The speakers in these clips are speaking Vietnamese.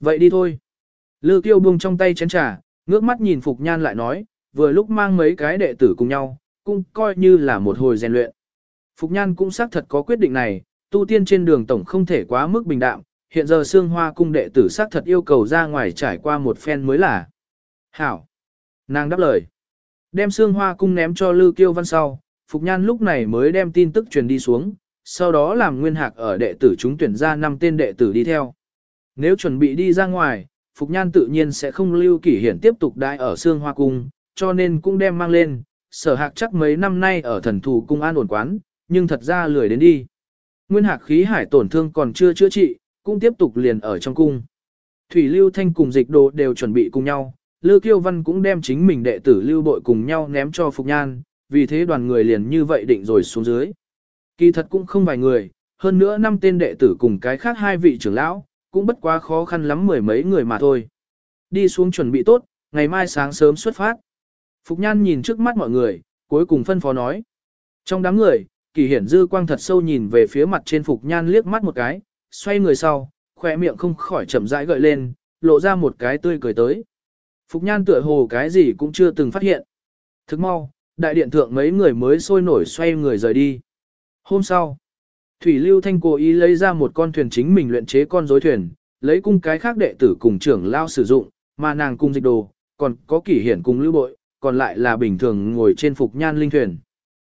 Vậy đi thôi. Lư kiêu buông trong tay chén trà, ngước mắt nhìn Phục Nhan lại nói, vừa lúc mang mấy cái đệ tử cùng nhau, cũng coi như là một hồi rèn luyện. Phục Nhan cũng xác thật có quyết định này, tu tiên trên đường tổng không thể quá mức bình đạm, hiện giờ xương hoa cung đệ tử xác thật yêu cầu ra ngoài trải qua một phen mới là. Hảo! Nàng đáp lời. Đem xương hoa cung ném cho Lư Kiêu Văn sau, Phục Nhan lúc này mới đem tin tức truyền đi xuống, sau đó làm nguyên hạc ở đệ tử chúng tuyển ra 5 tên đệ tử đi theo. Nếu chuẩn bị đi ra ngoài, Phục Nhan tự nhiên sẽ không lưu kỷ hiển tiếp tục đại ở xương hoa cung, cho nên cũng đem mang lên, sở hạc chắc mấy năm nay ở thần thủ cung an ổn quán, nhưng thật ra lười đến đi. Nguyên hạc khí hải tổn thương còn chưa chữa trị, cũng tiếp tục liền ở trong cung. Thủy Lưu Thanh cùng dịch đồ đều chuẩn bị cùng nhau, lưu Kiêu Văn cũng đem chính mình đệ tử lưu bội cùng nhau ném cho Phục Nhan, vì thế đoàn người liền như vậy định rồi xuống dưới. Kỳ thật cũng không vài người, hơn nữa năm tên đệ tử cùng cái khác hai vị trưởng lão, cũng bất quá khó khăn lắm mười mấy người mà thôi. Đi xuống chuẩn bị tốt, ngày mai sáng sớm xuất phát. Phục Nhan nhìn trước mắt mọi người, cuối cùng phân phó nói. Trong đám người, kỳ hiển dư quang thật sâu nhìn về phía mặt trên Phục Nhan liếc mắt một cái, xoay người sau, khỏe miệng không khỏi chậm rãi gợi lên, lộ ra một cái tươi cười tới. Phục Nhan tựa hồ cái gì cũng chưa từng phát hiện. Thức mau, đại điện thượng mấy người mới sôi nổi xoay người rời đi. Hôm sau, Thủy Lưu Thanh cố ý lấy ra một con thuyền chính mình luyện chế con rối thuyền, lấy cung cái khác đệ tử cùng trưởng lao sử dụng, mà nàng cung dịch đồ, còn có kỷ hiển cùng lưu bội, còn lại là bình thường ngồi trên phục nhan linh thuyền.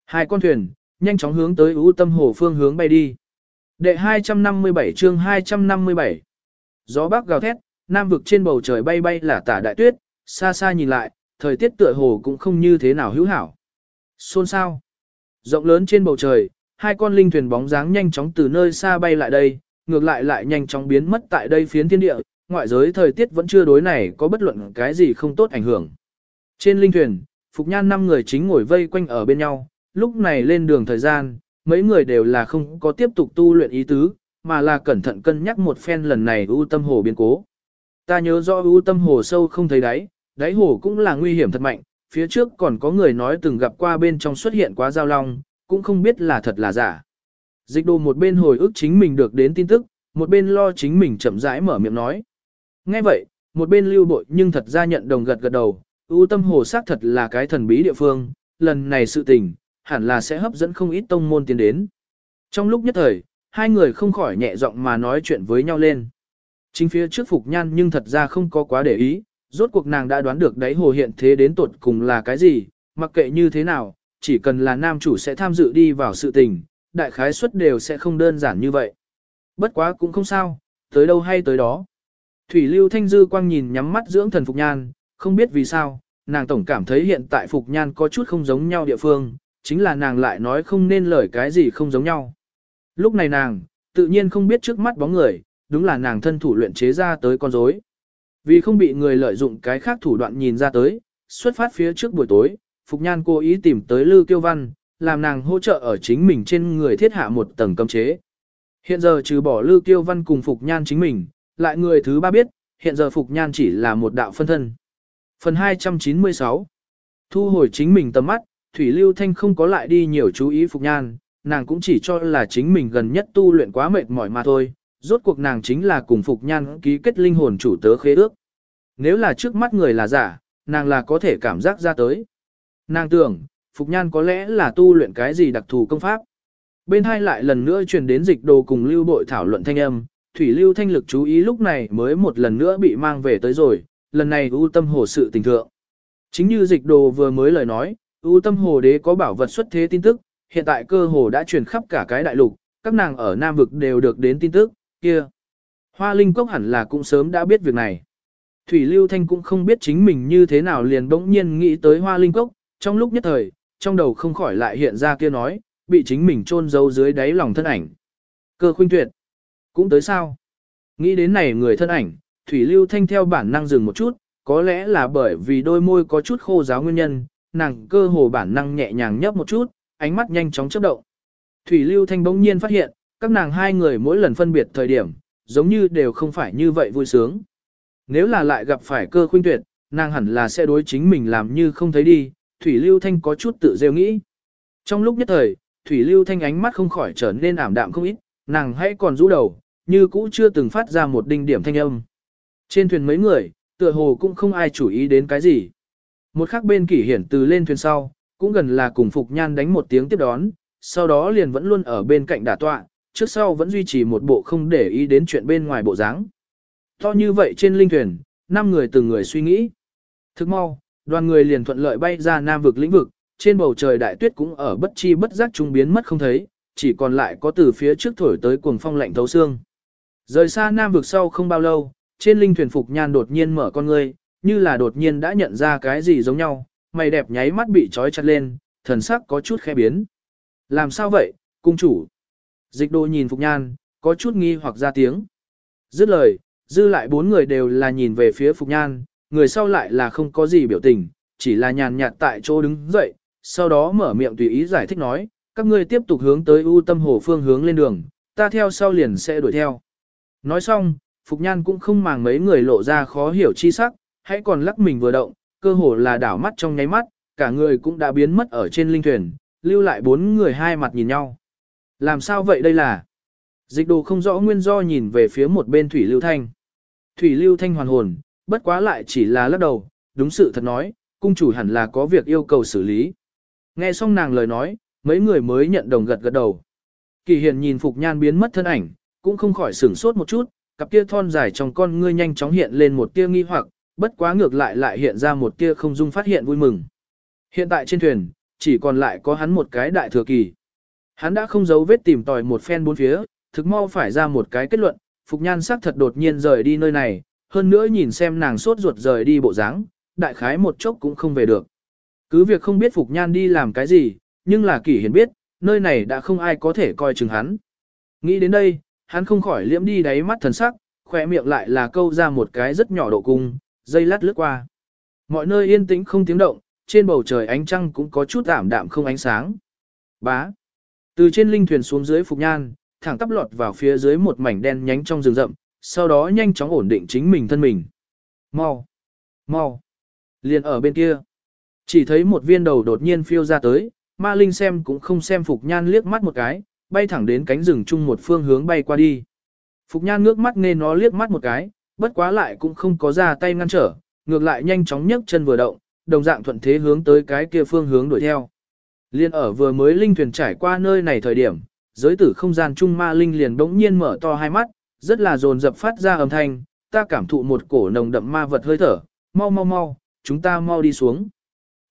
Hai con thuyền, nhanh chóng hướng tới ưu tâm hồ phương hướng bay đi. Đệ 257 chương 257 Gió bắc gào thét, nam vực trên bầu trời bay bay là tả đại tuyết, xa xa nhìn lại, thời tiết tựa hồ cũng không như thế nào hữu hảo. Xôn sao? Rộng lớn trên bầu trời, hai con linh thuyền bóng dáng nhanh chóng từ nơi xa bay lại đây, ngược lại lại nhanh chóng biến mất tại đây phiến thiên địa, ngoại giới thời tiết vẫn chưa đối này có bất luận cái gì không tốt ảnh hưởng. Trên linh thuyền, Phục Nhan năm người chính ngồi vây quanh ở bên nhau, lúc này lên đường thời gian, mấy người đều là không có tiếp tục tu luyện ý tứ, mà là cẩn thận cân nhắc một phen lần này ưu tâm hồ biến cố. Ta nhớ rõ ưu tâm hồ sâu không thấy đáy, đáy hồ cũng là nguy hiểm thật mạnh, phía trước còn có người nói từng gặp qua bên trong xuất hiện quá giao long, cũng không biết là thật là giả. Dịch đồ một bên hồi ức chính mình được đến tin tức, một bên lo chính mình chậm rãi mở miệng nói. Nghe vậy, một bên lưu bội nhưng thật ra nhận đồng gật gật đầu, ưu tâm hồ xác thật là cái thần bí địa phương, lần này sự tình, hẳn là sẽ hấp dẫn không ít tông môn tiến đến. Trong lúc nhất thời, hai người không khỏi nhẹ giọng mà nói chuyện với nhau lên. Chính phía trước Phục Nhan nhưng thật ra không có quá để ý, rốt cuộc nàng đã đoán được đáy hồ hiện thế đến tột cùng là cái gì, mặc kệ như thế nào, chỉ cần là nam chủ sẽ tham dự đi vào sự tình, đại khái suất đều sẽ không đơn giản như vậy. Bất quá cũng không sao, tới đâu hay tới đó. Thủy Lưu Thanh Dư quang nhìn nhắm mắt dưỡng thần Phục Nhan, không biết vì sao, nàng tổng cảm thấy hiện tại Phục Nhan có chút không giống nhau địa phương, chính là nàng lại nói không nên lời cái gì không giống nhau. Lúc này nàng, tự nhiên không biết trước mắt bóng người, đúng là nàng thân thủ luyện chế ra tới con rối. Vì không bị người lợi dụng cái khác thủ đoạn nhìn ra tới, xuất phát phía trước buổi tối, Phục Nhan cố ý tìm tới Lư Kiêu Văn, làm nàng hỗ trợ ở chính mình trên người thiết hạ một tầng cấm chế. Hiện giờ trừ bỏ Lư Kiêu Văn cùng Phục Nhan chính mình, lại người thứ ba biết, hiện giờ Phục Nhan chỉ là một đạo phân thân. Phần 296 Thu hồi chính mình tầm mắt, Thủy Lưu Thanh không có lại đi nhiều chú ý Phục Nhan, nàng cũng chỉ cho là chính mình gần nhất tu luyện quá mệt mỏi mà thôi, rốt cuộc nàng chính là cùng Phục Nhan ký kết linh hồn chủ tớ khế ước. Nếu là trước mắt người là giả, nàng là có thể cảm giác ra tới. Nàng tưởng, Phục Nhan có lẽ là tu luyện cái gì đặc thù công pháp. Bên hai lại lần nữa truyền đến dịch đồ cùng lưu bội thảo luận thanh âm, thủy lưu thanh lực chú ý lúc này mới một lần nữa bị mang về tới rồi, lần này ưu tâm hồ sự tình thượng. Chính như dịch đồ vừa mới lời nói, ưu tâm hồ đế có bảo vật xuất thế tin tức, hiện tại cơ hồ đã truyền khắp cả cái đại lục, các nàng ở Nam Vực đều được đến tin tức, kia. Hoa Linh Cốc hẳn là cũng sớm đã biết việc này. Thủy Lưu Thanh cũng không biết chính mình như thế nào liền bỗng nhiên nghĩ tới Hoa Linh Cốc, trong lúc nhất thời, trong đầu không khỏi lại hiện ra kia nói, bị chính mình chôn giấu dưới đáy lòng thân ảnh. Cơ khuynh tuyệt, cũng tới sao? Nghĩ đến này người thân ảnh, Thủy Lưu Thanh theo bản năng dừng một chút, có lẽ là bởi vì đôi môi có chút khô giáo nguyên nhân, nàng cơ hồ bản năng nhẹ nhàng nhấp một chút, ánh mắt nhanh chóng chớp động. Thủy Lưu Thanh bỗng nhiên phát hiện, các nàng hai người mỗi lần phân biệt thời điểm, giống như đều không phải như vậy vui sướng. Nếu là lại gặp phải cơ khuynh tuyệt, nàng hẳn là sẽ đối chính mình làm như không thấy đi, Thủy Lưu Thanh có chút tự rêu nghĩ. Trong lúc nhất thời, Thủy Lưu Thanh ánh mắt không khỏi trở nên ảm đạm không ít, nàng hãy còn rũ đầu, như cũ chưa từng phát ra một đinh điểm thanh âm. Trên thuyền mấy người, tựa hồ cũng không ai chú ý đến cái gì. Một khắc bên kỷ hiển từ lên thuyền sau, cũng gần là cùng Phục Nhan đánh một tiếng tiếp đón, sau đó liền vẫn luôn ở bên cạnh đả tọa, trước sau vẫn duy trì một bộ không để ý đến chuyện bên ngoài bộ dáng. To như vậy trên linh thuyền, năm người từng người suy nghĩ. Thức mau, đoàn người liền thuận lợi bay ra nam vực lĩnh vực, trên bầu trời đại tuyết cũng ở bất chi bất giác trung biến mất không thấy, chỉ còn lại có từ phía trước thổi tới cuồng phong lạnh thấu xương. Rời xa nam vực sau không bao lâu, trên linh thuyền Phục Nhan đột nhiên mở con ngươi, như là đột nhiên đã nhận ra cái gì giống nhau, mày đẹp nháy mắt bị trói chặt lên, thần sắc có chút khẽ biến. Làm sao vậy, cung chủ? Dịch đồ nhìn Phục Nhan, có chút nghi hoặc ra tiếng. Dứt lời, dư lại bốn người đều là nhìn về phía Phục Nhan, người sau lại là không có gì biểu tình, chỉ là nhàn nhạt tại chỗ đứng dậy, sau đó mở miệng tùy ý giải thích nói, các ngươi tiếp tục hướng tới ưu tâm hồ phương hướng lên đường, ta theo sau liền sẽ đuổi theo. Nói xong, Phục Nhan cũng không màng mấy người lộ ra khó hiểu chi sắc, hãy còn lắc mình vừa động, cơ hồ là đảo mắt trong nháy mắt, cả người cũng đã biến mất ở trên linh thuyền, lưu lại bốn người hai mặt nhìn nhau. Làm sao vậy đây là? Dịch đồ không rõ nguyên do nhìn về phía một bên Thủy Lưu Thanh. Thủy Lưu Thanh hoàn hồn, bất quá lại chỉ là lắc đầu, đúng sự thật nói, cung chủ hẳn là có việc yêu cầu xử lý. Nghe xong nàng lời nói, mấy người mới nhận đồng gật gật đầu. Kỳ hiền nhìn Phục Nhan biến mất thân ảnh, cũng không khỏi sửng sốt một chút, cặp kia thon dài trong con ngươi nhanh chóng hiện lên một tia nghi hoặc, bất quá ngược lại lại hiện ra một tia không dung phát hiện vui mừng. Hiện tại trên thuyền, chỉ còn lại có hắn một cái đại thừa kỳ. Hắn đã không giấu vết tìm tòi một phen bốn phía, thực mau phải ra một cái kết luận, Phục Nhan sắc thật đột nhiên rời đi nơi này, hơn nữa nhìn xem nàng sốt ruột rời đi bộ dáng, đại khái một chốc cũng không về được. Cứ việc không biết Phục Nhan đi làm cái gì, nhưng là kỷ hiển biết, nơi này đã không ai có thể coi chừng hắn. Nghĩ đến đây, hắn không khỏi liễm đi đáy mắt thần sắc, khỏe miệng lại là câu ra một cái rất nhỏ độ cung, dây lát lướt qua. Mọi nơi yên tĩnh không tiếng động, trên bầu trời ánh trăng cũng có chút ảm đạm không ánh sáng. Bá. Từ trên linh thuyền xuống dưới Phục Nhan, thẳng tắp lọt vào phía dưới một mảnh đen nhánh trong rừng rậm, sau đó nhanh chóng ổn định chính mình thân mình. Mau. Mau. Liền ở bên kia. Chỉ thấy một viên đầu đột nhiên phiêu ra tới, ma linh xem cũng không xem Phục Nhan liếc mắt một cái, bay thẳng đến cánh rừng chung một phương hướng bay qua đi. Phục Nhan ngước mắt nên nó liếc mắt một cái, bất quá lại cũng không có ra tay ngăn trở, ngược lại nhanh chóng nhấc chân vừa động, đồng dạng thuận thế hướng tới cái kia phương hướng đuổi theo. Liên ở vừa mới linh thuyền trải qua nơi này thời điểm, giới tử không gian chung ma linh liền đống nhiên mở to hai mắt, rất là dồn dập phát ra âm thanh, ta cảm thụ một cổ nồng đậm ma vật hơi thở, mau mau mau, chúng ta mau đi xuống.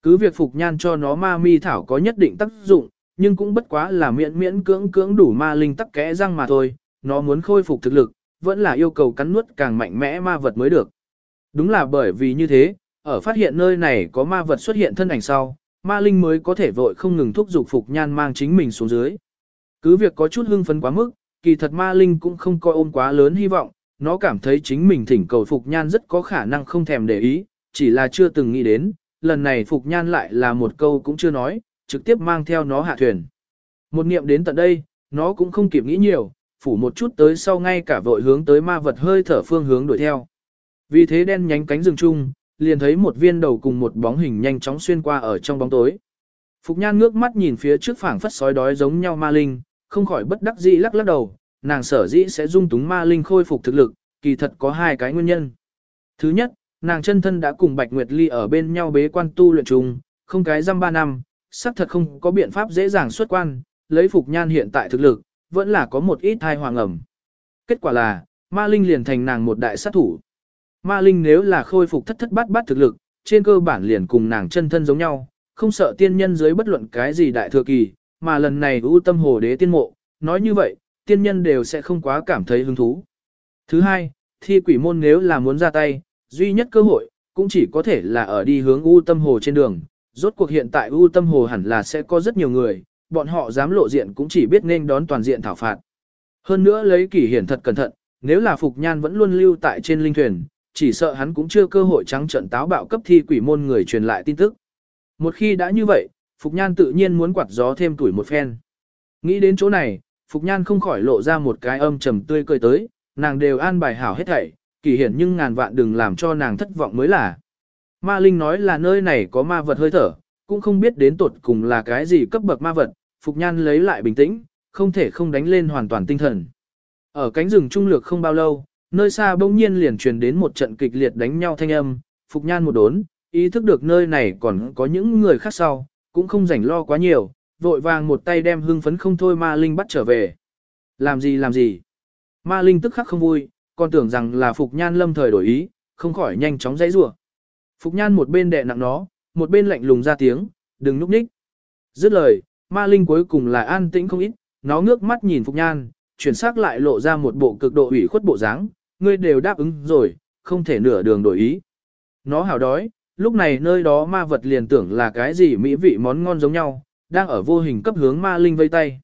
Cứ việc phục nhan cho nó ma mi thảo có nhất định tác dụng, nhưng cũng bất quá là miễn miễn cưỡng cưỡng đủ ma linh tắc kẽ răng mà thôi, nó muốn khôi phục thực lực, vẫn là yêu cầu cắn nuốt càng mạnh mẽ ma vật mới được. Đúng là bởi vì như thế, ở phát hiện nơi này có ma vật xuất hiện thân ảnh sau, ma linh mới có thể vội không ngừng thúc giục phục nhan mang chính mình xuống dưới. Cứ việc có chút hưng phấn quá mức, kỳ thật ma linh cũng không coi ôm quá lớn hy vọng, nó cảm thấy chính mình thỉnh cầu phục nhan rất có khả năng không thèm để ý, chỉ là chưa từng nghĩ đến, lần này phục nhan lại là một câu cũng chưa nói, trực tiếp mang theo nó hạ thuyền. Một niệm đến tận đây, nó cũng không kịp nghĩ nhiều, phủ một chút tới sau ngay cả vội hướng tới ma vật hơi thở phương hướng đuổi theo. Vì thế đen nhánh cánh rừng chung, liền thấy một viên đầu cùng một bóng hình nhanh chóng xuyên qua ở trong bóng tối. Phục Nhan ngước mắt nhìn phía trước phảng phất sói đói giống nhau ma linh, không khỏi bất đắc dĩ lắc lắc đầu, nàng sở dĩ sẽ dung túng ma linh khôi phục thực lực, kỳ thật có hai cái nguyên nhân. Thứ nhất, nàng chân thân đã cùng Bạch Nguyệt Ly ở bên nhau bế quan tu luyện chung, không cái răm ba năm, xác thật không có biện pháp dễ dàng xuất quan, lấy Phục Nhan hiện tại thực lực, vẫn là có một ít thai hoàng ẩm. Kết quả là, ma linh liền thành nàng một đại sát thủ. Ma linh nếu là khôi phục thất thất bát bát thực lực, trên cơ bản liền cùng nàng chân thân giống nhau, không sợ tiên nhân dưới bất luận cái gì đại thừa kỳ, mà lần này ưu tâm hồ đế tiên mộ, nói như vậy, tiên nhân đều sẽ không quá cảm thấy hứng thú. Thứ hai, thi quỷ môn nếu là muốn ra tay, duy nhất cơ hội, cũng chỉ có thể là ở đi hướng ưu tâm hồ trên đường. Rốt cuộc hiện tại ưu tâm hồ hẳn là sẽ có rất nhiều người, bọn họ dám lộ diện cũng chỉ biết nên đón toàn diện thảo phạt. Hơn nữa lấy kỷ hiển thật cẩn thận, nếu là Phục Nhan vẫn luôn lưu tại trên linh thuyền, chỉ sợ hắn cũng chưa cơ hội trắng trận táo bạo cấp thi quỷ môn người truyền lại tin tức. Một khi đã như vậy, Phục Nhan tự nhiên muốn quạt gió thêm tuổi một phen. Nghĩ đến chỗ này, Phục Nhan không khỏi lộ ra một cái âm trầm tươi cười tới, nàng đều an bài hảo hết thảy, kỳ hiển nhưng ngàn vạn đừng làm cho nàng thất vọng mới là. Ma Linh nói là nơi này có ma vật hơi thở, cũng không biết đến tột cùng là cái gì cấp bậc ma vật, Phục Nhan lấy lại bình tĩnh, không thể không đánh lên hoàn toàn tinh thần. Ở cánh rừng trung lược không bao lâu, nơi xa bỗng nhiên liền truyền đến một trận kịch liệt đánh nhau thanh âm, Phục Nhan một đốn, ý thức được nơi này còn có những người khác sau, cũng không rảnh lo quá nhiều, vội vàng một tay đem hưng phấn không thôi ma linh bắt trở về. Làm gì làm gì? Ma linh tức khắc không vui, còn tưởng rằng là Phục Nhan lâm thời đổi ý, không khỏi nhanh chóng dãy rủa. Phục Nhan một bên đè nặng nó, một bên lạnh lùng ra tiếng, đừng núp ních. Dứt lời, ma linh cuối cùng là an tĩnh không ít, nó ngước mắt nhìn Phục Nhan, chuyển sắc lại lộ ra một bộ cực độ ủy khuất bộ dáng, ngươi đều đáp ứng rồi, không thể nửa đường đổi ý. Nó hào đói, lúc này nơi đó ma vật liền tưởng là cái gì mỹ vị món ngon giống nhau, đang ở vô hình cấp hướng ma linh vây tay.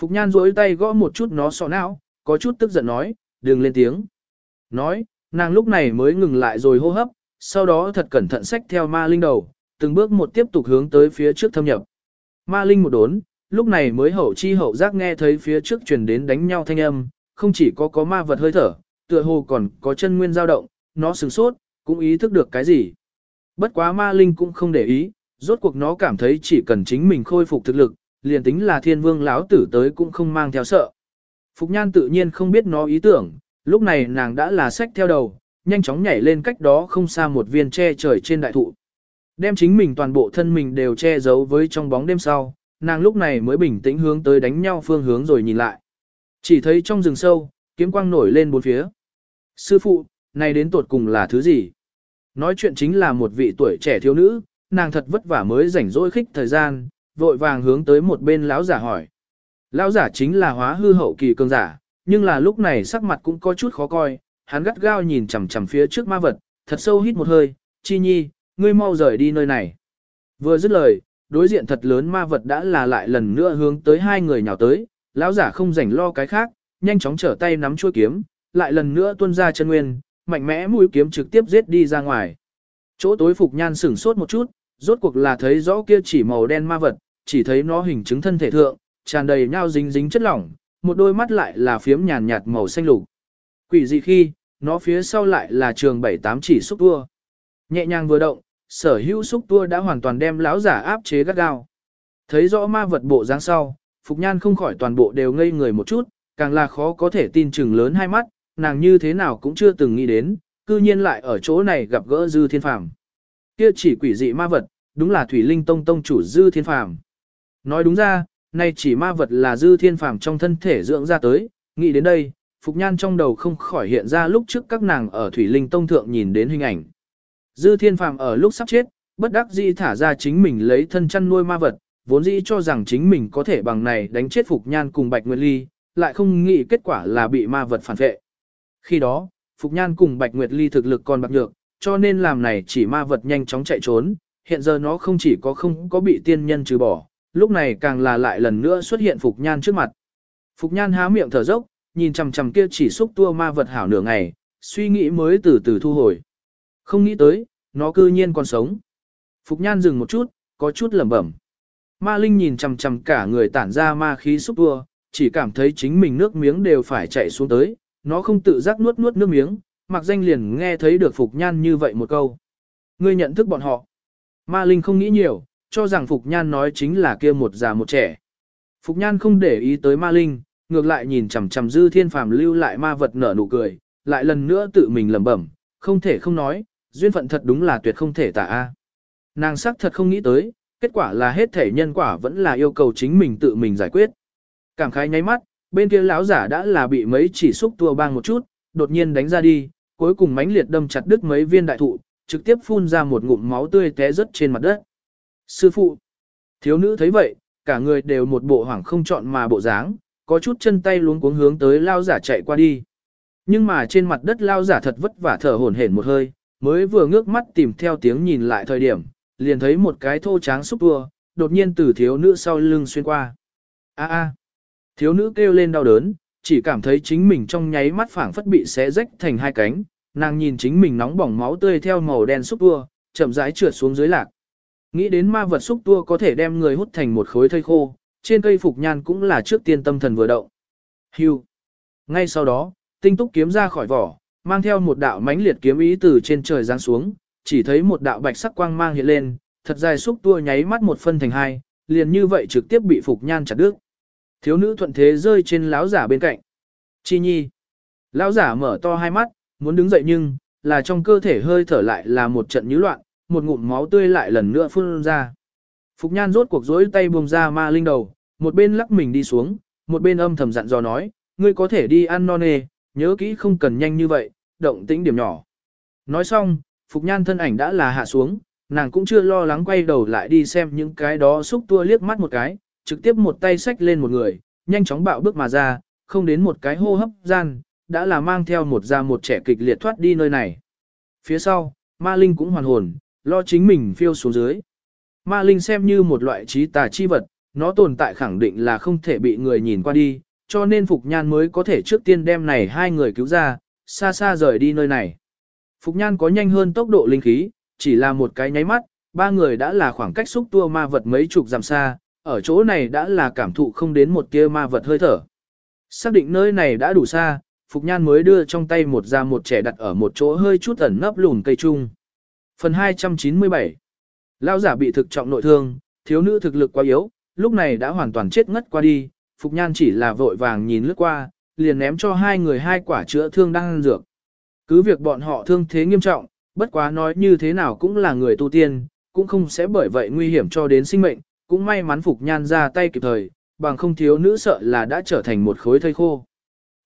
Phục Nhan rỗi tay gõ một chút nó sọ não, có chút tức giận nói, đừng lên tiếng. Nói, nàng lúc này mới ngừng lại rồi hô hấp, sau đó thật cẩn thận xách theo ma linh đầu, từng bước một tiếp tục hướng tới phía trước thâm nhập. Ma linh một đốn, lúc này mới hậu chi hậu giác nghe thấy phía trước truyền đến đánh nhau thanh âm, không chỉ có có ma vật hơi thở, tựa hồ còn có chân nguyên dao động, nó sửng sốt, cũng ý thức được cái gì. Bất quá ma linh cũng không để ý, rốt cuộc nó cảm thấy chỉ cần chính mình khôi phục thực lực, liền tính là thiên vương lão tử tới cũng không mang theo sợ. Phục nhan tự nhiên không biết nó ý tưởng, lúc này nàng đã là sách theo đầu, nhanh chóng nhảy lên cách đó không xa một viên che trời trên đại thụ. Đem chính mình toàn bộ thân mình đều che giấu với trong bóng đêm sau, nàng lúc này mới bình tĩnh hướng tới đánh nhau phương hướng rồi nhìn lại. Chỉ thấy trong rừng sâu, kiếm quang nổi lên bốn phía. Sư phụ, này đến tột cùng là thứ gì? Nói chuyện chính là một vị tuổi trẻ thiếu nữ, nàng thật vất vả mới rảnh rỗi khích thời gian, vội vàng hướng tới một bên lão giả hỏi. Lão giả chính là hóa hư hậu kỳ cường giả, nhưng là lúc này sắc mặt cũng có chút khó coi, hắn gắt gao nhìn chằm chằm phía trước ma vật, thật sâu hít một hơi, chi nhi, ngươi mau rời đi nơi này. Vừa dứt lời, đối diện thật lớn ma vật đã là lại lần nữa hướng tới hai người nhào tới, lão giả không rảnh lo cái khác, nhanh chóng trở tay nắm chuôi kiếm, lại lần nữa tuôn ra chân nguyên, mạnh mẽ mũi kiếm trực tiếp giết đi ra ngoài. Chỗ tối phục nhan sửng sốt một chút, rốt cuộc là thấy rõ kia chỉ màu đen ma vật, chỉ thấy nó hình chứng thân thể thượng, tràn đầy nhau dính dính chất lỏng, một đôi mắt lại là phiếm nhàn nhạt màu xanh lục. Quỷ dị khi, nó phía sau lại là trường bảy tám chỉ xúc tua. Nhẹ nhàng vừa động, sở hữu xúc tua đã hoàn toàn đem lão giả áp chế gắt gao. Thấy rõ ma vật bộ dáng sau, Phục Nhan không khỏi toàn bộ đều ngây người một chút, càng là khó có thể tin chừng lớn hai mắt, nàng như thế nào cũng chưa từng nghĩ đến, cư nhiên lại ở chỗ này gặp gỡ Dư Thiên Phàm. Kia chỉ quỷ dị ma vật, đúng là Thủy Linh Tông tông chủ Dư Thiên Phàm. Nói đúng ra, nay chỉ ma vật là Dư Thiên Phàm trong thân thể dưỡng ra tới, nghĩ đến đây, Phục Nhan trong đầu không khỏi hiện ra lúc trước các nàng ở Thủy Linh Tông thượng nhìn đến hình ảnh. Dư Thiên Phàm ở lúc sắp chết, bất đắc dĩ thả ra chính mình lấy thân chăn nuôi ma vật, vốn dĩ cho rằng chính mình có thể bằng này đánh chết Phục Nhan cùng Bạch Nguyệt Ly, lại không nghĩ kết quả là bị ma vật phản vệ. Khi đó, Phục Nhan cùng Bạch Nguyệt Ly thực lực còn bạc nhược, cho nên làm này chỉ ma vật nhanh chóng chạy trốn, hiện giờ nó không chỉ có không có bị tiên nhân trừ bỏ, lúc này càng là lại lần nữa xuất hiện Phục Nhan trước mặt. Phục Nhan há miệng thở dốc, nhìn chằm chằm kia chỉ xúc tua ma vật hảo nửa ngày, suy nghĩ mới từ từ thu hồi. Không nghĩ tới, nó cư nhiên còn sống. Phục Nhan dừng một chút, có chút lẩm bẩm. Ma Linh nhìn chằm chằm cả người tản ra ma khí xúc tua, chỉ cảm thấy chính mình nước miếng đều phải chạy xuống tới, nó không tự giác nuốt nuốt nước miếng, mặc danh liền nghe thấy được Phục Nhan như vậy một câu. Ngươi nhận thức bọn họ. Ma Linh không nghĩ nhiều, cho rằng Phục Nhan nói chính là kia một già một trẻ. Phục Nhan không để ý tới Ma Linh, ngược lại nhìn chằm chằm Dư Thiên Phàm lưu lại ma vật nở nụ cười, lại lần nữa tự mình lẩm bẩm, không thể không nói, duyên phận thật đúng là tuyệt không thể tả a. Nàng sắc thật không nghĩ tới, kết quả là hết thể nhân quả vẫn là yêu cầu chính mình tự mình giải quyết. Cảm khái nháy mắt, bên kia lão giả đã là bị mấy chỉ xúc tua bang một chút, đột nhiên đánh ra đi, cuối cùng mãnh liệt đâm chặt đứt mấy viên đại thụ, trực tiếp phun ra một ngụm máu tươi té rớt trên mặt đất. Sư phụ, thiếu nữ thấy vậy, cả người đều một bộ hoảng không chọn mà bộ dáng, có chút chân tay luống cuống hướng tới lao giả chạy qua đi. Nhưng mà trên mặt đất lao giả thật vất vả thở hổn hển một hơi, mới vừa ngước mắt tìm theo tiếng nhìn lại thời điểm, liền thấy một cái thô tráng xúc tua, đột nhiên từ thiếu nữ sau lưng xuyên qua. A a. Thiếu nữ kêu lên đau đớn, chỉ cảm thấy chính mình trong nháy mắt phảng phất bị xé rách thành hai cánh, nàng nhìn chính mình nóng bỏng máu tươi theo màu đen xúc tua, chậm rãi trượt xuống dưới lạc. Nghĩ đến ma vật xúc tua có thể đem người hút thành một khối thây khô, trên cây phục nhan cũng là trước tiên tâm thần vừa động. Hưu. Ngay sau đó, tinh túc kiếm ra khỏi vỏ, mang theo một đạo mãnh liệt kiếm ý từ trên trời giáng xuống, chỉ thấy một đạo bạch sắc quang mang hiện lên, thật dài xúc tua nháy mắt một phân thành hai, liền như vậy trực tiếp bị phục nhan chặt đứt. Thiếu nữ thuận thế rơi trên lão giả bên cạnh. Chi nhi. Lão giả mở to hai mắt, muốn đứng dậy nhưng, là trong cơ thể hơi thở lại là một trận nhíu loạn, một ngụm máu tươi lại lần nữa phun ra. Phục nhan rốt cuộc rối tay buông ra ma linh đầu, một bên lắc mình đi xuống, một bên âm thầm dặn dò nói, ngươi có thể đi ăn non nê, nhớ kỹ không cần nhanh như vậy, động tĩnh điểm nhỏ. Nói xong, Phục nhan thân ảnh đã là hạ xuống, nàng cũng chưa lo lắng quay đầu lại đi xem những cái đó xúc tua liếc mắt một cái, trực tiếp một tay xách lên một người, nhanh chóng bạo bước mà ra, không đến một cái hô hấp gian, đã là mang theo một ra một trẻ kịch liệt thoát đi nơi này. Phía sau, ma linh cũng hoàn hồn, lo chính mình phiêu xuống dưới. Ma linh xem như một loại trí tà chi vật, nó tồn tại khẳng định là không thể bị người nhìn qua đi, cho nên Phục Nhan mới có thể trước tiên đem này hai người cứu ra, xa xa rời đi nơi này. Phục Nhan có nhanh hơn tốc độ linh khí, chỉ là một cái nháy mắt, ba người đã là khoảng cách xúc tua ma vật mấy chục dặm xa, ở chỗ này đã là cảm thụ không đến một tia ma vật hơi thở. Xác định nơi này đã đủ xa, Phục Nhan mới đưa trong tay một ra một trẻ đặt ở một chỗ hơi chút ẩn nấp lùn cây trung. Phần 297 Lao giả bị thực trọng nội thương, thiếu nữ thực lực quá yếu, lúc này đã hoàn toàn chết ngất qua đi, Phục Nhan chỉ là vội vàng nhìn lướt qua, liền ném cho hai người hai quả chữa thương đang ăn dược. Cứ việc bọn họ thương thế nghiêm trọng, bất quá nói như thế nào cũng là người tu tiên, cũng không sẽ bởi vậy nguy hiểm cho đến sinh mệnh, cũng may mắn Phục Nhan ra tay kịp thời, bằng không thiếu nữ sợ là đã trở thành một khối thây khô.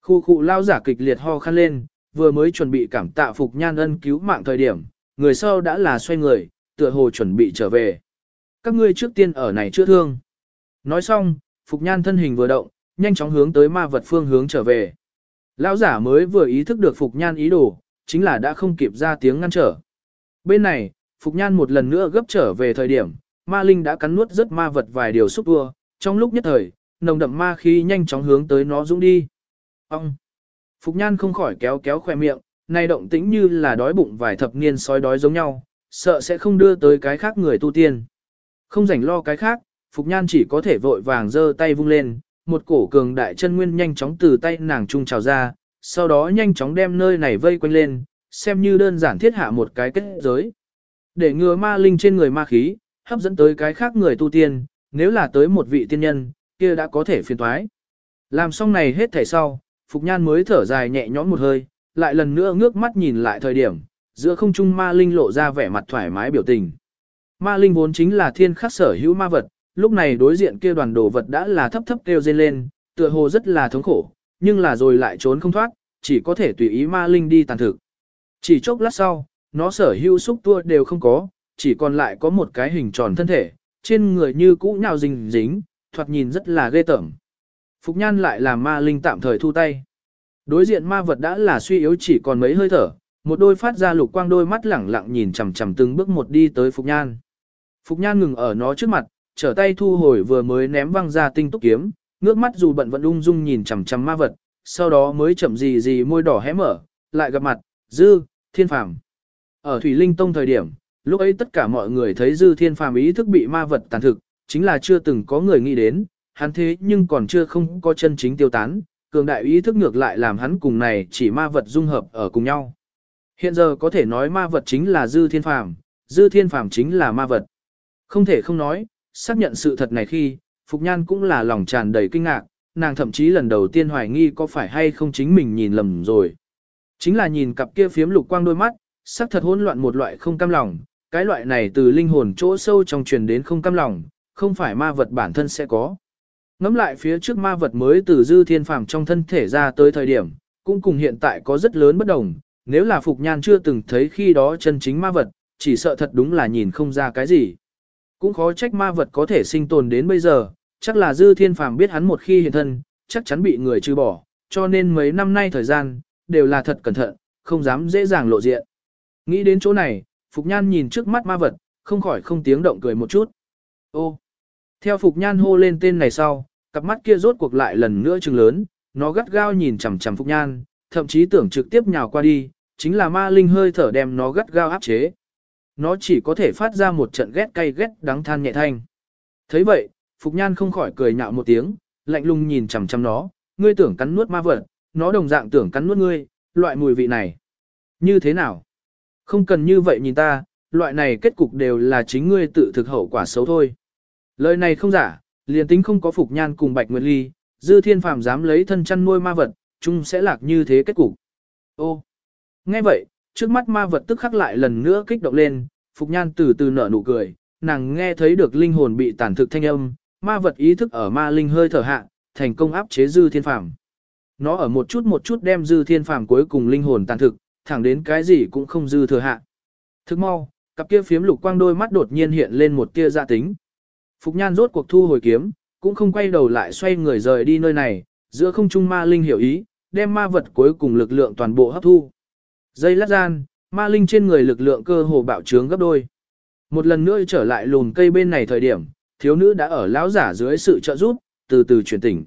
Khu khu lao giả kịch liệt ho khăn lên, vừa mới chuẩn bị cảm tạ Phục Nhan ân cứu mạng thời điểm, người sau đã là xoay người, tựa hồ chuẩn bị trở về. Các ngươi trước tiên ở này chưa thương. Nói xong, Phục Nhan thân hình vừa động, nhanh chóng hướng tới ma vật phương hướng trở về. Lão giả mới vừa ý thức được Phục Nhan ý đồ, chính là đã không kịp ra tiếng ngăn trở. Bên này, Phục Nhan một lần nữa gấp trở về thời điểm, ma linh đã cắn nuốt rất ma vật vài điều xúc tua, trong lúc nhất thời, nồng đậm ma khí nhanh chóng hướng tới nó dũng đi. Ông! Phục Nhan không khỏi kéo kéo khoe miệng, này động tĩnh như là đói bụng vài thập niên sói đói giống nhau, sợ sẽ không đưa tới cái khác người tu tiên. Không rảnh lo cái khác, Phục Nhan chỉ có thể vội vàng giơ tay vung lên, một cổ cường đại chân nguyên nhanh chóng từ tay nàng trung trào ra, sau đó nhanh chóng đem nơi này vây quanh lên, xem như đơn giản thiết hạ một cái kết giới. Để ngừa ma linh trên người ma khí, hấp dẫn tới cái khác người tu tiên, nếu là tới một vị tiên nhân, kia đã có thể phiền toái. Làm xong này hết thảy sau, Phục Nhan mới thở dài nhẹ nhõm một hơi, lại lần nữa ngước mắt nhìn lại thời điểm, giữa không trung ma linh lộ ra vẻ mặt thoải mái biểu tình. Ma linh vốn chính là thiên khắc sở hữu ma vật, lúc này đối diện kia đoàn đồ vật đã là thấp thấp kêu dên lên, tựa hồ rất là thống khổ, nhưng là rồi lại trốn không thoát, chỉ có thể tùy ý ma linh đi tàn thực. Chỉ chốc lát sau, nó sở hữu xúc tua đều không có, chỉ còn lại có một cái hình tròn thân thể, trên người như cũ nhào dính dính, thoạt nhìn rất là ghê tởm. Phục nhan lại làm ma linh tạm thời thu tay. Đối diện ma vật đã là suy yếu chỉ còn mấy hơi thở, một đôi phát ra lục quang đôi mắt lẳng lặng nhìn chằm chằm từng bước một đi tới Phục Nhan. Phục Nhan ngừng ở nó trước mặt, trở tay thu hồi vừa mới ném văng ra tinh túc kiếm, ngước mắt dù bận vẫn ung dung nhìn chằm chằm ma vật, sau đó mới chậm gì gì môi đỏ hé mở, lại gặp mặt, Dư, Thiên Phàm. Ở Thủy Linh Tông thời điểm, lúc ấy tất cả mọi người thấy Dư Thiên Phàm ý thức bị ma vật tàn thực, chính là chưa từng có người nghĩ đến, hắn thế nhưng còn chưa không có chân chính tiêu tán, cường đại ý thức ngược lại làm hắn cùng này chỉ ma vật dung hợp ở cùng nhau. Hiện giờ có thể nói ma vật chính là Dư Thiên Phàm, Dư Thiên Phàm chính là ma vật. Không thể không nói, xác nhận sự thật này khi, Phục Nhan cũng là lòng tràn đầy kinh ngạc, nàng thậm chí lần đầu tiên hoài nghi có phải hay không chính mình nhìn lầm rồi. Chính là nhìn cặp kia phiếm lục quang đôi mắt, sắc thật hỗn loạn một loại không cam lòng, cái loại này từ linh hồn chỗ sâu trong truyền đến không cam lòng, không phải ma vật bản thân sẽ có. Ngắm lại phía trước ma vật mới từ dư thiên phàm trong thân thể ra tới thời điểm, cũng cùng hiện tại có rất lớn bất đồng, nếu là Phục Nhan chưa từng thấy khi đó chân chính ma vật, chỉ sợ thật đúng là nhìn không ra cái gì. Cũng khó trách ma vật có thể sinh tồn đến bây giờ, chắc là dư thiên phàm biết hắn một khi hiện thân, chắc chắn bị người trừ bỏ, cho nên mấy năm nay thời gian, đều là thật cẩn thận, không dám dễ dàng lộ diện. Nghĩ đến chỗ này, Phục Nhan nhìn trước mắt ma vật, không khỏi không tiếng động cười một chút. Ô! Theo Phục Nhan hô lên tên này sau, cặp mắt kia rốt cuộc lại lần nữa trừng lớn, nó gắt gao nhìn chằm chằm Phục Nhan, thậm chí tưởng trực tiếp nhào qua đi, chính là ma linh hơi thở đem nó gắt gao áp chế. Nó chỉ có thể phát ra một trận ghét cay ghét đắng than nhẹ thanh. thấy vậy, Phục Nhan không khỏi cười nhạo một tiếng, lạnh lùng nhìn chằm chằm nó, ngươi tưởng cắn nuốt ma vật, nó đồng dạng tưởng cắn nuốt ngươi, loại mùi vị này. Như thế nào? Không cần như vậy nhìn ta, loại này kết cục đều là chính ngươi tự thực hậu quả xấu thôi. Lời này không giả, liền tính không có Phục Nhan cùng Bạch Nguyệt Ly, Dư Thiên Phàm dám lấy thân chăn nuôi ma vật, chung sẽ lạc như thế kết cục. Ô, nghe vậy, trước mắt ma vật tức khắc lại lần nữa kích động lên, Phục Nhan từ từ nở nụ cười, nàng nghe thấy được linh hồn bị tàn thực thanh âm, ma vật ý thức ở ma linh hơi thở hạ, thành công áp chế dư thiên phàm. Nó ở một chút một chút đem dư thiên phàm cuối cùng linh hồn tàn thực, thẳng đến cái gì cũng không dư thừa hạ. Thức mau, cặp kia phiếm lục quang đôi mắt đột nhiên hiện lên một tia dạ tính. Phục Nhan rốt cuộc thu hồi kiếm, cũng không quay đầu lại xoay người rời đi nơi này, giữa không trung ma linh hiểu ý, đem ma vật cuối cùng lực lượng toàn bộ hấp thu. Dây lát gian, ma linh trên người lực lượng cơ hồ bạo trướng gấp đôi. Một lần nữa trở lại lùn cây bên này thời điểm, thiếu nữ đã ở lão giả dưới sự trợ giúp, từ từ chuyển tỉnh.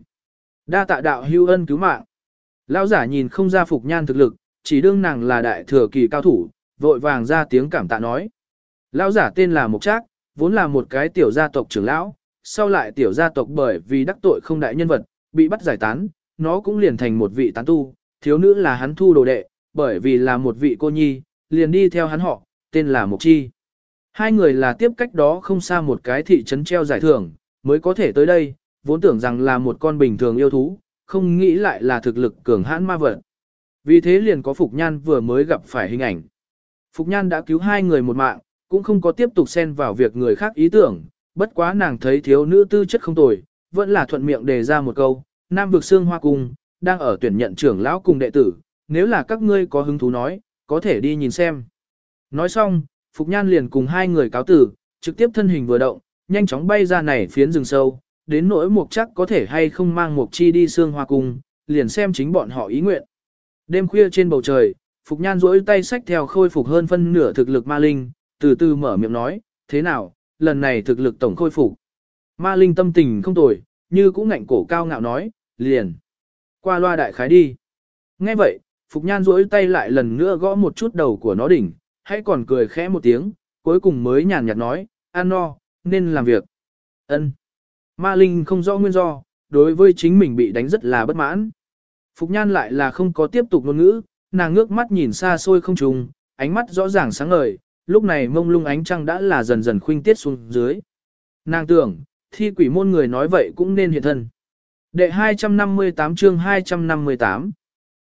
Đa tạ đạo hưu ân cứu mạng. Lão giả nhìn không ra phục nhan thực lực, chỉ đương nàng là đại thừa kỳ cao thủ, vội vàng ra tiếng cảm tạ nói. Lão giả tên là Mục Trác, vốn là một cái tiểu gia tộc trưởng lão, sau lại tiểu gia tộc bởi vì đắc tội không đại nhân vật, bị bắt giải tán, nó cũng liền thành một vị tán tu, thiếu nữ là hắn thu đồ đệ, bởi vì là một vị cô nhi, liền đi theo hắn họ, tên là Mục Chi. Hai người là tiếp cách đó không xa một cái thị trấn treo giải thưởng, mới có thể tới đây, vốn tưởng rằng là một con bình thường yêu thú, không nghĩ lại là thực lực cường hãn ma vật. Vì thế liền có Phục Nhan vừa mới gặp phải hình ảnh. Phục Nhan đã cứu hai người một mạng, cũng không có tiếp tục xen vào việc người khác ý tưởng, bất quá nàng thấy thiếu nữ tư chất không tồi, vẫn là thuận miệng đề ra một câu, Nam vực xương hoa cung, đang ở tuyển nhận trưởng lão cùng đệ tử, nếu là các ngươi có hứng thú nói, có thể đi nhìn xem. Nói xong, Phục Nhan liền cùng hai người cáo tử, trực tiếp thân hình vừa động, nhanh chóng bay ra này phiến rừng sâu, đến nỗi mục chắc có thể hay không mang mục chi đi xương hoa cung, liền xem chính bọn họ ý nguyện. Đêm khuya trên bầu trời, Phục Nhan rỗi tay sách theo khôi phục hơn phân nửa thực lực ma linh, từ từ mở miệng nói, thế nào, lần này thực lực tổng khôi phục. Ma linh tâm tình không tồi, như cũng ngạnh cổ cao ngạo nói, liền. Qua loa đại khái đi. Nghe vậy, Phục Nhan rỗi tay lại lần nữa gõ một chút đầu của nó đỉnh, hãy còn cười khẽ một tiếng, cuối cùng mới nhàn nhạt nói, ăn no, nên làm việc. ân Ma Linh không rõ nguyên do, đối với chính mình bị đánh rất là bất mãn. Phục Nhan lại là không có tiếp tục ngôn ngữ, nàng ngước mắt nhìn xa xôi không trùng, ánh mắt rõ ràng sáng ngời, lúc này mông lung ánh trăng đã là dần dần khuynh tiết xuống dưới. Nàng tưởng, thi quỷ môn người nói vậy cũng nên hiện thân. Đệ 258 chương 258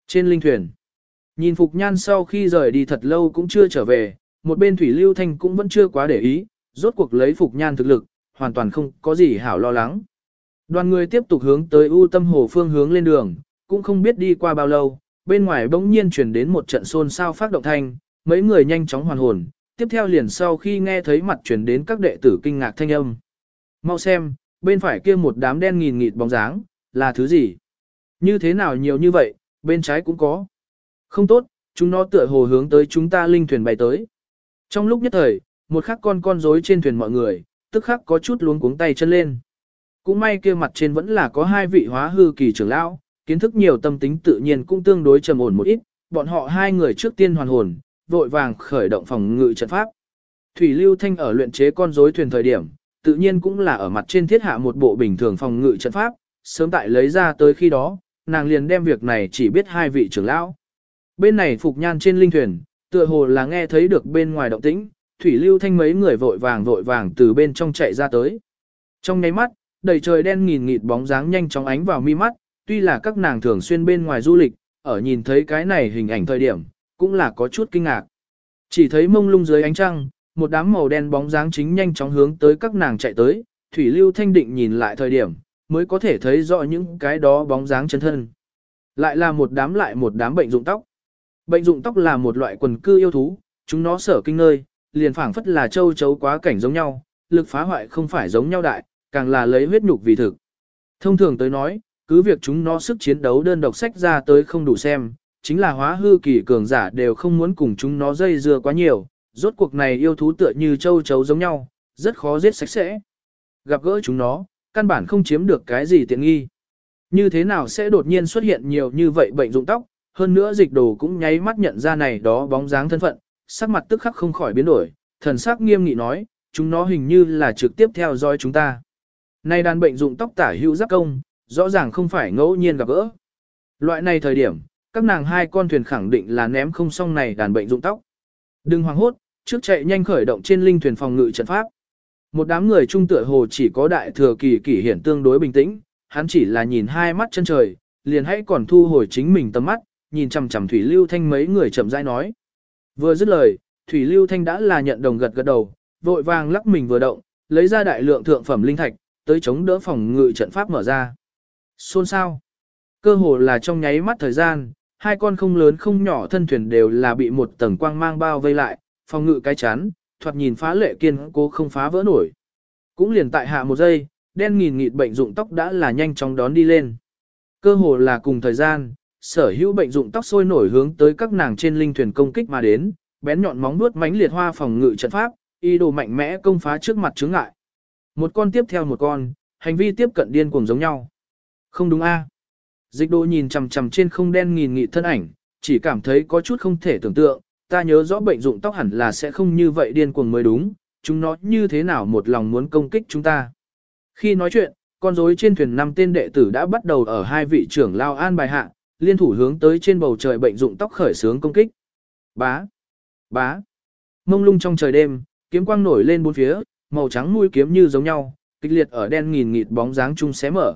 Trên linh thuyền Nhìn Phục Nhan sau khi rời đi thật lâu cũng chưa trở về, một bên Thủy Lưu Thanh cũng vẫn chưa quá để ý, rốt cuộc lấy Phục Nhan thực lực, hoàn toàn không có gì hảo lo lắng. Đoàn người tiếp tục hướng tới U Tâm Hồ phương hướng lên đường, cũng không biết đi qua bao lâu, bên ngoài bỗng nhiên chuyển đến một trận xôn xao phát động thanh, mấy người nhanh chóng hoàn hồn, tiếp theo liền sau khi nghe thấy mặt chuyển đến các đệ tử kinh ngạc thanh âm. Mau xem, bên phải kia một đám đen nghìn nghịt bóng dáng, là thứ gì? Như thế nào nhiều như vậy, bên trái cũng có. Không tốt, chúng nó tựa hồ hướng tới chúng ta linh thuyền bay tới. Trong lúc nhất thời, một khắc con con rối trên thuyền mọi người, tức khắc có chút luống cuống tay chân lên. Cũng may kia mặt trên vẫn là có hai vị hóa hư kỳ trưởng lão, kiến thức nhiều tâm tính tự nhiên cũng tương đối trầm ổn một ít, bọn họ hai người trước tiên hoàn hồn, vội vàng khởi động phòng ngự trận pháp. Thủy Lưu Thanh ở luyện chế con rối thuyền thời điểm, tự nhiên cũng là ở mặt trên thiết hạ một bộ bình thường phòng ngự trận pháp, sớm tại lấy ra tới khi đó, nàng liền đem việc này chỉ biết hai vị trưởng lão. Bên này Phục Nhan trên linh thuyền, tựa hồ là nghe thấy được bên ngoài động tĩnh, Thủy Lưu Thanh mấy người vội vàng vội vàng từ bên trong chạy ra tới. Trong nháy mắt, đầy trời đen nghìn nghịt bóng dáng nhanh chóng ánh vào mi mắt, tuy là các nàng thường xuyên bên ngoài du lịch, ở nhìn thấy cái này hình ảnh thời điểm, cũng là có chút kinh ngạc. Chỉ thấy mông lung dưới ánh trăng, một đám màu đen bóng dáng chính nhanh chóng hướng tới các nàng chạy tới, Thủy Lưu Thanh định nhìn lại thời điểm, mới có thể thấy rõ những cái đó bóng dáng chân thân. Lại là một đám lại một đám bệnh dụng tóc. Bệnh dụng tóc là một loại quần cư yêu thú, chúng nó sở kinh nơi, liền phảng phất là châu chấu quá cảnh giống nhau, lực phá hoại không phải giống nhau đại, càng là lấy huyết nhục vì thực. Thông thường tới nói, cứ việc chúng nó sức chiến đấu đơn độc sách ra tới không đủ xem, chính là hóa hư kỳ cường giả đều không muốn cùng chúng nó dây dưa quá nhiều, rốt cuộc này yêu thú tựa như châu chấu giống nhau, rất khó giết sạch sẽ. Gặp gỡ chúng nó, căn bản không chiếm được cái gì tiện nghi. Như thế nào sẽ đột nhiên xuất hiện nhiều như vậy bệnh dụng tóc, hơn nữa dịch đồ cũng nháy mắt nhận ra này đó bóng dáng thân phận, sắc mặt tức khắc không khỏi biến đổi, thần sắc nghiêm nghị nói, chúng nó hình như là trực tiếp theo dõi chúng ta. Này đàn bệnh dụng tóc tả hữu giáp công, rõ ràng không phải ngẫu nhiên gặp gỡ. Loại này thời điểm, các nàng hai con thuyền khẳng định là ném không xong này đàn bệnh dụng tóc. Đừng hoảng hốt, trước chạy nhanh khởi động trên linh thuyền phòng ngự trận pháp. Một đám người trung tựa hồ chỉ có đại thừa kỳ kỷ hiển tương đối bình tĩnh, hắn chỉ là nhìn hai mắt chân trời, liền hãy còn thu hồi chính mình tầm mắt, nhìn chằm chằm Thủy Lưu Thanh mấy người chậm rãi nói. Vừa dứt lời, Thủy Lưu Thanh đã là nhận đồng gật gật đầu, vội vàng lắc mình vừa động, lấy ra đại lượng thượng phẩm linh thạch, tới chống đỡ phòng ngự trận pháp mở ra. Xôn sao? Cơ hồ là trong nháy mắt thời gian, hai con không lớn không nhỏ thân thuyền đều là bị một tầng quang mang bao vây lại, phòng ngự cái chắn, thoạt nhìn phá lệ kiên cố không phá vỡ nổi. Cũng liền tại hạ một giây, đen nghìn nghịt bệnh dụng tóc đã là nhanh chóng đón đi lên. Cơ hồ là cùng thời gian, sở hữu bệnh dụng tóc sôi nổi hướng tới các nàng trên linh thuyền công kích mà đến, bén nhọn móng vuốt mánh liệt hoa phòng ngự trận pháp, y đồ mạnh mẽ công phá trước mặt chướng ngại. Một con tiếp theo một con, hành vi tiếp cận điên cuồng giống nhau. Không đúng a? Dịch đồ nhìn chằm chằm trên không đen nghìn nghị thân ảnh, chỉ cảm thấy có chút không thể tưởng tượng, ta nhớ rõ bệnh dụng tóc hẳn là sẽ không như vậy điên cuồng mới đúng, chúng nó như thế nào một lòng muốn công kích chúng ta. Khi nói chuyện, con rối trên thuyền năm tên đệ tử đã bắt đầu ở hai vị trưởng lao an bài hạ, liên thủ hướng tới trên bầu trời bệnh dụng tóc khởi sướng công kích. Bá, bá, mông lung trong trời đêm, kiếm quang nổi lên bốn phía, màu trắng mũi kiếm như giống nhau, kịch liệt ở đen nghìn nghịt bóng dáng chung xé mở.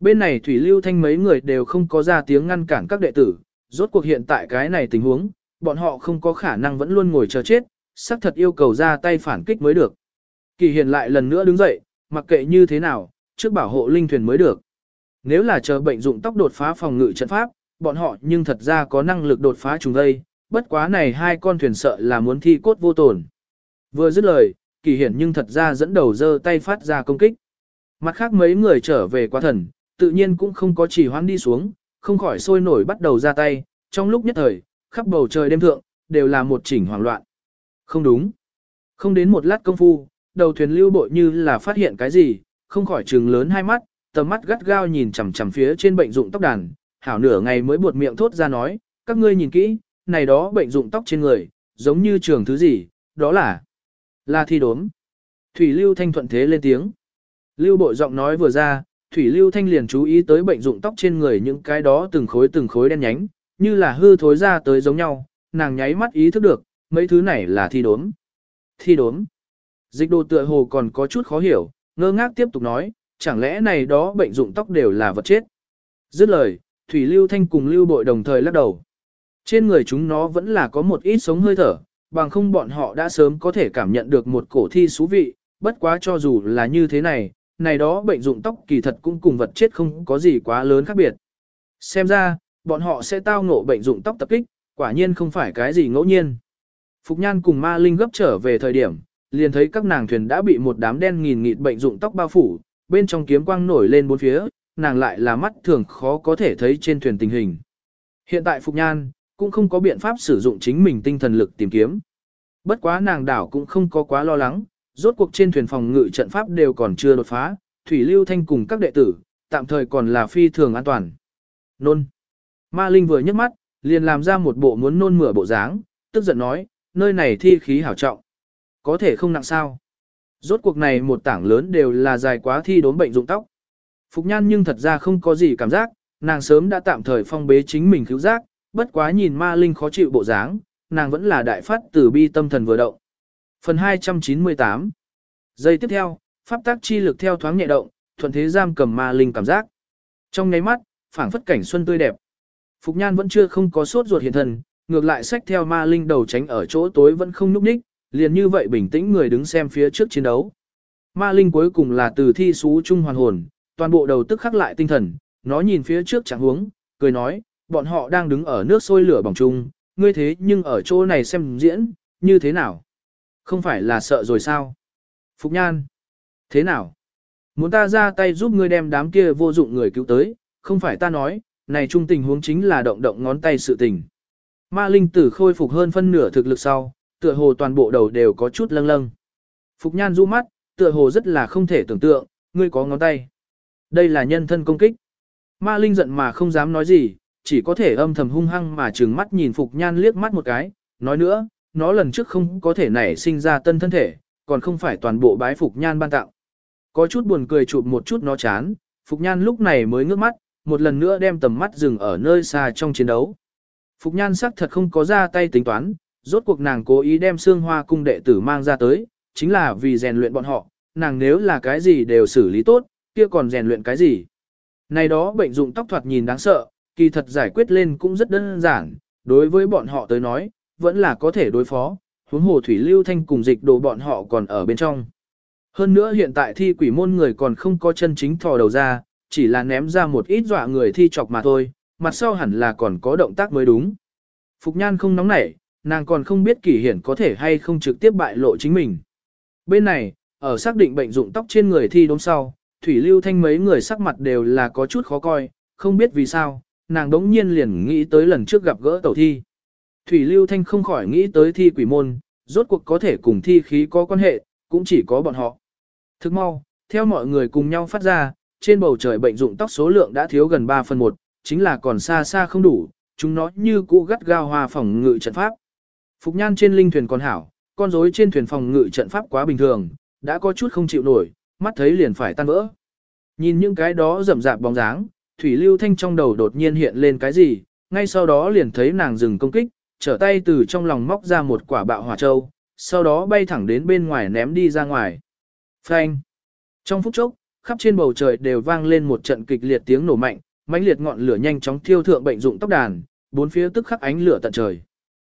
Bên này Thủy Lưu Thanh mấy người đều không có ra tiếng ngăn cản các đệ tử, rốt cuộc hiện tại cái này tình huống, bọn họ không có khả năng vẫn luôn ngồi chờ chết, xác thật yêu cầu ra tay phản kích mới được. Kỳ hiền lại lần nữa đứng dậy, mặc kệ như thế nào, trước bảo hộ linh thuyền mới được. Nếu là chờ bệnh dụng tốc đột phá phòng ngự trận pháp, bọn họ nhưng thật ra có năng lực đột phá chúng đây, bất quá này hai con thuyền sợ là muốn thi cốt vô tổn. Vừa dứt lời, kỳ hiển nhưng thật ra dẫn đầu dơ tay phát ra công kích. Mặt khác mấy người trở về quá thần, tự nhiên cũng không có chỉ hoãn đi xuống, không khỏi sôi nổi bắt đầu ra tay, trong lúc nhất thời, khắp bầu trời đêm thượng, đều là một chỉnh hoảng loạn. Không đúng. Không đến một lát công phu, đầu thuyền lưu bội như là phát hiện cái gì, không khỏi trừng lớn hai mắt, tầm mắt gắt gao nhìn chằm chằm phía trên bệnh dụng tóc đàn, hảo nửa ngày mới buột miệng thốt ra nói, các ngươi nhìn kỹ, này đó bệnh dụng tóc trên người, giống như trường thứ gì, đó là là thi đốm. Thủy Lưu Thanh thuận thế lên tiếng. Lưu bội giọng nói vừa ra, Thủy Lưu Thanh liền chú ý tới bệnh dụng tóc trên người những cái đó từng khối từng khối đen nhánh, như là hư thối ra tới giống nhau, nàng nháy mắt ý thức được, mấy thứ này là thi đốm. Thi đốm. Dịch đồ tựa hồ còn có chút khó hiểu, ngơ ngác tiếp tục nói, chẳng lẽ này đó bệnh dụng tóc đều là vật chết. Dứt lời, Thủy Lưu Thanh cùng Lưu Bội đồng thời lắc đầu. Trên người chúng nó vẫn là có một ít sống hơi thở, bằng không bọn họ đã sớm có thể cảm nhận được một cổ thi thú vị, bất quá cho dù là như thế này, này đó bệnh dụng tóc kỳ thật cũng cùng vật chết không có gì quá lớn khác biệt. Xem ra, bọn họ sẽ tao ngộ bệnh dụng tóc tập kích, quả nhiên không phải cái gì ngẫu nhiên. Phục Nhan cùng Ma Linh gấp trở về thời điểm, liền thấy các nàng thuyền đã bị một đám đen nghìn nghịt bệnh dụng tóc bao phủ, bên trong kiếm quang nổi lên bốn phía, nàng lại là mắt thường khó có thể thấy trên thuyền tình hình. Hiện tại Phục Nhan, cũng không có biện pháp sử dụng chính mình tinh thần lực tìm kiếm. Bất quá nàng đảo cũng không có quá lo lắng, rốt cuộc trên thuyền phòng ngự trận pháp đều còn chưa đột phá, Thủy Lưu Thanh cùng các đệ tử, tạm thời còn là phi thường an toàn. Nôn. Ma Linh vừa nhấc mắt, liền làm ra một bộ muốn nôn mửa bộ dáng, tức giận nói, nơi này thi khí hảo trọng. Có thể không nặng sao. Rốt cuộc này một tảng lớn đều là dài quá thi đốn bệnh dụng tóc. Phục nhan nhưng thật ra không có gì cảm giác, nàng sớm đã tạm thời phong bế chính mình cứu giác, bất quá nhìn ma linh khó chịu bộ dáng, nàng vẫn là đại phát từ bi tâm thần vừa động. Phần 298 Giây tiếp theo, pháp tác chi lực theo thoáng nhẹ động, thuận thế giam cầm ma linh cảm giác. Trong nháy mắt, phảng phất cảnh xuân tươi đẹp. Phục Nhan vẫn chưa không có sốt ruột hiện thần, ngược lại sách theo ma linh đầu tránh ở chỗ tối vẫn không núp đích, liền như vậy bình tĩnh người đứng xem phía trước chiến đấu. Ma linh cuối cùng là từ thi xú trung hoàn hồn, toàn bộ đầu tức khắc lại tinh thần, nó nhìn phía trước chẳng huống, cười nói, bọn họ đang đứng ở nước sôi lửa bỏng chung, ngươi thế nhưng ở chỗ này xem diễn, như thế nào? Không phải là sợ rồi sao? Phục Nhan. Thế nào? Muốn ta ra tay giúp ngươi đem đám kia vô dụng người cứu tới, không phải ta nói, này chung tình huống chính là động động ngón tay sự tình. Ma linh tử khôi phục hơn phân nửa thực lực sau, tựa hồ toàn bộ đầu đều có chút lâng lâng. Phục nhan du mắt, tựa hồ rất là không thể tưởng tượng, ngươi có ngón tay. Đây là nhân thân công kích. Ma linh giận mà không dám nói gì, chỉ có thể âm thầm hung hăng mà trừng mắt nhìn Phục nhan liếc mắt một cái, nói nữa, nó lần trước không có thể nảy sinh ra tân thân thể, còn không phải toàn bộ bái Phục nhan ban tạo. Có chút buồn cười chụp một chút nó chán, Phục nhan lúc này mới ngước mắt, một lần nữa đem tầm mắt dừng ở nơi xa trong chiến đấu. Phục nhan sắc thật không có ra tay tính toán, rốt cuộc nàng cố ý đem xương hoa cung đệ tử mang ra tới, chính là vì rèn luyện bọn họ, nàng nếu là cái gì đều xử lý tốt, kia còn rèn luyện cái gì. Này đó bệnh dụng tóc thoạt nhìn đáng sợ, kỳ thật giải quyết lên cũng rất đơn giản, đối với bọn họ tới nói, vẫn là có thể đối phó, huống hồ thủy lưu thanh cùng dịch đồ bọn họ còn ở bên trong. Hơn nữa hiện tại thi quỷ môn người còn không có chân chính thò đầu ra, chỉ là ném ra một ít dọa người thi chọc mà thôi, mặt sau hẳn là còn có động tác mới đúng. Phục nhan không nóng nảy, nàng còn không biết kỷ hiển có thể hay không trực tiếp bại lộ chính mình. Bên này, ở xác định bệnh dụng tóc trên người thi đống sau, Thủy Lưu Thanh mấy người sắc mặt đều là có chút khó coi, không biết vì sao, nàng đống nhiên liền nghĩ tới lần trước gặp gỡ tẩu thi. Thủy Lưu Thanh không khỏi nghĩ tới thi quỷ môn, rốt cuộc có thể cùng thi khí có quan hệ, cũng chỉ có bọn họ. Thức mau, theo mọi người cùng nhau phát ra, trên bầu trời bệnh dụng tóc số lượng đã thiếu gần 3 phần 1, chính là còn xa xa không đủ, chúng nó như cũ gắt gao hòa phòng ngự trận pháp. Phục nhan trên linh thuyền còn hảo, con rối trên thuyền phòng ngự trận pháp quá bình thường, đã có chút không chịu nổi, mắt thấy liền phải tan vỡ. Nhìn những cái đó rậm rạp bóng dáng, Thủy Lưu Thanh trong đầu đột nhiên hiện lên cái gì, ngay sau đó liền thấy nàng dừng công kích, trở tay từ trong lòng móc ra một quả bạo hỏa châu, sau đó bay thẳng đến bên ngoài ném đi ra ngoài. Phanh! Trong phút chốc, khắp trên bầu trời đều vang lên một trận kịch liệt tiếng nổ mạnh, mãnh liệt ngọn lửa nhanh chóng thiêu thượng bệnh dụng tóc đàn, bốn phía tức khắc ánh lửa tận trời.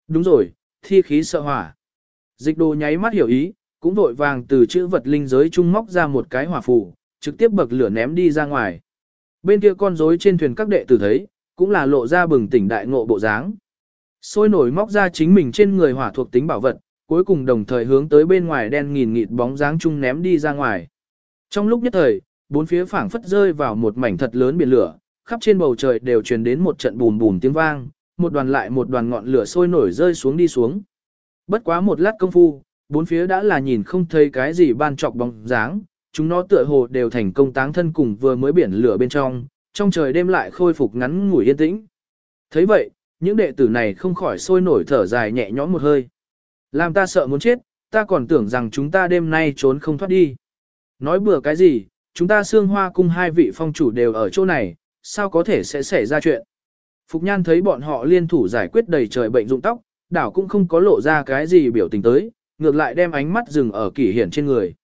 Đúng rồi, thi khí sợ hỏa. Dịch đồ nháy mắt hiểu ý, cũng vội vàng từ chữ vật linh giới trung móc ra một cái hỏa phù, trực tiếp bậc lửa ném đi ra ngoài. Bên kia con rối trên thuyền các đệ tử thấy, cũng là lộ ra bừng tỉnh đại ngộ bộ dáng. Sôi nổi móc ra chính mình trên người hỏa thuộc tính bảo vật, cuối cùng đồng thời hướng tới bên ngoài đen nghìn nghịt bóng dáng chung ném đi ra ngoài. Trong lúc nhất thời, bốn phía phảng phất rơi vào một mảnh thật lớn biển lửa, khắp trên bầu trời đều truyền đến một trận bùm bùm tiếng vang, một đoàn lại một đoàn ngọn lửa sôi nổi rơi xuống đi xuống. Bất quá một lát công phu, bốn phía đã là nhìn không thấy cái gì ban trọc bóng dáng, chúng nó tựa hồ đều thành công táng thân cùng vừa mới biển lửa bên trong, trong trời đêm lại khôi phục ngắn ngủi yên tĩnh. thấy vậy, những đệ tử này không khỏi sôi nổi thở dài nhẹ nhõm một hơi. Làm ta sợ muốn chết, ta còn tưởng rằng chúng ta đêm nay trốn không thoát đi. Nói bừa cái gì, chúng ta xương hoa cung hai vị phong chủ đều ở chỗ này, sao có thể sẽ xảy ra chuyện. Phục Nhan thấy bọn họ liên thủ giải quyết đầy trời bệnh dụng tóc, đảo cũng không có lộ ra cái gì biểu tình tới, ngược lại đem ánh mắt dừng ở kỷ hiển trên người.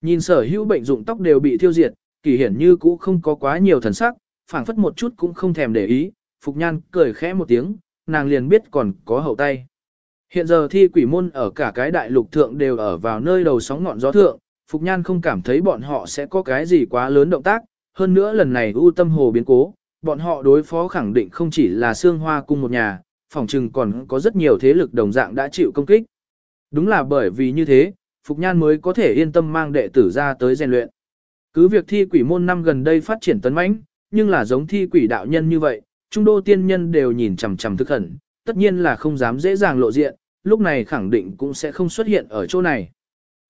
Nhìn sở hữu bệnh dụng tóc đều bị thiêu diệt, kỷ hiển như cũ không có quá nhiều thần sắc, phảng phất một chút cũng không thèm để ý, Phục Nhan cười khẽ một tiếng, nàng liền biết còn có hậu tay. Hiện giờ thi quỷ môn ở cả cái đại lục thượng đều ở vào nơi đầu sóng ngọn gió thượng, Phục Nhan không cảm thấy bọn họ sẽ có cái gì quá lớn động tác, hơn nữa lần này ưu tâm hồ biến cố, bọn họ đối phó khẳng định không chỉ là xương hoa cung một nhà, phòng trừng còn có rất nhiều thế lực đồng dạng đã chịu công kích. Đúng là bởi vì như thế, Phục Nhan mới có thể yên tâm mang đệ tử ra tới rèn luyện. Cứ việc thi quỷ môn năm gần đây phát triển tấn mãnh, nhưng là giống thi quỷ đạo nhân như vậy, trung đô tiên nhân đều nhìn chằm chằm thức khẩn, tất nhiên là không dám dễ dàng lộ diện, lúc này khẳng định cũng sẽ không xuất hiện ở chỗ này.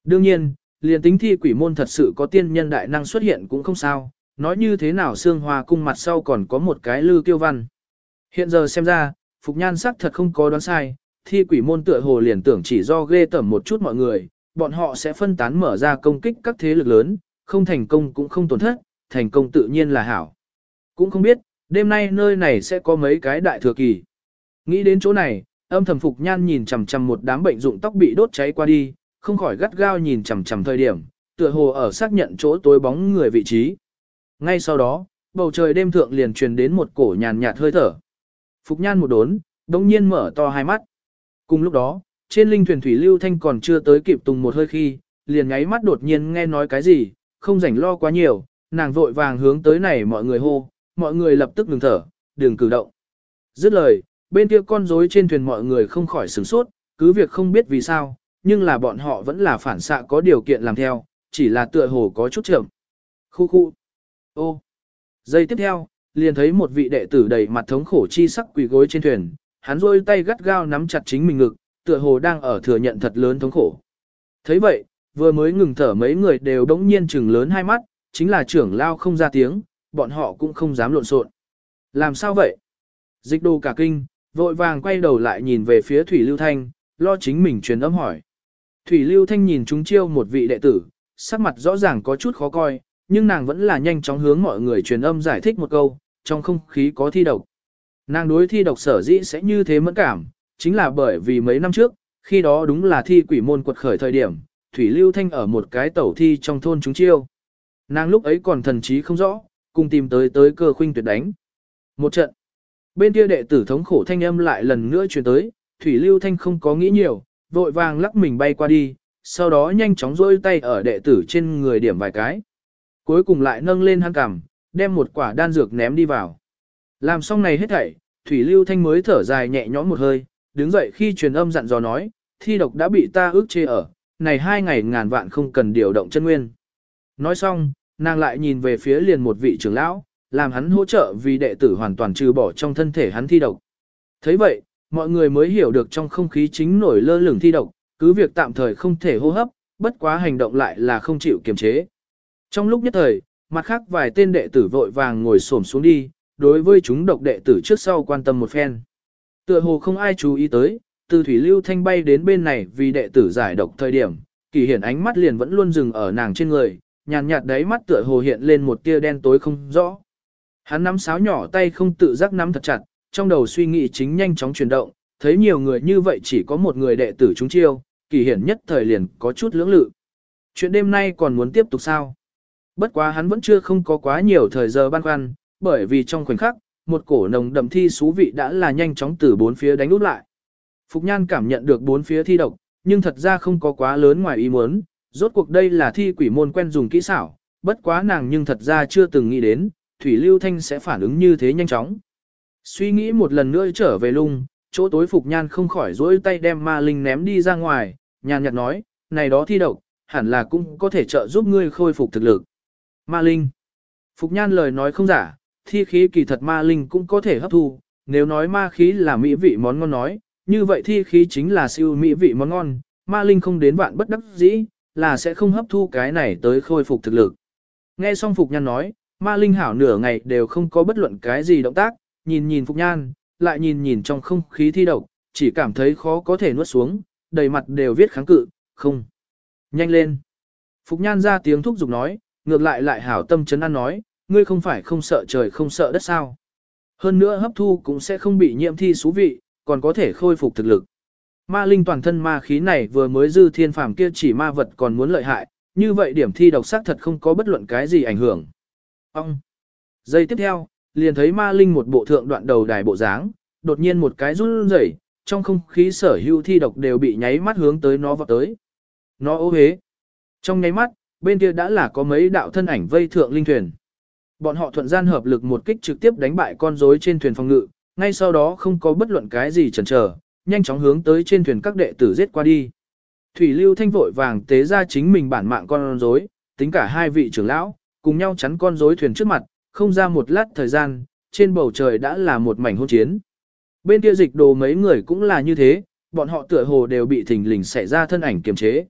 Đương nhiên, liền tính thi quỷ môn thật sự có tiên nhân đại năng xuất hiện cũng không sao, nói như thế nào xương hoa cung mặt sau còn có một cái lư kiêu văn. Hiện giờ xem ra, Phục Nhan sắc thật không có đoán sai, thi quỷ môn tựa hồ liền tưởng chỉ do ghê tẩm một chút mọi người, bọn họ sẽ phân tán mở ra công kích các thế lực lớn, không thành công cũng không tổn thất, thành công tự nhiên là hảo. Cũng không biết, đêm nay nơi này sẽ có mấy cái đại thừa kỳ. Nghĩ đến chỗ này, âm thầm Phục Nhan nhìn chằm chằm một đám bệnh dụng tóc bị đốt cháy qua đi, không khỏi gắt gao nhìn chằm chằm thời điểm, tựa hồ ở xác nhận chỗ tối bóng người vị trí. Ngay sau đó, bầu trời đêm thượng liền truyền đến một cổ nhàn nhạt hơi thở. Phục Nhan một đốn, đống nhiên mở to hai mắt. Cùng lúc đó, trên linh thuyền thủy lưu thanh còn chưa tới kịp tùng một hơi khi, liền nháy mắt đột nhiên nghe nói cái gì, không rảnh lo quá nhiều, nàng vội vàng hướng tới này mọi người hô, mọi người lập tức ngừng thở, đừng cử động. Dứt lời, bên kia con rối trên thuyền mọi người không khỏi sửng sốt, cứ việc không biết vì sao, nhưng là bọn họ vẫn là phản xạ có điều kiện làm theo, chỉ là tựa hồ có chút chậm. Khu khu. Ô. Giây tiếp theo, liền thấy một vị đệ tử đầy mặt thống khổ chi sắc quỳ gối trên thuyền, hắn rôi tay gắt gao nắm chặt chính mình ngực, tựa hồ đang ở thừa nhận thật lớn thống khổ. thấy vậy, vừa mới ngừng thở mấy người đều đống nhiên chừng lớn hai mắt, chính là trưởng lao không ra tiếng, bọn họ cũng không dám lộn xộn. Làm sao vậy? Dịch đồ cả kinh, vội vàng quay đầu lại nhìn về phía Thủy Lưu Thanh, lo chính mình truyền âm hỏi. Thủy Lưu Thanh nhìn chúng chiêu một vị đệ tử, sắc mặt rõ ràng có chút khó coi, nhưng nàng vẫn là nhanh chóng hướng mọi người truyền âm giải thích một câu, trong không khí có thi độc. Nàng đối thi độc sở dĩ sẽ như thế mẫn cảm, chính là bởi vì mấy năm trước, khi đó đúng là thi quỷ môn quật khởi thời điểm, Thủy Lưu Thanh ở một cái tẩu thi trong thôn chúng chiêu. Nàng lúc ấy còn thần trí không rõ, cùng tìm tới tới cơ khuynh tuyệt đánh. Một trận. Bên kia đệ tử thống khổ thanh âm lại lần nữa truyền tới, Thủy Lưu Thanh không có nghĩ nhiều, vội vàng lắc mình bay qua đi, sau đó nhanh chóng rôi tay ở đệ tử trên người điểm vài cái. Cuối cùng lại nâng lên hăng cằm, đem một quả đan dược ném đi vào. Làm xong này hết thảy, Thủy Lưu Thanh mới thở dài nhẹ nhõm một hơi, đứng dậy khi truyền âm dặn dò nói, thi độc đã bị ta ước chê ở, này hai ngày ngàn vạn không cần điều động chân nguyên. Nói xong, nàng lại nhìn về phía liền một vị trưởng lão, làm hắn hỗ trợ vì đệ tử hoàn toàn trừ bỏ trong thân thể hắn thi độc. thấy vậy, mọi người mới hiểu được trong không khí chính nổi lơ lửng thi độc, cứ việc tạm thời không thể hô hấp, bất quá hành động lại là không chịu kiềm chế. Trong lúc nhất thời, mặt khác vài tên đệ tử vội vàng ngồi xổm xuống đi, đối với chúng độc đệ tử trước sau quan tâm một phen. Tựa hồ không ai chú ý tới, từ thủy lưu thanh bay đến bên này vì đệ tử giải độc thời điểm, kỳ hiển ánh mắt liền vẫn luôn dừng ở nàng trên người, nhàn nhạt đấy mắt tựa hồ hiện lên một tia đen tối không rõ. Hắn nắm sáo nhỏ tay không tự giác nắm thật chặt, trong đầu suy nghĩ chính nhanh chóng chuyển động, thấy nhiều người như vậy chỉ có một người đệ tử chúng chiêu, kỳ hiển nhất thời liền có chút lưỡng lự. Chuyện đêm nay còn muốn tiếp tục sao? Bất quá hắn vẫn chưa không có quá nhiều thời giờ băn khoăn, bởi vì trong khoảnh khắc, một cổ nồng đậm thi xú vị đã là nhanh chóng từ bốn phía đánh úp lại. Phục Nhan cảm nhận được bốn phía thi độc, nhưng thật ra không có quá lớn ngoài ý muốn, rốt cuộc đây là thi quỷ môn quen dùng kỹ xảo, bất quá nàng nhưng thật ra chưa từng nghĩ đến, Thủy Lưu Thanh sẽ phản ứng như thế nhanh chóng. Suy nghĩ một lần nữa trở về lung, chỗ tối Phục Nhan không khỏi dỗi tay đem ma linh ném đi ra ngoài, nhàn nhạt nói, này đó thi độc, hẳn là cũng có thể trợ giúp ngươi khôi phục thực lực. Ma linh. Phục Nhan lời nói không giả, thi khí kỳ thật ma linh cũng có thể hấp thu, nếu nói ma khí là mỹ vị món ngon nói, như vậy thi khí chính là siêu mỹ vị món ngon, ma linh không đến vạn bất đắc dĩ, là sẽ không hấp thu cái này tới khôi phục thực lực. Nghe xong Phục Nhan nói, ma linh hảo nửa ngày đều không có bất luận cái gì động tác, nhìn nhìn Phục Nhan, lại nhìn nhìn trong không khí thi độc, chỉ cảm thấy khó có thể nuốt xuống, đầy mặt đều viết kháng cự, không. Nhanh lên. Phục Nhan ra tiếng thúc giục nói, ngược lại lại hảo tâm chấn an nói, ngươi không phải không sợ trời không sợ đất sao. Hơn nữa hấp thu cũng sẽ không bị nhiễm thi xú vị, còn có thể khôi phục thực lực. Ma linh toàn thân ma khí này vừa mới dư thiên phàm kia chỉ ma vật còn muốn lợi hại, như vậy điểm thi độc sắc thật không có bất luận cái gì ảnh hưởng. Ông! Giây tiếp theo, liền thấy ma linh một bộ thượng đoạn đầu đài bộ dáng, đột nhiên một cái run rẩy, trong không khí sở hữu thi độc đều bị nháy mắt hướng tới nó vọt tới. Nó ô hế. Trong nháy mắt, bên kia đã là có mấy đạo thân ảnh vây thượng linh thuyền. Bọn họ thuận gian hợp lực một kích trực tiếp đánh bại con rối trên thuyền phòng ngự, ngay sau đó không có bất luận cái gì chần chờ, nhanh chóng hướng tới trên thuyền các đệ tử giết qua đi. Thủy Lưu Thanh vội vàng tế ra chính mình bản mạng con rối, tính cả hai vị trưởng lão, cùng nhau chắn con rối thuyền trước mặt, không ra một lát thời gian, trên bầu trời đã là một mảnh hôn chiến. Bên kia dịch đồ mấy người cũng là như thế, bọn họ tựa hồ đều bị thình lình xảy ra thân ảnh kiềm chế.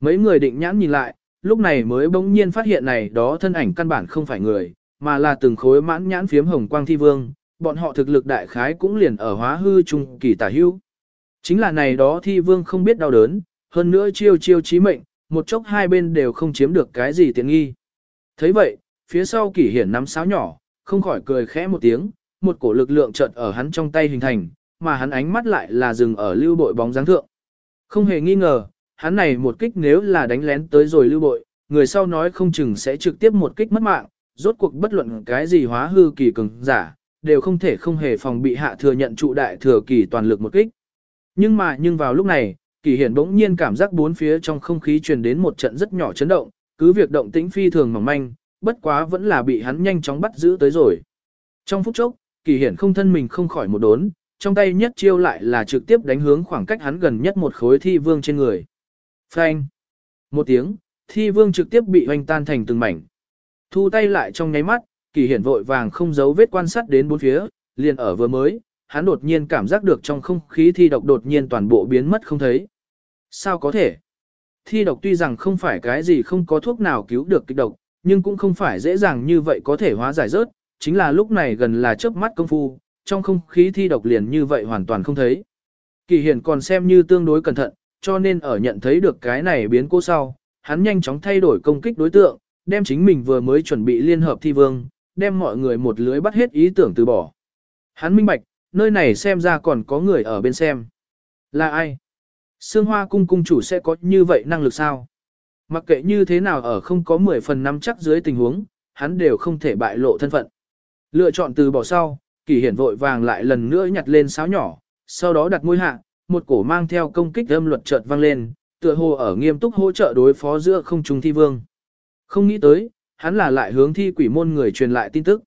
Mấy người định nhãn nhìn lại, lúc này mới bỗng nhiên phát hiện này đó thân ảnh căn bản không phải người, mà là từng khối mãn nhãn phiếm hồng quang thi vương, bọn họ thực lực đại khái cũng liền ở hóa hư trung kỳ tả hưu. Chính là này đó thi vương không biết đau đớn, hơn nữa chiêu chiêu chí mệnh, một chốc hai bên đều không chiếm được cái gì tiện nghi. thấy vậy, phía sau kỷ hiển nắm sáo nhỏ, không khỏi cười khẽ một tiếng, một cổ lực lượng chợt ở hắn trong tay hình thành, mà hắn ánh mắt lại là dừng ở lưu bội bóng dáng thượng. Không hề nghi ngờ, hắn này một kích nếu là đánh lén tới rồi lưu bội, người sau nói không chừng sẽ trực tiếp một kích mất mạng, rốt cuộc bất luận cái gì hóa hư kỳ cường giả, đều không thể không hề phòng bị hạ thừa nhận trụ đại thừa kỳ toàn lực một kích. Nhưng mà nhưng vào lúc này, kỳ hiển bỗng nhiên cảm giác bốn phía trong không khí truyền đến một trận rất nhỏ chấn động, cứ việc động tĩnh phi thường mỏng manh, bất quá vẫn là bị hắn nhanh chóng bắt giữ tới rồi. Trong phút chốc, kỳ hiển không thân mình không khỏi một đốn, trong tay nhất chiêu lại là trực tiếp đánh hướng khoảng cách hắn gần nhất một khối thi vương trên người. Phanh! Một tiếng, thi vương trực tiếp bị hoành tan thành từng mảnh. Thu tay lại trong nháy mắt, kỳ hiển vội vàng không giấu vết quan sát đến bốn phía, liền ở vừa mới, hắn đột nhiên cảm giác được trong không khí thi độc đột nhiên toàn bộ biến mất không thấy. Sao có thể? Thi độc tuy rằng không phải cái gì không có thuốc nào cứu được kịch độc, nhưng cũng không phải dễ dàng như vậy có thể hóa giải rớt, chính là lúc này gần là chớp mắt công phu, trong không khí thi độc liền như vậy hoàn toàn không thấy. Kỳ hiển còn xem như tương đối cẩn thận, cho nên ở nhận thấy được cái này biến cố sau, hắn nhanh chóng thay đổi công kích đối tượng, đem chính mình vừa mới chuẩn bị liên hợp thi vương, đem mọi người một lưới bắt hết ý tưởng từ bỏ. Hắn minh bạch, nơi này xem ra còn có người ở bên xem. Là ai? Sương Hoa cung cung chủ sẽ có như vậy năng lực sao? Mặc kệ như thế nào ở không có 10 phần năm chắc dưới tình huống, hắn đều không thể bại lộ thân phận. Lựa chọn từ bỏ sau, Kỳ Hiển vội vàng lại lần nữa nhặt lên sáo nhỏ, sau đó đặt môi hạ, một cổ mang theo công kích âm luật chợt vang lên, tựa hồ ở nghiêm túc hỗ trợ đối phó giữa không trung thi vương. Không nghĩ tới, hắn là lại hướng thi quỷ môn người truyền lại tin tức.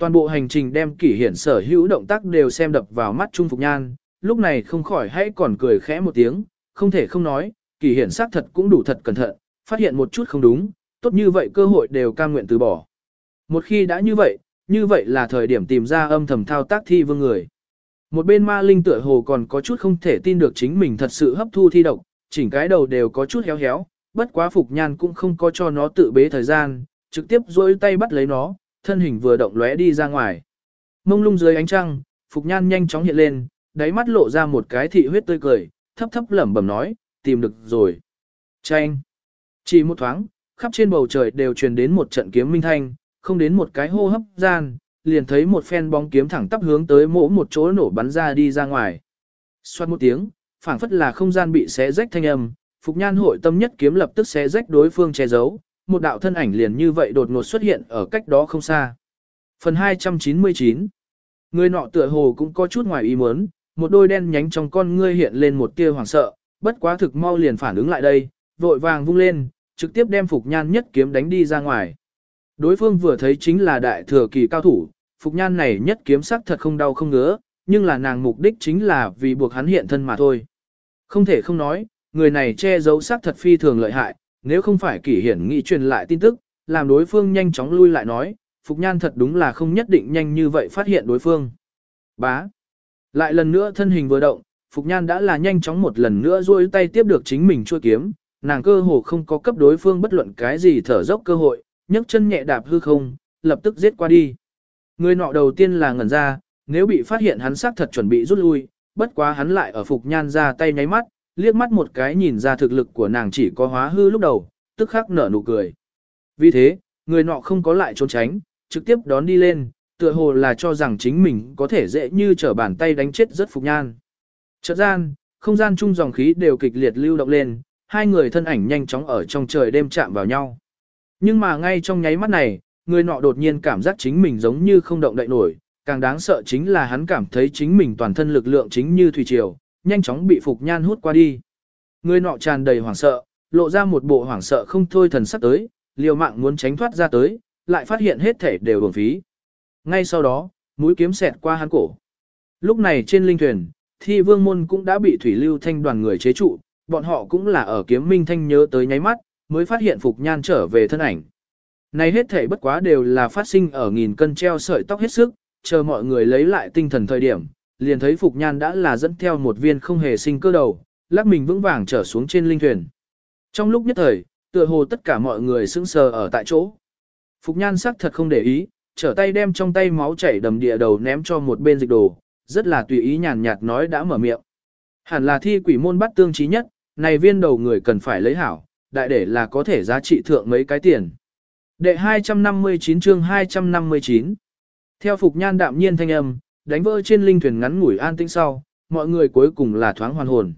Toàn bộ hành trình đem kỷ hiển sở hữu động tác đều xem đập vào mắt Trung Phục Nhan, lúc này không khỏi hãy còn cười khẽ một tiếng, không thể không nói, kỷ hiển xác thật cũng đủ thật cẩn thận, phát hiện một chút không đúng, tốt như vậy cơ hội đều cam nguyện từ bỏ. Một khi đã như vậy, như vậy là thời điểm tìm ra âm thầm thao tác thi vương người. Một bên ma linh tựa hồ còn có chút không thể tin được chính mình thật sự hấp thu thi độc, chỉnh cái đầu đều có chút héo héo, bất quá Phục Nhan cũng không có cho nó tự bế thời gian, trực tiếp dối tay bắt lấy nó, thân hình vừa động lóe đi ra ngoài. Mông lung dưới ánh trăng, Phục Nhan nhanh chóng hiện lên, đáy mắt lộ ra một cái thị huyết tươi cười, thấp thấp lẩm bẩm nói, tìm được rồi. Chanh. Chỉ một thoáng, khắp trên bầu trời đều truyền đến một trận kiếm minh thanh, không đến một cái hô hấp gian, liền thấy một phen bóng kiếm thẳng tắp hướng tới mỗ một chỗ nổ bắn ra đi ra ngoài. Xoát một tiếng, phảng phất là không gian bị xé rách thanh âm, Phục Nhan hội tâm nhất kiếm lập tức xé rách đối phương che giấu, một đạo thân ảnh liền như vậy đột ngột xuất hiện ở cách đó không xa. Phần 299 Người nọ tựa hồ cũng có chút ngoài ý muốn, một đôi đen nhánh trong con ngươi hiện lên một tia hoảng sợ, bất quá thực mau liền phản ứng lại đây, vội vàng vung lên, trực tiếp đem Phục Nhan nhất kiếm đánh đi ra ngoài. Đối phương vừa thấy chính là đại thừa kỳ cao thủ, Phục Nhan này nhất kiếm sắc thật không đau không ngứa, nhưng là nàng mục đích chính là vì buộc hắn hiện thân mà thôi. Không thể không nói, người này che giấu sắc thật phi thường lợi hại, nếu không phải kỷ hiển nghị truyền lại tin tức, làm đối phương nhanh chóng lui lại nói, Phục Nhan thật đúng là không nhất định nhanh như vậy phát hiện đối phương. Bá. Lại lần nữa thân hình vừa động, Phục Nhan đã là nhanh chóng một lần nữa duỗi tay tiếp được chính mình chua kiếm, nàng cơ hồ không có cấp đối phương bất luận cái gì thở dốc cơ hội, nhấc chân nhẹ đạp hư không, lập tức giết qua đi. Người nọ đầu tiên là ngẩn ra, nếu bị phát hiện hắn xác thật chuẩn bị rút lui, bất quá hắn lại ở Phục Nhan ra tay nháy mắt, liếc mắt một cái nhìn ra thực lực của nàng chỉ có hóa hư lúc đầu, tức khắc nở nụ cười. Vì thế, người nọ không có lại trốn tránh, trực tiếp đón đi lên, tựa hồ là cho rằng chính mình có thể dễ như trở bàn tay đánh chết rất Phục Nhan. Chợt gian, không gian chung dòng khí đều kịch liệt lưu động lên, hai người thân ảnh nhanh chóng ở trong trời đêm chạm vào nhau. Nhưng mà ngay trong nháy mắt này, người nọ đột nhiên cảm giác chính mình giống như không động đậy nổi, càng đáng sợ chính là hắn cảm thấy chính mình toàn thân lực lượng chính như thủy triều, nhanh chóng bị Phục Nhan hút qua đi. Người nọ tràn đầy hoảng sợ, lộ ra một bộ hoảng sợ không thôi thần sắc tới, liều mạng muốn tránh thoát ra tới, lại phát hiện hết thể đều uổng phí. Ngay sau đó, mũi kiếm xẹt qua hắn cổ. Lúc này trên linh thuyền, thi vương môn cũng đã bị thủy lưu thanh đoàn người chế trụ, bọn họ cũng là ở kiếm minh thanh nhớ tới nháy mắt, mới phát hiện Phục Nhan trở về thân ảnh. Này hết thể bất quá đều là phát sinh ở nghìn cân treo sợi tóc hết sức, chờ mọi người lấy lại tinh thần thời điểm, liền thấy Phục Nhan đã là dẫn theo một viên không hề sinh cơ đầu, lắc mình vững vàng trở xuống trên linh thuyền. Trong lúc nhất thời, tựa hồ tất cả mọi người sững sờ ở tại chỗ. Phục Nhan sắc thật không để ý, trở tay đem trong tay máu chảy đầm địa đầu ném cho một bên dịch đồ, rất là tùy ý nhàn nhạt nói đã mở miệng. Hẳn là thi quỷ môn bắt tương trí nhất, này viên đầu người cần phải lấy hảo, đại để là có thể giá trị thượng mấy cái tiền. Đệ 259 chương 259 Theo Phục Nhan đạm nhiên thanh âm, đánh vỡ trên linh thuyền ngắn ngủi an tĩnh sau, mọi người cuối cùng là thoáng hoàn hồn.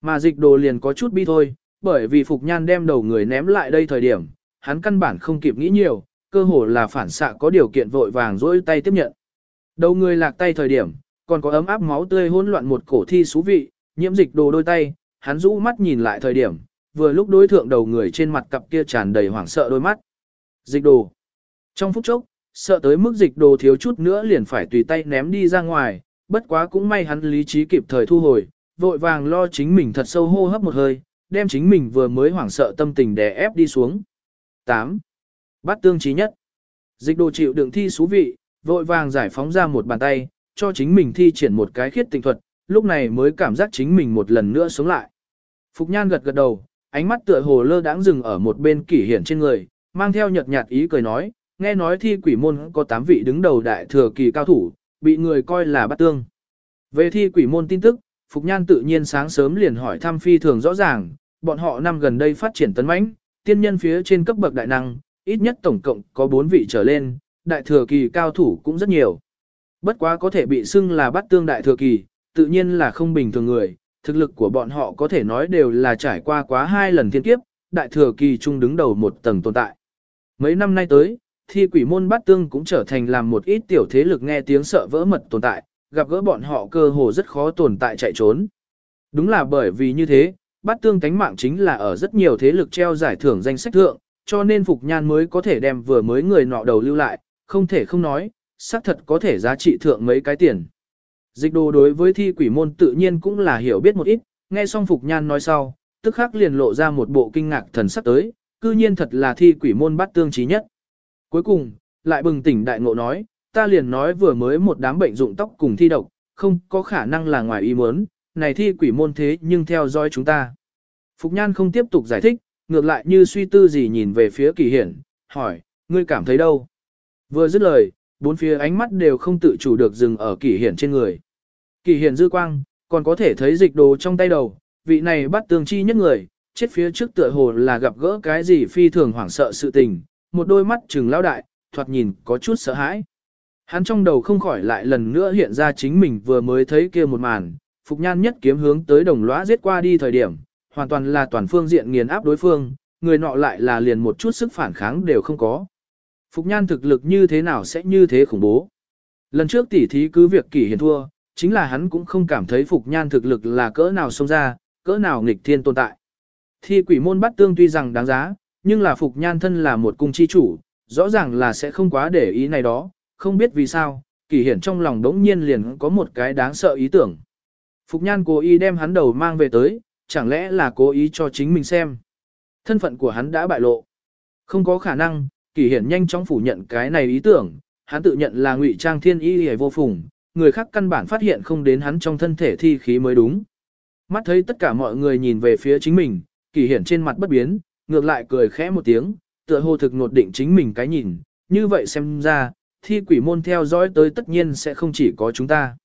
Mà dịch đồ liền có chút bi thôi, bởi vì Phục Nhan đem đầu người ném lại đây thời điểm, hắn căn bản không kịp nghĩ nhiều, cơ hồ là phản xạ có điều kiện vội vàng dỗi tay tiếp nhận. Đầu người lạc tay thời điểm, còn có ấm áp máu tươi hỗn loạn một cổ thi xú vị, nhiễm dịch đồ đôi tay, hắn rũ mắt nhìn lại thời điểm, vừa lúc đối thượng đầu người trên mặt cặp kia tràn đầy hoảng sợ đôi mắt. Dịch đồ. Trong phút chốc, sợ tới mức dịch đồ thiếu chút nữa liền phải tùy tay ném đi ra ngoài, bất quá cũng may hắn lý trí kịp thời thu hồi, vội vàng lo chính mình thật sâu hô hấp một hơi, đem chính mình vừa mới hoảng sợ tâm tình đè ép đi xuống. 8. Bắt tương trí nhất. Dịch đồ chịu đựng thi xú vị, vội vàng giải phóng ra một bàn tay, cho chính mình thi triển một cái khiết tình thuật, lúc này mới cảm giác chính mình một lần nữa sống lại. Phục nhan gật gật đầu, ánh mắt tựa hồ lơ đãng dừng ở một bên kỷ hiển trên người, mang theo nhợt nhạt ý cười nói, nghe nói thi quỷ môn có 8 vị đứng đầu đại thừa kỳ cao thủ, bị người coi là bắt tương. Về thi quỷ môn tin tức, Phục Nhan tự nhiên sáng sớm liền hỏi thăm phi thường rõ ràng, bọn họ năm gần đây phát triển tấn mãnh, tiên nhân phía trên cấp bậc đại năng, ít nhất tổng cộng có 4 vị trở lên, đại thừa kỳ cao thủ cũng rất nhiều. Bất quá có thể bị xưng là bắt tương đại thừa kỳ, tự nhiên là không bình thường người, thực lực của bọn họ có thể nói đều là trải qua quá hai lần thiên kiếp, đại thừa kỳ trung đứng đầu một tầng tồn tại. Mấy năm nay tới, thi quỷ môn bát tương cũng trở thành làm một ít tiểu thế lực nghe tiếng sợ vỡ mật tồn tại, gặp gỡ bọn họ cơ hồ rất khó tồn tại chạy trốn. Đúng là bởi vì như thế, bát tương tánh mạng chính là ở rất nhiều thế lực treo giải thưởng danh sách thượng, cho nên Phục Nhan mới có thể đem vừa mới người nọ đầu lưu lại, không thể không nói, xác thật có thể giá trị thượng mấy cái tiền. Dịch đồ đối với thi quỷ môn tự nhiên cũng là hiểu biết một ít, nghe xong Phục Nhan nói sau, tức khắc liền lộ ra một bộ kinh ngạc thần sắc tới, cư nhiên thật là thi quỷ môn Bát tương trí nhất. Cuối cùng, lại bừng tỉnh đại ngộ nói, ta liền nói vừa mới một đám bệnh dụng tóc cùng thi độc, không có khả năng là ngoài ý muốn, này thi quỷ môn thế nhưng theo dõi chúng ta. Phục Nhan không tiếp tục giải thích, ngược lại như suy tư gì nhìn về phía kỳ hiển, hỏi, ngươi cảm thấy đâu? Vừa dứt lời, bốn phía ánh mắt đều không tự chủ được dừng ở kỳ hiển trên người. Kỳ hiển dư quang, còn có thể thấy dịch đồ trong tay đầu, vị này bắt tương chi nhất người, chết phía trước tựa hồ là gặp gỡ cái gì phi thường hoảng sợ sự tình, một đôi mắt trừng lao đại, thoạt nhìn có chút sợ hãi. Hắn trong đầu không khỏi lại lần nữa hiện ra chính mình vừa mới thấy kia một màn, Phục Nhan nhất kiếm hướng tới đồng lõa giết qua đi thời điểm, hoàn toàn là toàn phương diện nghiền áp đối phương, người nọ lại là liền một chút sức phản kháng đều không có. Phục Nhan thực lực như thế nào sẽ như thế khủng bố. Lần trước tỉ thí cứ việc kỷ hiền thua, chính là hắn cũng không cảm thấy Phục Nhan thực lực là cỡ nào xông ra, cỡ nào nghịch thiên tồn tại. Thi quỷ môn bắt tương tuy rằng đáng giá, nhưng là Phục Nhan thân là một cung chi chủ, rõ ràng là sẽ không quá để ý này đó, không biết vì sao, kỳ hiển trong lòng đống nhiên liền có một cái đáng sợ ý tưởng. Phục Nhan cố ý đem hắn đầu mang về tới, chẳng lẽ là cố ý cho chính mình xem. Thân phận của hắn đã bại lộ. Không có khả năng, kỳ hiển nhanh chóng phủ nhận cái này ý tưởng, hắn tự nhận là ngụy trang thiên y hề vô phùng, người khác căn bản phát hiện không đến hắn trong thân thể thi khí mới đúng. Mắt thấy tất cả mọi người nhìn về phía chính mình, kỳ hiển trên mặt bất biến, ngược lại cười khẽ một tiếng, tựa hồ thực nột định chính mình cái nhìn, như vậy xem ra, thi quỷ môn theo dõi tới tất nhiên sẽ không chỉ có chúng ta.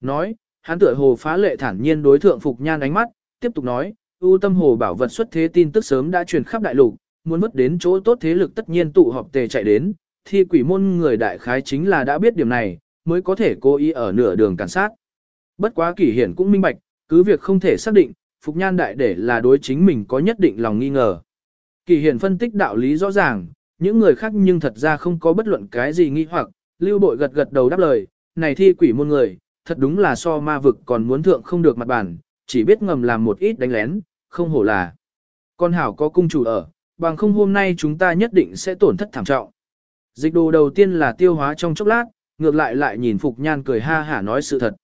Nói, hắn tựa hồ phá lệ thản nhiên đối thượng Phục Nhan ánh mắt, tiếp tục nói, ưu tâm hồ bảo vật xuất thế tin tức sớm đã truyền khắp đại lục, muốn mất đến chỗ tốt thế lực tất nhiên tụ họp tề chạy đến, thi quỷ môn người đại khái chính là đã biết điểm này, mới có thể cố ý ở nửa đường cản sát. Bất quá kỷ hiển cũng minh bạch, cứ việc không thể xác định, Phục Nhan đại để là đối chính mình có nhất định lòng nghi ngờ. Kỳ hiển phân tích đạo lý rõ ràng, những người khác nhưng thật ra không có bất luận cái gì nghi hoặc, lưu bội gật gật đầu đáp lời, này thi quỷ môn người, thật đúng là so ma vực còn muốn thượng không được mặt bản, chỉ biết ngầm làm một ít đánh lén, không hổ là. Con hảo có cung chủ ở, bằng không hôm nay chúng ta nhất định sẽ tổn thất thảm trọng. Dịch đồ đầu tiên là tiêu hóa trong chốc lát, ngược lại lại nhìn Phục Nhan cười ha hả nói sự thật.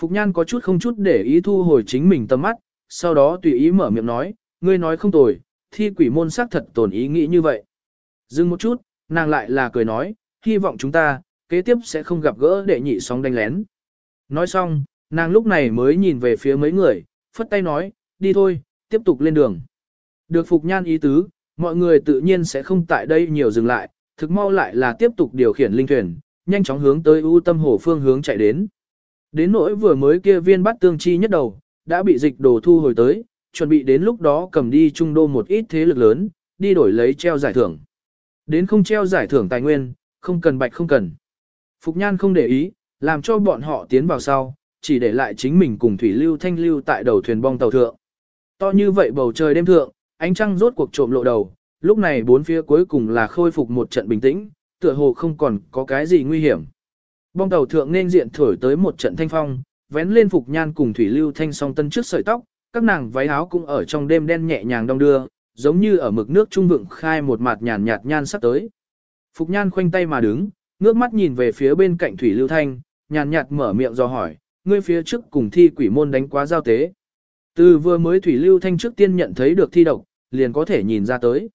Phục Nhan có chút không chút để ý thu hồi chính mình tâm mắt, sau đó tùy ý mở miệng nói, ngươi nói không tồi, thi quỷ môn xác thật tồn ý nghĩ như vậy. Dừng một chút, nàng lại là cười nói, hy vọng chúng ta, kế tiếp sẽ không gặp gỡ đệ nhị sóng đánh lén. Nói xong, nàng lúc này mới nhìn về phía mấy người, phất tay nói, đi thôi, tiếp tục lên đường. Được phục nhan ý tứ, mọi người tự nhiên sẽ không tại đây nhiều dừng lại, thực mau lại là tiếp tục điều khiển linh thuyền, nhanh chóng hướng tới ưu tâm hồ phương hướng chạy đến. Đến nỗi vừa mới kia viên bắt tương chi nhất đầu, đã bị dịch đồ thu hồi tới, chuẩn bị đến lúc đó cầm đi trung đô một ít thế lực lớn, đi đổi lấy treo giải thưởng. Đến không treo giải thưởng tài nguyên, không cần bạch không cần. Phục Nhan không để ý, làm cho bọn họ tiến vào sau, chỉ để lại chính mình cùng Thủy Lưu Thanh Lưu tại đầu thuyền bong tàu thượng. To như vậy bầu trời đêm thượng, ánh trăng rốt cuộc trộm lộ đầu, lúc này bốn phía cuối cùng là khôi phục một trận bình tĩnh, tựa hồ không còn có cái gì nguy hiểm. Bong tàu thượng nên diện thổi tới một trận thanh phong, vén lên Phục Nhan cùng Thủy Lưu Thanh song tân trước sợi tóc, các nàng váy áo cũng ở trong đêm đen nhẹ nhàng đong đưa, giống như ở mực nước trung vượng khai một mặt nhàn nhạt nhan sắp tới. Phục nhan khoanh tay mà đứng, ngước mắt nhìn về phía bên cạnh Thủy Lưu Thanh, nhàn nhạt mở miệng do hỏi, ngươi phía trước cùng thi quỷ môn đánh quá giao tế. Từ vừa mới Thủy Lưu Thanh trước tiên nhận thấy được thi độc, liền có thể nhìn ra tới.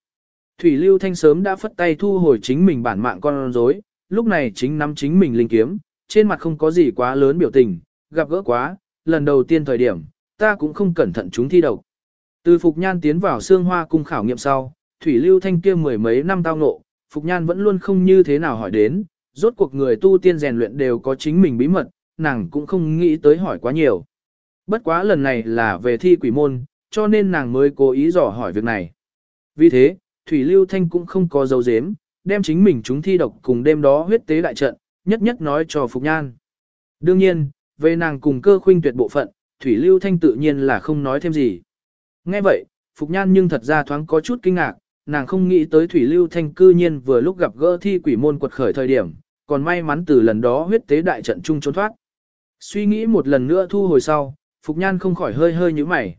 Thủy Lưu Thanh sớm đã phất tay thu hồi chính mình bản mạng con rối, lúc này chính nắm chính mình linh kiếm, trên mặt không có gì quá lớn biểu tình, gặp gỡ quá, lần đầu tiên thời điểm, ta cũng không cẩn thận chúng thi độc. Từ Phục Nhan tiến vào xương hoa cung khảo nghiệm sau, Thủy Lưu Thanh kia mười mấy năm tao ngộ, Phục Nhan vẫn luôn không như thế nào hỏi đến, rốt cuộc người tu tiên rèn luyện đều có chính mình bí mật, nàng cũng không nghĩ tới hỏi quá nhiều. Bất quá lần này là về thi quỷ môn, cho nên nàng mới cố ý dò hỏi việc này. Vì thế, Thủy Lưu Thanh cũng không có dấu dếm, đem chính mình chúng thi độc cùng đêm đó huyết tế đại trận, nhất nhất nói cho Phục Nhan. Đương nhiên, về nàng cùng cơ khuynh tuyệt bộ phận, Thủy Lưu Thanh tự nhiên là không nói thêm gì. Nghe vậy, Phục Nhan nhưng thật ra thoáng có chút kinh ngạc, nàng không nghĩ tới Thủy Lưu Thanh cư nhiên vừa lúc gặp gỡ thi quỷ môn quật khởi thời điểm, còn may mắn từ lần đó huyết tế đại trận chung trốn thoát. Suy nghĩ một lần nữa thu hồi sau, Phục Nhan không khỏi hơi hơi như mày.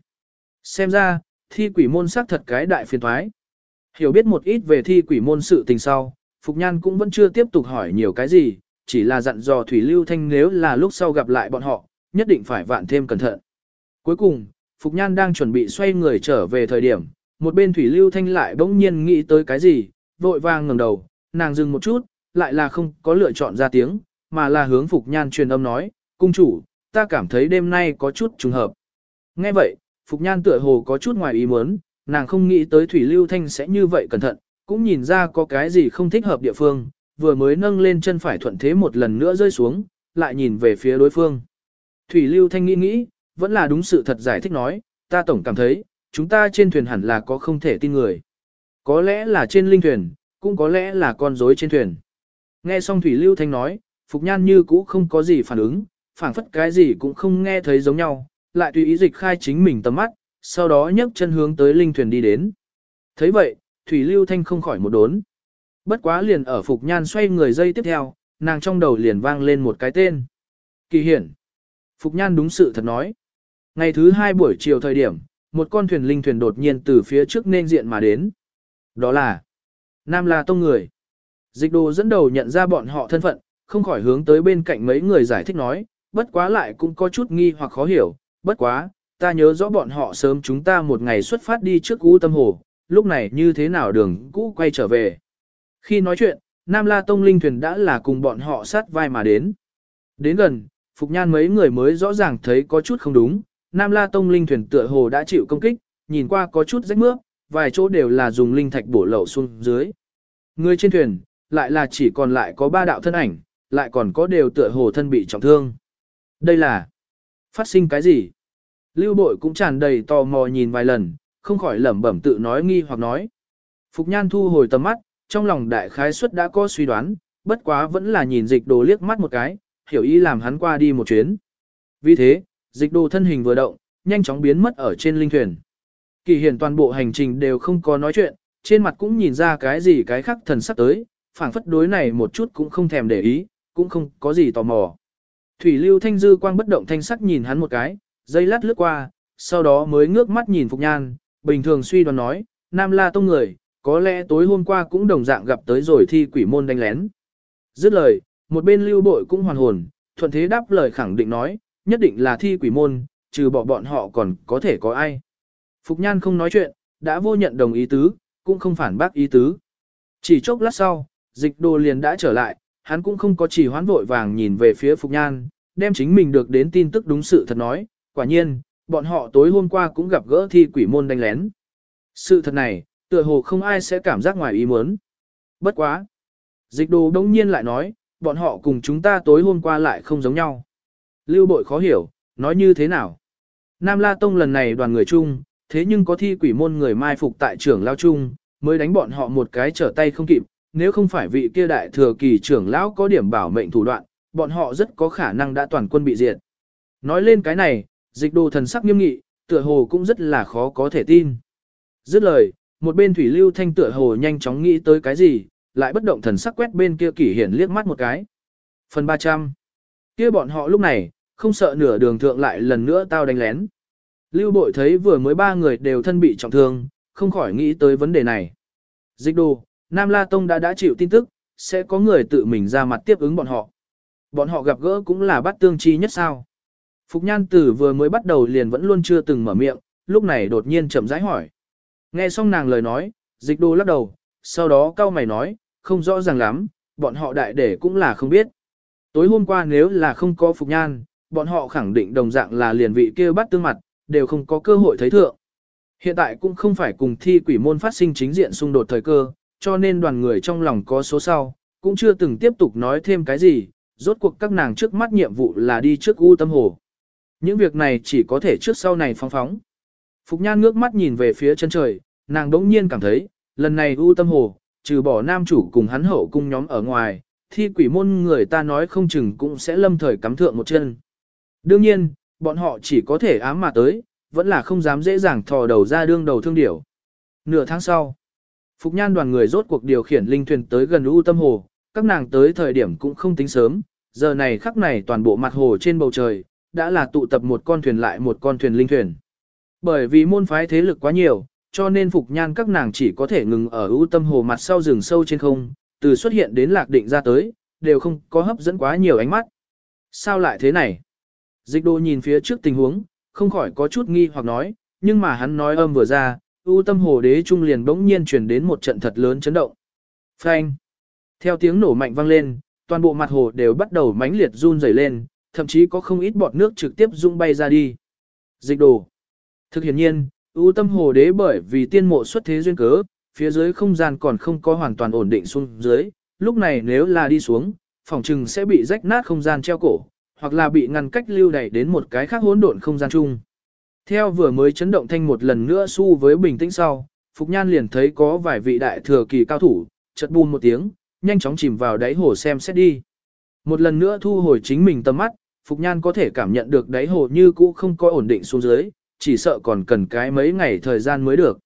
Xem ra, thi quỷ môn xác thật cái đại phiền thoái. Hiểu biết một ít về thi quỷ môn sự tình sau, Phục Nhan cũng vẫn chưa tiếp tục hỏi nhiều cái gì, chỉ là dặn dò Thủy Lưu Thanh nếu là lúc sau gặp lại bọn họ, nhất định phải vạn thêm cẩn thận. Cuối cùng, Phục Nhan đang chuẩn bị xoay người trở về thời điểm, một bên Thủy Lưu Thanh lại bỗng nhiên nghĩ tới cái gì, vội vàng ngẩng đầu, nàng dừng một chút, lại là không có lựa chọn ra tiếng, mà là hướng Phục Nhan truyền âm nói, cung chủ, ta cảm thấy đêm nay có chút trùng hợp. Nghe vậy, Phục Nhan tựa hồ có chút ngoài ý muốn, nàng không nghĩ tới Thủy Lưu Thanh sẽ như vậy cẩn thận, cũng nhìn ra có cái gì không thích hợp địa phương, vừa mới nâng lên chân phải thuận thế một lần nữa rơi xuống, lại nhìn về phía đối phương. Thủy Lưu Thanh nghĩ nghĩ, vẫn là đúng sự thật giải thích nói, ta tổng cảm thấy, chúng ta trên thuyền hẳn là có không thể tin người. Có lẽ là trên linh thuyền, cũng có lẽ là con rối trên thuyền. Nghe xong Thủy Lưu Thanh nói, Phục Nhan như cũ không có gì phản ứng, phản phất cái gì cũng không nghe thấy giống nhau, lại tùy ý dịch khai chính mình tầm mắt, sau đó nhấc chân hướng tới linh thuyền đi đến. thấy vậy, Thủy Lưu Thanh không khỏi một đốn. Bất quá liền ở Phục Nhan xoay người dây tiếp theo, nàng trong đầu liền vang lên một cái tên. Kỳ hiển. Phục Nhan đúng sự thật nói. Ngày thứ hai buổi chiều thời điểm, một con thuyền linh thuyền đột nhiên từ phía trước nên diện mà đến. Đó là Nam La Tông người. Dịch đồ dẫn đầu nhận ra bọn họ thân phận, không khỏi hướng tới bên cạnh mấy người giải thích nói, bất quá lại cũng có chút nghi hoặc khó hiểu, bất quá, ta nhớ rõ bọn họ sớm chúng ta một ngày xuất phát đi trước cũ tâm hồ, lúc này như thế nào đường cũ quay trở về. Khi nói chuyện, Nam La Tông linh thuyền đã là cùng bọn họ sát vai mà đến. Đến gần, Phục Nhan mấy người mới rõ ràng thấy có chút không đúng, Nam La Tông linh thuyền tựa hồ đã chịu công kích, nhìn qua có chút rách mướp, vài chỗ đều là dùng linh thạch bổ lậu xuống dưới. Người trên thuyền, lại là chỉ còn lại có ba đạo thân ảnh, lại còn có đều tựa hồ thân bị trọng thương. Đây là phát sinh cái gì? Lưu bội cũng tràn đầy tò mò nhìn vài lần, không khỏi lẩm bẩm tự nói nghi hoặc nói. Phục nhan thu hồi tầm mắt, trong lòng đại khái suất đã có suy đoán, bất quá vẫn là nhìn dịch đồ liếc mắt một cái, hiểu ý làm hắn qua đi một chuyến. Vì thế, dịch đồ thân hình vừa động, nhanh chóng biến mất ở trên linh thuyền. Kỳ hiển toàn bộ hành trình đều không có nói chuyện, trên mặt cũng nhìn ra cái gì cái khác thần sắc tới, phảng phất đối này một chút cũng không thèm để ý, cũng không có gì tò mò. Thủy lưu thanh dư quang bất động thanh sắc nhìn hắn một cái, dây lát lướt qua, sau đó mới ngước mắt nhìn Phục Nhan, bình thường suy đoán nói, Nam La Tông người, có lẽ tối hôm qua cũng đồng dạng gặp tới rồi thi quỷ môn đánh lén. Dứt lời, một bên lưu bội cũng hoàn hồn, thuận thế đáp lời khẳng định nói, nhất định là thi quỷ môn, trừ bỏ bọn họ còn có thể có ai. Phục Nhan không nói chuyện, đã vô nhận đồng ý tứ, cũng không phản bác ý tứ. Chỉ chốc lát sau, dịch đồ liền đã trở lại, hắn cũng không có chỉ hoán vội vàng nhìn về phía Phục Nhan, đem chính mình được đến tin tức đúng sự thật nói, quả nhiên, bọn họ tối hôm qua cũng gặp gỡ thi quỷ môn đánh lén. Sự thật này, tựa hồ không ai sẽ cảm giác ngoài ý muốn. Bất quá. Dịch đồ đông nhiên lại nói, bọn họ cùng chúng ta tối hôm qua lại không giống nhau. Lưu bội khó hiểu, nói như thế nào? Nam La Tông lần này đoàn người chung, thế nhưng có thi quỷ môn người mai phục tại trưởng lao chung, mới đánh bọn họ một cái trở tay không kịp, nếu không phải vị kia đại thừa kỳ trưởng lão có điểm bảo mệnh thủ đoạn, bọn họ rất có khả năng đã toàn quân bị diệt. Nói lên cái này, dịch đồ thần sắc nghiêm nghị, tựa hồ cũng rất là khó có thể tin. Dứt lời, một bên thủy lưu thanh tựa hồ nhanh chóng nghĩ tới cái gì, lại bất động thần sắc quét bên kia kỷ hiển liếc mắt một cái. Phần 300. kia bọn họ lúc này, không sợ nửa đường thượng lại lần nữa tao đánh lén. Lưu bội thấy vừa mới ba người đều thân bị trọng thương, không khỏi nghĩ tới vấn đề này. Dịch đồ, Nam La Tông đã đã chịu tin tức, sẽ có người tự mình ra mặt tiếp ứng bọn họ. Bọn họ gặp gỡ cũng là bắt tương chi nhất sao. Phục Nhan Tử vừa mới bắt đầu liền vẫn luôn chưa từng mở miệng, lúc này đột nhiên chậm rãi hỏi. Nghe xong nàng lời nói, dịch đồ lắc đầu, sau đó cao mày nói, không rõ ràng lắm, bọn họ đại để cũng là không biết. Tối hôm qua nếu là không có Phục Nhan, bọn họ khẳng định đồng dạng là liền vị kia bắt tương mặt, đều không có cơ hội thấy thượng. Hiện tại cũng không phải cùng thi quỷ môn phát sinh chính diện xung đột thời cơ, cho nên đoàn người trong lòng có số sau, cũng chưa từng tiếp tục nói thêm cái gì, rốt cuộc các nàng trước mắt nhiệm vụ là đi trước u tâm hồ. Những việc này chỉ có thể trước sau này phóng phóng. Phục Nhan ngước mắt nhìn về phía chân trời, nàng đống nhiên cảm thấy, lần này u tâm hồ, trừ bỏ nam chủ cùng hắn hậu cung nhóm ở ngoài, thi quỷ môn người ta nói không chừng cũng sẽ lâm thời cắm thượng một chân. Đương nhiên, bọn họ chỉ có thể ám mà tới, vẫn là không dám dễ dàng thò đầu ra đương đầu thương điểu. Nửa tháng sau, Phục nhan đoàn người rốt cuộc điều khiển linh thuyền tới gần u tâm hồ, các nàng tới thời điểm cũng không tính sớm, giờ này khắc này toàn bộ mặt hồ trên bầu trời, đã là tụ tập một con thuyền lại một con thuyền linh thuyền. Bởi vì môn phái thế lực quá nhiều, cho nên phục nhan các nàng chỉ có thể ngừng ở ưu tâm hồ mặt sau rừng sâu trên không, từ xuất hiện đến lạc định ra tới, đều không có hấp dẫn quá nhiều ánh mắt. Sao lại thế này? Dịch đồ nhìn phía trước tình huống, không khỏi có chút nghi hoặc nói, nhưng mà hắn nói âm vừa ra, ưu tâm hồ đế trung liền bỗng nhiên truyền đến một trận thật lớn chấn động. Phanh! Theo tiếng nổ mạnh vang lên, toàn bộ mặt hồ đều bắt đầu mãnh liệt run rẩy lên, thậm chí có không ít bọt nước trực tiếp rung bay ra đi. Dịch đồ! Thực hiện nhiên, ưu tâm hồ đế bởi vì tiên mộ xuất thế duyên cớ, phía dưới không gian còn không có hoàn toàn ổn định xuống dưới, lúc này nếu là đi xuống, phòng trừng sẽ bị rách nát không gian treo cổ, hoặc là bị ngăn cách lưu đẩy đến một cái khác hỗn độn không gian chung. Theo vừa mới chấn động thanh một lần nữa su với bình tĩnh sau, Phục Nhan liền thấy có vài vị đại thừa kỳ cao thủ, chợt bùn một tiếng, nhanh chóng chìm vào đáy hồ xem xét đi. Một lần nữa thu hồi chính mình tầm mắt, Phục Nhan có thể cảm nhận được đáy hồ như cũ không có ổn định xuống dưới, chỉ sợ còn cần cái mấy ngày thời gian mới được.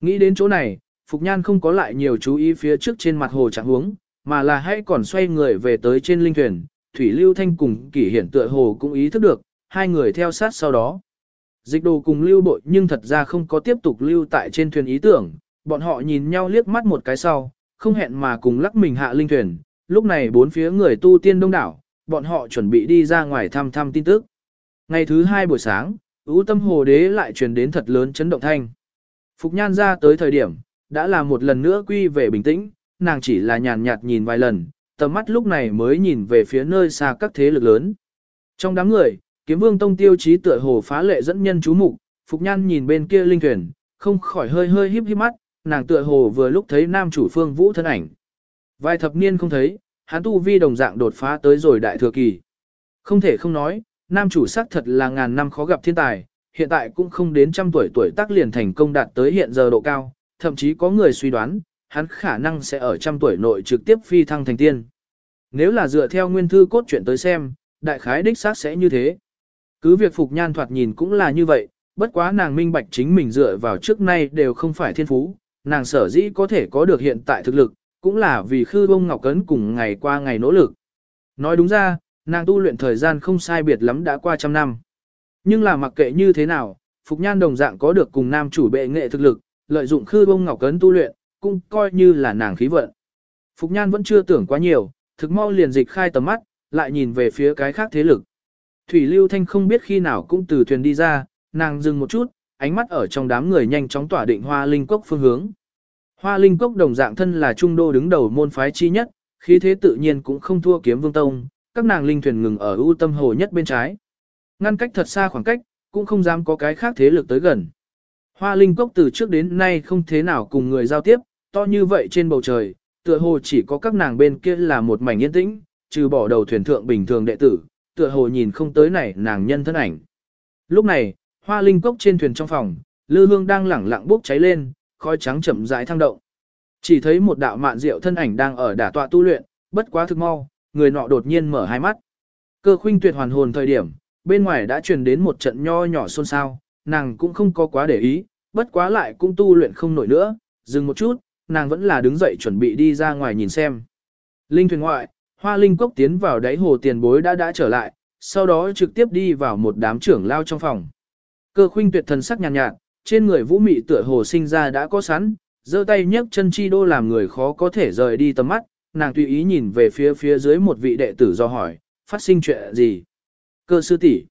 Nghĩ đến chỗ này, Phục Nhan không có lại nhiều chú ý phía trước trên mặt hồ trạng huống, mà là hãy còn xoay người về tới trên linh thuyền, Thủy Lưu Thanh cùng kỷ hiển tựa hồ cũng ý thức được, hai người theo sát sau đó. Dịch đồ cùng lưu bội nhưng thật ra không có tiếp tục lưu tại trên thuyền ý tưởng, bọn họ nhìn nhau liếc mắt một cái sau, không hẹn mà cùng lắc mình hạ linh thuyền, lúc này bốn phía người tu tiên đông đảo, bọn họ chuẩn bị đi ra ngoài thăm thăm tin tức. Ngày thứ hai buổi sáng, ưu tâm hồ đế lại truyền đến thật lớn chấn động thanh. Phục nhan ra tới thời điểm, đã là một lần nữa quy về bình tĩnh, nàng chỉ là nhàn nhạt nhìn vài lần, tầm mắt lúc này mới nhìn về phía nơi xa các thế lực lớn. Trong đám người, kiếm vương tông tiêu chí tựa hồ phá lệ dẫn nhân chú mục Phục Nhan nhìn bên kia linh thuyền, không khỏi hơi hơi híp híp mắt, nàng tựa hồ vừa lúc thấy nam chủ phương vũ thân ảnh. Vài thập niên không thấy, hắn tu vi đồng dạng đột phá tới rồi đại thừa kỳ. Không thể không nói, nam chủ xác thật là ngàn năm khó gặp thiên tài, hiện tại cũng không đến trăm tuổi tuổi tác liền thành công đạt tới hiện giờ độ cao, thậm chí có người suy đoán, hắn khả năng sẽ ở trăm tuổi nội trực tiếp phi thăng thành tiên. Nếu là dựa theo nguyên thư cốt truyện tới xem, đại khái đích xác sẽ như thế. Cứ việc Phục Nhan thoạt nhìn cũng là như vậy, bất quá nàng minh bạch chính mình dựa vào trước nay đều không phải thiên phú, nàng sở dĩ có thể có được hiện tại thực lực, cũng là vì khư bông ngọc cấn cùng ngày qua ngày nỗ lực. Nói đúng ra, nàng tu luyện thời gian không sai biệt lắm đã qua trăm năm. Nhưng là mặc kệ như thế nào, Phục Nhan đồng dạng có được cùng nam chủ bệ nghệ thực lực, lợi dụng khư bông ngọc cấn tu luyện, cũng coi như là nàng khí vận. Phục Nhan vẫn chưa tưởng quá nhiều, thực mau liền dịch khai tầm mắt, lại nhìn về phía cái khác thế lực. Thủy Lưu Thanh không biết khi nào cũng từ thuyền đi ra, nàng dừng một chút, ánh mắt ở trong đám người nhanh chóng tỏa định Hoa Linh Cốc phương hướng. Hoa Linh Cốc đồng dạng thân là trung đô đứng đầu môn phái chi nhất, khí thế tự nhiên cũng không thua kiếm vương tông, các nàng linh thuyền ngừng ở ưu tâm hồ nhất bên trái. Ngăn cách thật xa khoảng cách, cũng không dám có cái khác thế lực tới gần. Hoa Linh Cốc từ trước đến nay không thế nào cùng người giao tiếp, to như vậy trên bầu trời, tựa hồ chỉ có các nàng bên kia là một mảnh yên tĩnh, trừ bỏ đầu thuyền thượng bình thường đệ tử, tựa hồ nhìn không tới này nàng nhân thân ảnh. Lúc này, hoa linh cốc trên thuyền trong phòng, lư hương đang lẳng lặng bốc cháy lên, khói trắng chậm rãi thăng động. Chỉ thấy một đạo mạn diệu thân ảnh đang ở đả tọa tu luyện, bất quá thực mau, người nọ đột nhiên mở hai mắt. Cơ khuynh tuyệt hoàn hồn thời điểm, bên ngoài đã truyền đến một trận nho nhỏ xôn xao, nàng cũng không có quá để ý, bất quá lại cũng tu luyện không nổi nữa, dừng một chút, nàng vẫn là đứng dậy chuẩn bị đi ra ngoài nhìn xem. Linh thuyền ngoại, hoa linh cốc tiến vào đáy hồ tiền bối đã đã trở lại, sau đó trực tiếp đi vào một đám trưởng lao trong phòng. Cơ khuynh tuyệt thần sắc nhàn nhạt, nhạt, trên người vũ mị tựa hồ sinh ra đã có sẵn, giơ tay nhấc chân chi đô làm người khó có thể rời đi tầm mắt, nàng tùy ý nhìn về phía phía dưới một vị đệ tử do hỏi, phát sinh chuyện gì? Cơ sư tỷ,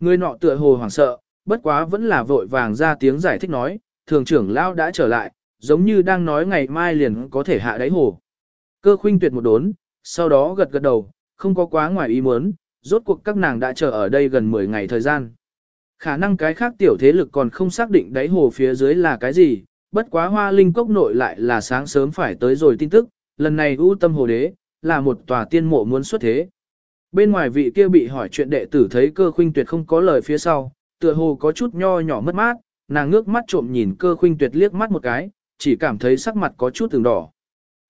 Người nọ tựa hồ hoảng sợ, bất quá vẫn là vội vàng ra tiếng giải thích nói, thường trưởng lao đã trở lại, giống như đang nói ngày mai liền có thể hạ đáy hồ. Cơ khuynh tuyệt một đốn, sau đó gật gật đầu, không có quá ngoài ý muốn, rốt cuộc các nàng đã chờ ở đây gần 10 ngày thời gian. Khả năng cái khác tiểu thế lực còn không xác định đáy hồ phía dưới là cái gì, bất quá hoa linh cốc nội lại là sáng sớm phải tới rồi tin tức, lần này ưu tâm hồ đế, là một tòa tiên mộ muốn xuất thế. Bên ngoài vị kia bị hỏi chuyện đệ tử thấy cơ khuynh tuyệt không có lời phía sau, tựa hồ có chút nho nhỏ mất mát, nàng ngước mắt trộm nhìn cơ khuynh tuyệt liếc mắt một cái, chỉ cảm thấy sắc mặt có chút từng đỏ.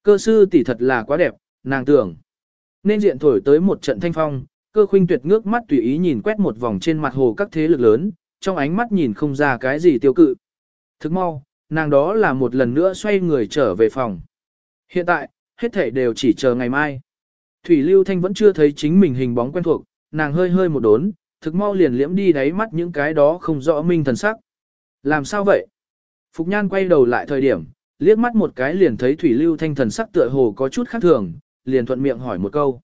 Cơ sư tỷ thật là quá đẹp, nàng tưởng. Nên diện thổi tới một trận thanh phong, cơ khuynh tuyệt ngước mắt tùy ý nhìn quét một vòng trên mặt hồ các thế lực lớn, trong ánh mắt nhìn không ra cái gì tiêu cự. Thức mau, nàng đó là một lần nữa xoay người trở về phòng. Hiện tại, hết thể đều chỉ chờ ngày mai. Thủy Lưu Thanh vẫn chưa thấy chính mình hình bóng quen thuộc, nàng hơi hơi một đốn, thực mau liền liễm đi đáy mắt những cái đó không rõ minh thần sắc. Làm sao vậy? Phục Nhan quay đầu lại thời điểm, liếc mắt một cái liền thấy Thủy Lưu Thanh thần sắc tựa hồ có chút khác thường, liền thuận miệng hỏi một câu.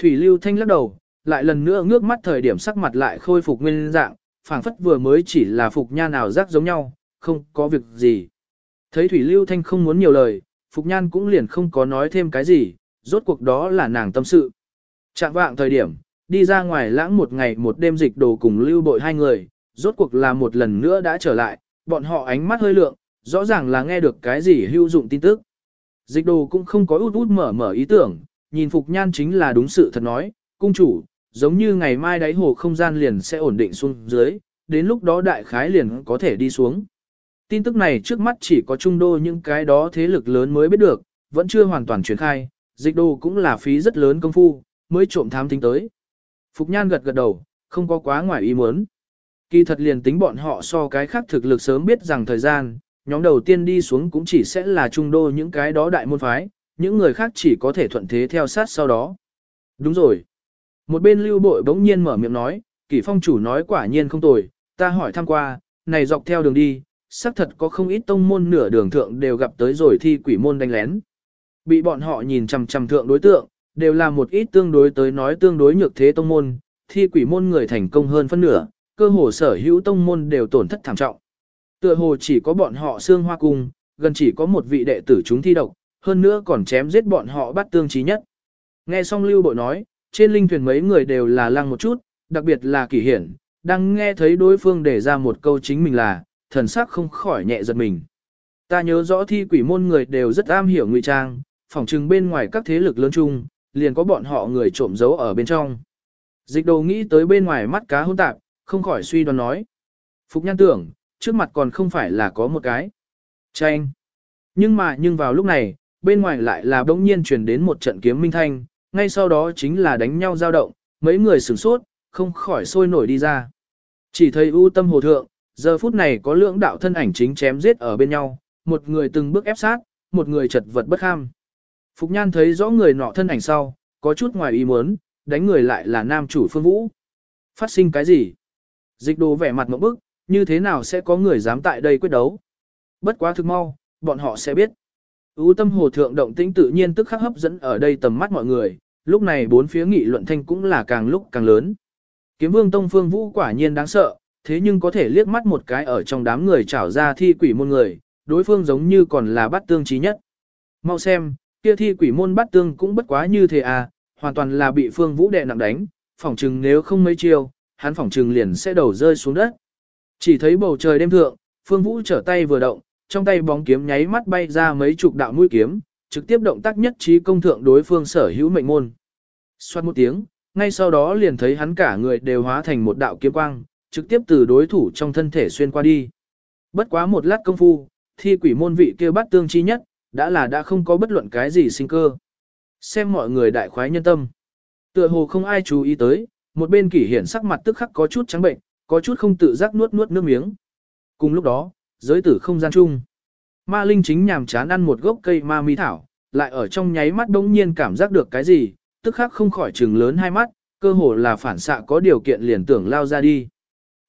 Thủy Lưu Thanh lắc đầu, lại lần nữa ngước mắt thời điểm sắc mặt lại khôi phục nguyên dạng, phảng phất vừa mới chỉ là Phục Nhan ảo giác giống nhau, không có việc gì. Thấy Thủy Lưu Thanh không muốn nhiều lời, Phục Nhan cũng liền không có nói thêm cái gì, rốt cuộc đó là nàng tâm sự. chạm vạng thời điểm, đi ra ngoài lãng một ngày một đêm dịch đồ cùng lưu bội hai người, rốt cuộc là một lần nữa đã trở lại, bọn họ ánh mắt hơi lượng, rõ ràng là nghe được cái gì hữu dụng tin tức. Dịch đồ cũng không có út út mở mở ý tưởng, nhìn Phục Nhan chính là đúng sự thật nói, cung chủ, giống như ngày mai đáy hồ không gian liền sẽ ổn định xuống dưới, đến lúc đó đại khái liền có thể đi xuống. Tin tức này trước mắt chỉ có trung đô những cái đó thế lực lớn mới biết được, vẫn chưa hoàn toàn truyền khai, dịch đô cũng là phí rất lớn công phu, mới trộm thám tính tới. Phục Nhan gật gật đầu, không có quá ngoài ý muốn. Kỳ thật liền tính bọn họ so cái khác thực lực sớm biết rằng thời gian, nhóm đầu tiên đi xuống cũng chỉ sẽ là trung đô những cái đó đại môn phái, những người khác chỉ có thể thuận thế theo sát sau đó. Đúng rồi. Một bên lưu bội bỗng nhiên mở miệng nói, kỷ phong chủ nói quả nhiên không tồi, ta hỏi thăm qua, này dọc theo đường đi, xác thật có không ít tông môn nửa đường thượng đều gặp tới rồi thi quỷ môn đánh lén. Bị bọn họ nhìn chằm chằm thượng đối tượng, đều là một ít tương đối tới nói tương đối nhược thế tông môn, thi quỷ môn người thành công hơn phân nửa, cơ hồ sở hữu tông môn đều tổn thất thảm trọng. Tựa hồ chỉ có bọn họ xương hoa cung, gần chỉ có một vị đệ tử chúng thi độc, hơn nữa còn chém giết bọn họ bắt tương trí nhất. Nghe xong lưu bội nói, trên linh thuyền mấy người đều là lăng một chút, đặc biệt là kỷ hiển, đang nghe thấy đối phương để ra một câu chính mình là, thần sắc không khỏi nhẹ giật mình. Ta nhớ rõ thi quỷ môn người đều rất am hiểu ngụy trang, phỏng chừng bên ngoài các thế lực lớn chung, liền có bọn họ người trộm giấu ở bên trong. Dịch đồ nghĩ tới bên ngoài mắt cá hỗn tạp, không khỏi suy đoán nói. Phục nhan tưởng, trước mặt còn không phải là có một cái. Tranh. Nhưng mà nhưng vào lúc này, bên ngoài lại là bỗng nhiên truyền đến một trận kiếm minh thanh, ngay sau đó chính là đánh nhau giao động, mấy người sửng sốt, không khỏi sôi nổi đi ra. Chỉ thấy ưu tâm hồ thượng, giờ phút này có lưỡng đạo thân ảnh chính chém giết ở bên nhau, một người từng bước ép sát, một người chật vật bất kham. Phục Nhan thấy rõ người nọ thân ảnh sau, có chút ngoài ý muốn, đánh người lại là nam chủ phương vũ. Phát sinh cái gì? Dịch đồ vẻ mặt một bức, như thế nào sẽ có người dám tại đây quyết đấu? Bất quá thực mau, bọn họ sẽ biết. Ú tâm hồ thượng động tĩnh tự nhiên tức khắc hấp dẫn ở đây tầm mắt mọi người, lúc này bốn phía nghị luận thanh cũng là càng lúc càng lớn. Kiếm vương tông phương vũ quả nhiên đáng sợ, thế nhưng có thể liếc mắt một cái ở trong đám người trảo ra thi quỷ môn người, đối phương giống như còn là bắt tương trí nhất. Mau xem, kia thi quỷ môn bắt tương cũng bất quá như thế à, hoàn toàn là bị phương vũ đệ nặng đánh, phỏng chừng nếu không mấy chiêu, hắn phỏng chừng liền sẽ đầu rơi xuống đất. Chỉ thấy bầu trời đêm thượng, phương vũ trở tay vừa động, trong tay bóng kiếm nháy mắt bay ra mấy chục đạo mũi kiếm, trực tiếp động tác nhất trí công thượng đối phương sở hữu mệnh môn. Xoát một tiếng, ngay sau đó liền thấy hắn cả người đều hóa thành một đạo kiếm quang, trực tiếp từ đối thủ trong thân thể xuyên qua đi. Bất quá một lát công phu, thi quỷ môn vị kia bắt tương chi nhất, đã là đã không có bất luận cái gì sinh cơ. Xem mọi người đại khoái nhân tâm. Tựa hồ không ai chú ý tới, một bên kỷ hiển sắc mặt tức khắc có chút trắng bệnh, có chút không tự giác nuốt nuốt nước miếng. Cùng lúc đó, giới tử không gian chung. Ma Linh chính nhàm chán ăn một gốc cây ma mi thảo, lại ở trong nháy mắt đông nhiên cảm giác được cái gì, tức khắc không khỏi trừng lớn hai mắt, cơ hồ là phản xạ có điều kiện liền tưởng lao ra đi.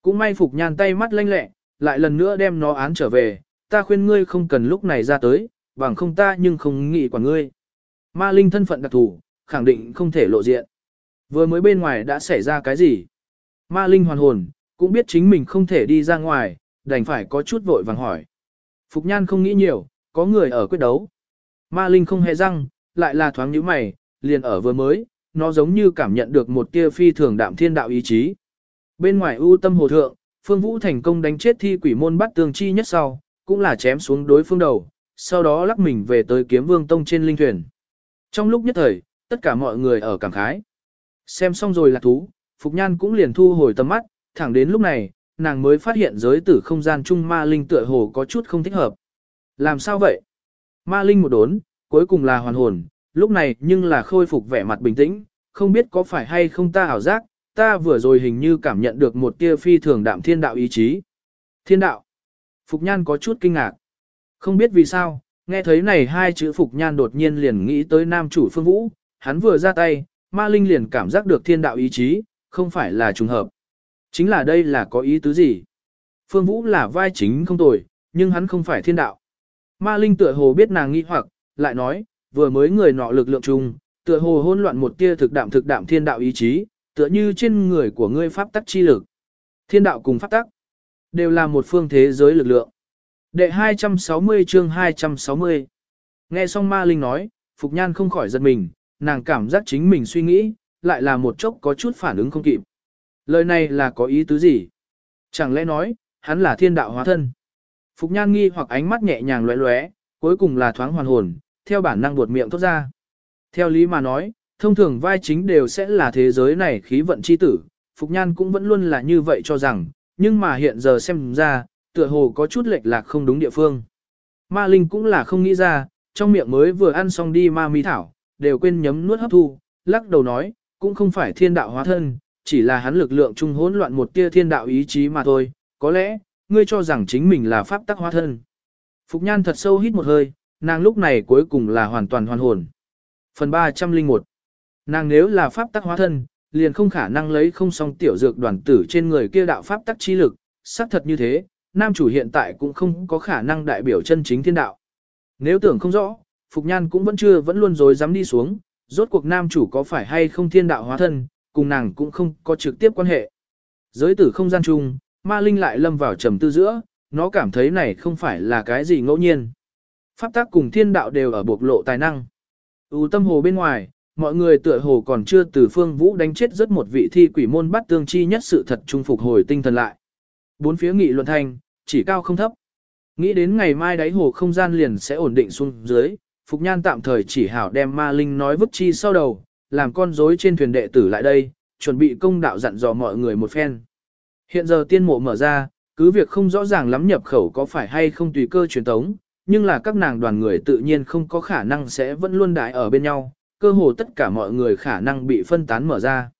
Cũng may Phục Nhan tay mắt lanh lẹ, lại lần nữa đem nó án trở về, ta khuyên ngươi không cần lúc này ra tới, bằng không ta nhưng không nghĩ quả ngươi. Ma Linh thân phận đặc thù, khẳng định không thể lộ diện. Vừa mới bên ngoài đã xảy ra cái gì? Ma Linh hoàn hồn, cũng biết chính mình không thể đi ra ngoài, đành phải có chút vội vàng hỏi. Phục Nhan không nghĩ nhiều, có người ở quyết đấu. Ma Linh không hề răng, lại là thoáng như mày, liền ở vừa mới, nó giống như cảm nhận được một tia phi thường đạm thiên đạo ý chí. Bên ngoài ưu tâm hồ thượng, Phương Vũ thành công đánh chết thi quỷ môn bắt tường chi nhất sau, cũng là chém xuống đối phương đầu, sau đó lắc mình về tới kiếm vương tông trên linh thuyền. Trong lúc nhất thời, tất cả mọi người ở cảm khái. Xem xong rồi là thú, Phục Nhan cũng liền thu hồi tầm mắt, thẳng đến lúc này, nàng mới phát hiện giới tử không gian chung ma linh tựa hồ có chút không thích hợp. Làm sao vậy? Ma linh một đốn, cuối cùng là hoàn hồn, lúc này nhưng là khôi phục vẻ mặt bình tĩnh, không biết có phải hay không ta ảo giác, ta vừa rồi hình như cảm nhận được một tia phi thường đạm thiên đạo ý chí. Thiên đạo. Phục Nhan có chút kinh ngạc. Không biết vì sao, nghe thấy này hai chữ Phục Nhan đột nhiên liền nghĩ tới nam chủ Phương Vũ, hắn vừa ra tay, ma linh liền cảm giác được thiên đạo ý chí, không phải là trùng hợp. Chính là đây là có ý tứ gì? Phương Vũ là vai chính không tồi, nhưng hắn không phải thiên đạo. Ma linh tựa hồ biết nàng nghi hoặc, lại nói, vừa mới người nọ lực lượng chung, tựa hồ hỗn loạn một tia thực đạm thực đạm thiên đạo ý chí, tựa như trên người của ngươi pháp tắc chi lực. Thiên đạo cùng pháp tắc, đều là một phương thế giới lực lượng. Đệ 260 chương 260 Nghe xong ma linh nói, Phục Nhan không khỏi giật mình, nàng cảm giác chính mình suy nghĩ, lại là một chốc có chút phản ứng không kịp. Lời này là có ý tứ gì? Chẳng lẽ nói, hắn là thiên đạo hóa thân? Phục Nhan nghi hoặc ánh mắt nhẹ nhàng lóe lóe, cuối cùng là thoáng hoàn hồn, theo bản năng buột miệng thốt ra. Theo lý mà nói, thông thường vai chính đều sẽ là thế giới này khí vận chi tử, Phục Nhan cũng vẫn luôn là như vậy cho rằng, nhưng mà hiện giờ xem ra, tựa hồ có chút lệch lạc không đúng địa phương. Ma Linh cũng là không nghĩ ra, trong miệng mới vừa ăn xong đi ma mi thảo, đều quên nhấm nuốt hấp thu, lắc đầu nói, cũng không phải thiên đạo hóa thân, chỉ là hắn lực lượng trung hỗn loạn một tia thiên đạo ý chí mà thôi, có lẽ, ngươi cho rằng chính mình là pháp tắc hóa thân. Phục Nhan thật sâu hít một hơi, nàng lúc này cuối cùng là hoàn toàn hoàn hồn. Phần 301 Nàng nếu là pháp tắc hóa thân, liền không khả năng lấy không song tiểu dược đoàn tử trên người kia đạo pháp tắc chi lực, xác thật như thế, nam chủ hiện tại cũng không có khả năng đại biểu chân chính thiên đạo. Nếu tưởng không rõ, Phục Nhan cũng vẫn chưa vẫn luôn dối dám đi xuống, rốt cuộc nam chủ có phải hay không thiên đạo hóa thân, cùng nàng cũng không có trực tiếp quan hệ. Giới tử không gian chung, ma linh lại lâm vào trầm tư giữa, nó cảm thấy này không phải là cái gì ngẫu nhiên. Pháp tác cùng thiên đạo đều ở bộc lộ tài năng. U tâm hồ bên ngoài, mọi người tựa hồ còn chưa từ phương vũ đánh chết rất một vị thi quỷ môn bắt tương chi nhất sự thật trung phục hồi tinh thần lại. Bốn phía nghị luận thành, chỉ cao không thấp. Nghĩ đến ngày mai đáy hồ không gian liền sẽ ổn định xuống dưới, Phục Nhan tạm thời chỉ hảo đem ma linh nói vứt chi sau đầu, làm con rối trên thuyền đệ tử lại đây, chuẩn bị công đạo dặn dò mọi người một phen. Hiện giờ tiên mộ mở ra, cứ việc không rõ ràng lắm nhập khẩu có phải hay không tùy cơ truyền tống, nhưng là các nàng đoàn người tự nhiên không có khả năng sẽ vẫn luôn đại ở bên nhau, cơ hồ tất cả mọi người khả năng bị phân tán mở ra.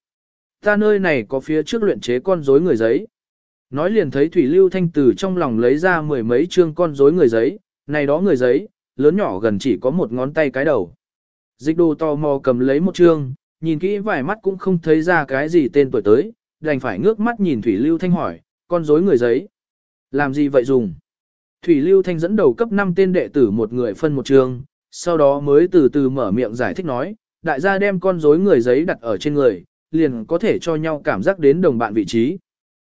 Ta nơi này có phía trước luyện chế con rối người giấy. Nói liền thấy Thủy Lưu Thanh từ trong lòng lấy ra mười mấy chương con rối người giấy, này đó người giấy, lớn nhỏ gần chỉ có một ngón tay cái đầu. Dịch đồ tò mò cầm lấy một chương, nhìn kỹ vài mắt cũng không thấy ra cái gì tên tuổi tới, đành phải ngước mắt nhìn Thủy Lưu Thanh hỏi, con rối người giấy. Làm gì vậy dùng? Thủy Lưu Thanh dẫn đầu cấp 5 tên đệ tử một người phân một chương, sau đó mới từ từ mở miệng giải thích nói, đại gia đem con rối người giấy đặt ở trên người, liền có thể cho nhau cảm giác đến đồng bạn vị trí.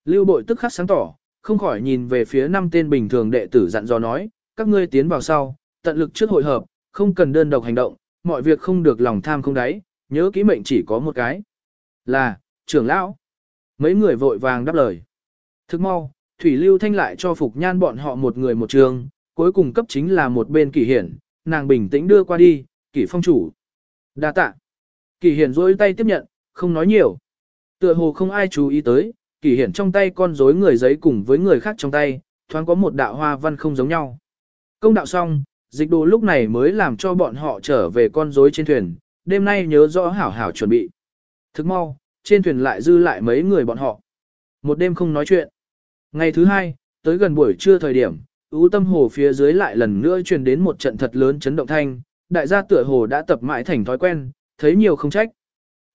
Lưu bội tức khắc sáng tỏ, không khỏi nhìn về phía năm tên bình thường đệ tử dặn dò nói, các ngươi tiến vào sau, tận lực trước hội hợp, không cần đơn độc hành động, mọi việc không được lòng tham không đáy, nhớ kỹ mệnh chỉ có một cái. Là, trưởng lão. Mấy người vội vàng đáp lời. Thức mau, Thủy Lưu Thanh lại cho Phục Nhan bọn họ một người một trường, cuối cùng cấp chính là một bên kỳ hiển, nàng bình tĩnh đưa qua đi, kỷ phong chủ. đa tạ. Kỷ hiển rối tay tiếp nhận, không nói nhiều. Tựa hồ không ai chú ý tới, kỷ hiển trong tay con rối người giấy cùng với người khác trong tay, thoáng có một đạo hoa văn không giống nhau. Công đạo xong, dịch đồ lúc này mới làm cho bọn họ trở về con rối trên thuyền, đêm nay nhớ rõ hảo hảo chuẩn bị. Thức mau, trên thuyền lại dư lại mấy người bọn họ. Một đêm không nói chuyện. Ngày thứ hai, tới gần buổi trưa thời điểm, U tâm hồ phía dưới lại lần nữa truyền đến một trận thật lớn chấn động thanh, đại gia tựa hồ đã tập mãi thành thói quen, thấy nhiều không trách.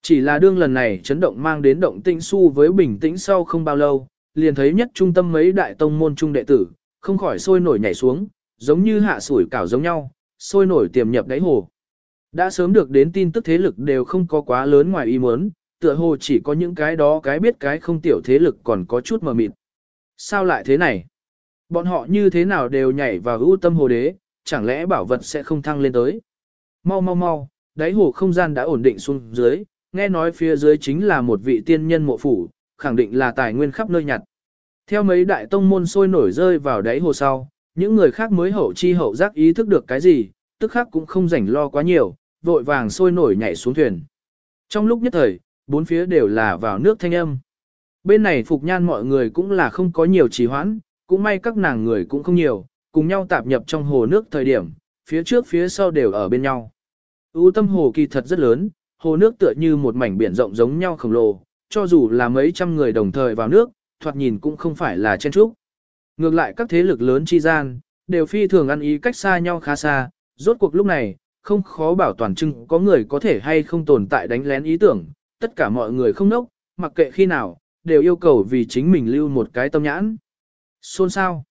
Chỉ là đương lần này chấn động mang đến động tĩnh su với bình tĩnh sau không bao lâu, liền thấy nhất trung tâm mấy đại tông môn trung đệ tử, không khỏi sôi nổi nhảy xuống, giống như hạ sủi cảo giống nhau, sôi nổi tiềm nhập đáy hồ. Đã sớm được đến tin tức thế lực đều không có quá lớn ngoài ý muốn, tựa hồ chỉ có những cái đó cái biết cái không tiểu thế lực còn có chút mờ mịt. Sao lại thế này? Bọn họ như thế nào đều nhảy vào ưu tâm hồ đế, chẳng lẽ bảo vật sẽ không thăng lên tới? Mau mau mau, đáy hồ không gian đã ổn định xuống dưới, nghe nói phía dưới chính là một vị tiên nhân mộ phủ, khẳng định là tài nguyên khắp nơi nhặt. Theo mấy đại tông môn sôi nổi rơi vào đáy hồ sau, những người khác mới hậu chi hậu giác ý thức được cái gì, tức khác cũng không rảnh lo quá nhiều, vội vàng sôi nổi nhảy xuống thuyền. Trong lúc nhất thời, bốn phía đều là vào nước thanh âm. Bên này phục nhan mọi người cũng là không có nhiều trì hoãn, cũng may các nàng người cũng không nhiều, cùng nhau tạp nhập trong hồ nước thời điểm, phía trước phía sau đều ở bên nhau. U tâm hồ kỳ thật rất lớn, hồ nước tựa như một mảnh biển rộng giống nhau khổng lồ, cho dù là mấy trăm người đồng thời vào nước, thoạt nhìn cũng không phải là chen trúc. Ngược lại các thế lực lớn chi gian, đều phi thường ăn ý cách xa nhau khá xa, rốt cuộc lúc này, không khó bảo toàn trưng có người có thể hay không tồn tại đánh lén ý tưởng, tất cả mọi người không nốc, mặc kệ khi nào, đều yêu cầu vì chính mình lưu một cái tâm nhãn. Xôn sao?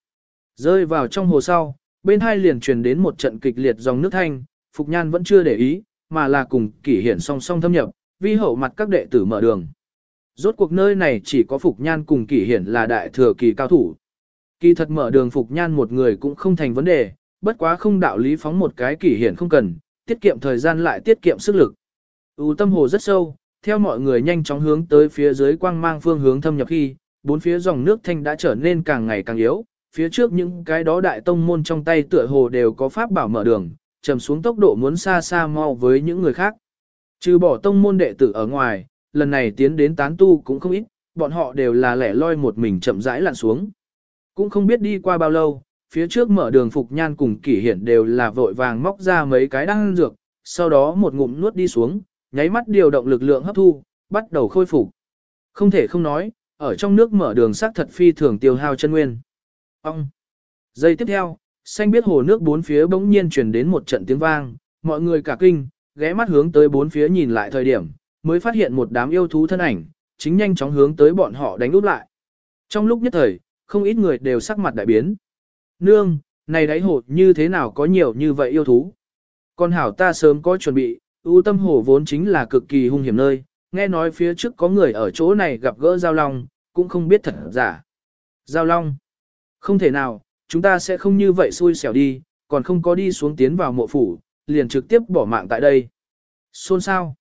Rơi vào trong hồ sau, bên hai liền truyền đến một trận kịch liệt dòng nước thanh, Phục Nhan vẫn chưa để ý, mà là cùng kỷ hiển song song thâm nhập, vi hậu mặt các đệ tử mở đường. Rốt cuộc nơi này chỉ có Phục Nhan cùng kỷ hiển là đại thừa kỳ cao thủ. Kỳ thật mở đường Phục Nhan một người cũng không thành vấn đề, bất quá không đạo lý phóng một cái kỷ hiển không cần, tiết kiệm thời gian lại tiết kiệm sức lực. U tâm hồ rất sâu, theo mọi người nhanh chóng hướng tới phía dưới quang mang phương hướng thâm nhập khi, bốn phía dòng nước thanh đã trở nên càng ngày càng yếu, phía trước những cái đó đại tông môn trong tay tựa hồ đều có pháp bảo mở đường, trầm xuống tốc độ muốn xa xa mau với những người khác. Trừ bỏ tông môn đệ tử ở ngoài, lần này tiến đến tán tu cũng không ít, bọn họ đều là lẻ loi một mình chậm rãi lặn xuống. Cũng không biết đi qua bao lâu, phía trước mở đường Phục Nhan cùng Kỷ Hiển đều là vội vàng móc ra mấy cái đăng dược, sau đó một ngụm nuốt đi xuống, nháy mắt điều động lực lượng hấp thu, bắt đầu khôi phục. Không thể không nói, ở trong nước mở đường sắc thật phi thường tiêu hao chân nguyên. Ông! Giây tiếp theo, xanh biết hồ nước bốn phía bỗng nhiên truyền đến một trận tiếng vang, mọi người cả kinh, ghé mắt hướng tới bốn phía nhìn lại thời điểm, mới phát hiện một đám yêu thú thân ảnh, chính nhanh chóng hướng tới bọn họ đánh úp lại. Trong lúc nhất thời, không ít người đều sắc mặt đại biến. Nương, này đáy hồ như thế nào có nhiều như vậy yêu thú? Con hảo ta sớm có chuẩn bị, ưu tâm hồ vốn chính là cực kỳ hung hiểm nơi, nghe nói phía trước có người ở chỗ này gặp gỡ Giao Long, cũng không biết thật giả. Giao Long? Không thể nào, chúng ta sẽ không như vậy xui xẻo đi, còn không có đi xuống tiến vào mộ phủ, liền trực tiếp bỏ mạng tại đây. Xôn sao?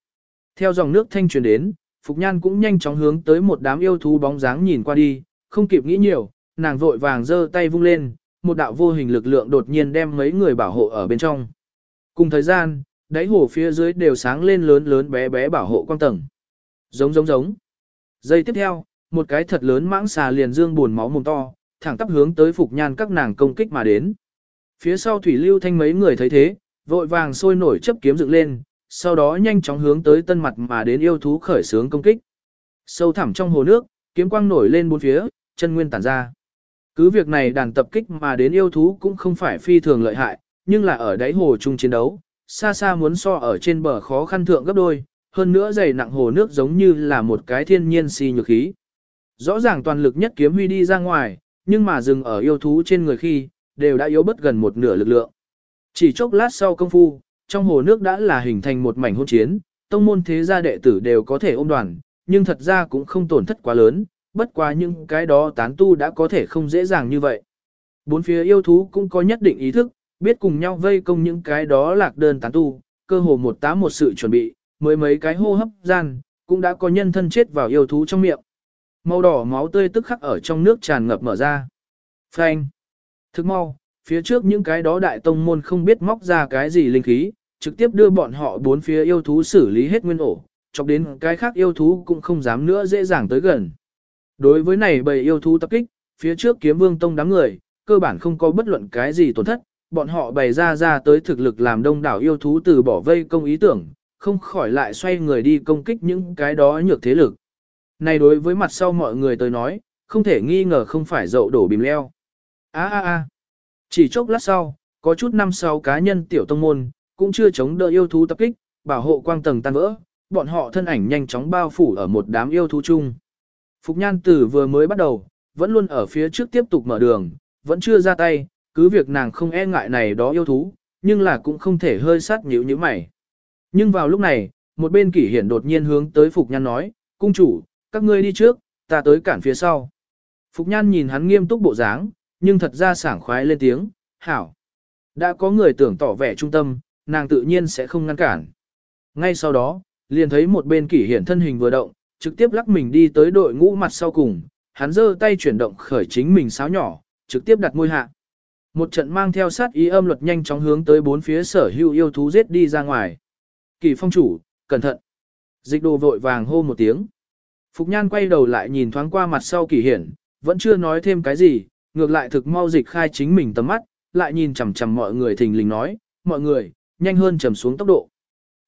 Theo dòng nước thanh truyền đến, Phục Nhan cũng nhanh chóng hướng tới một đám yêu thú bóng dáng nhìn qua đi, không kịp nghĩ nhiều, nàng vội vàng giơ tay vung lên, một đạo vô hình lực lượng đột nhiên đem mấy người bảo hộ ở bên trong. Cùng thời gian, đáy hồ phía dưới đều sáng lên lớn lớn bé bé bảo hộ quang tầng. Giống giống giống. Giây tiếp theo, một cái thật lớn mãng xà liền dương buồn máu mồm to, thẳng tắp hướng tới Phục Nhan các nàng công kích mà đến. Phía sau Thủy Lưu Thanh mấy người thấy thế, vội vàng sôi nổi chấp kiếm dựng lên, sau đó nhanh chóng hướng tới tân mặt mà đến yêu thú khởi sướng công kích. Sâu thẳm trong hồ nước, kiếm quang nổi lên bốn phía, chân nguyên tản ra. Cứ việc này đàn tập kích mà đến yêu thú cũng không phải phi thường lợi hại, nhưng là ở đáy hồ chung chiến đấu, xa xa muốn so ở trên bờ khó khăn thượng gấp đôi, hơn nữa dày nặng hồ nước giống như là một cái thiên nhiên si nhược khí. Rõ ràng toàn lực nhất kiếm huy đi ra ngoài, nhưng mà dừng ở yêu thú trên người khi, đều đã yếu bất gần một nửa lực lượng. Chỉ chốc lát sau công phu, trong hồ nước đã là hình thành một mảnh hôn chiến, tông môn thế gia đệ tử đều có thể ôm đoàn, nhưng thật ra cũng không tổn thất quá lớn, bất quá những cái đó tán tu đã có thể không dễ dàng như vậy. Bốn phía yêu thú cũng có nhất định ý thức, biết cùng nhau vây công những cái đó lạc đơn tán tu, cơ hồ một tá một sự chuẩn bị, mới mấy cái hô hấp gian, cũng đã có nhân thân chết vào yêu thú trong miệng. Màu đỏ máu tươi tức khắc ở trong nước tràn ngập mở ra. Phanh. Thức mau, phía trước những cái đó đại tông môn không biết móc ra cái gì linh khí, trực tiếp đưa bọn họ bốn phía yêu thú xử lý hết nguyên ổ, chọc đến cái khác yêu thú cũng không dám nữa dễ dàng tới gần. Đối với này bầy yêu thú tập kích, phía trước kiếm vương tông đám người, cơ bản không có bất luận cái gì tổn thất, bọn họ bày ra ra tới thực lực làm đông đảo yêu thú từ bỏ vây công ý tưởng, không khỏi lại xoay người đi công kích những cái đó nhược thế lực. Này đối với mặt sau mọi người tới nói, không thể nghi ngờ không phải dậu đổ bìm leo. á á á. Chỉ chốc lát sau, có chút năm sau cá nhân tiểu tông môn, cũng chưa chống đỡ yêu thú tập kích, bảo hộ quang tầng tan vỡ, bọn họ thân ảnh nhanh chóng bao phủ ở một đám yêu thú chung. Phục Nhan Tử vừa mới bắt đầu, vẫn luôn ở phía trước tiếp tục mở đường, vẫn chưa ra tay, cứ việc nàng không e ngại này đó yêu thú, nhưng là cũng không thể hơi sát nhữ như mày. Nhưng vào lúc này, một bên kỷ hiển đột nhiên hướng tới Phục Nhan nói, cung chủ, các ngươi đi trước, ta tới cản phía sau. Phục Nhan nhìn hắn nghiêm túc bộ dáng, nhưng thật ra sảng khoái lên tiếng, hảo. Đã có người tưởng tỏ vẻ trung tâm, nàng tự nhiên sẽ không ngăn cản. Ngay sau đó, liền thấy một bên kỷ hiển thân hình vừa động, trực tiếp lắc mình đi tới đội ngũ mặt sau cùng, hắn giơ tay chuyển động khởi chính mình sáo nhỏ, trực tiếp đặt môi hạ. Một trận mang theo sát ý âm luật nhanh chóng hướng tới bốn phía sở hữu yêu thú giết đi ra ngoài. Kỳ phong chủ, cẩn thận. Dịch đồ vội vàng hô một tiếng. Phục nhan quay đầu lại nhìn thoáng qua mặt sau kỳ hiển, vẫn chưa nói thêm cái gì, ngược lại thực mau dịch khai chính mình tầm mắt, lại nhìn chằm chằm mọi người thình lình nói, mọi người, nhanh hơn trầm xuống tốc độ.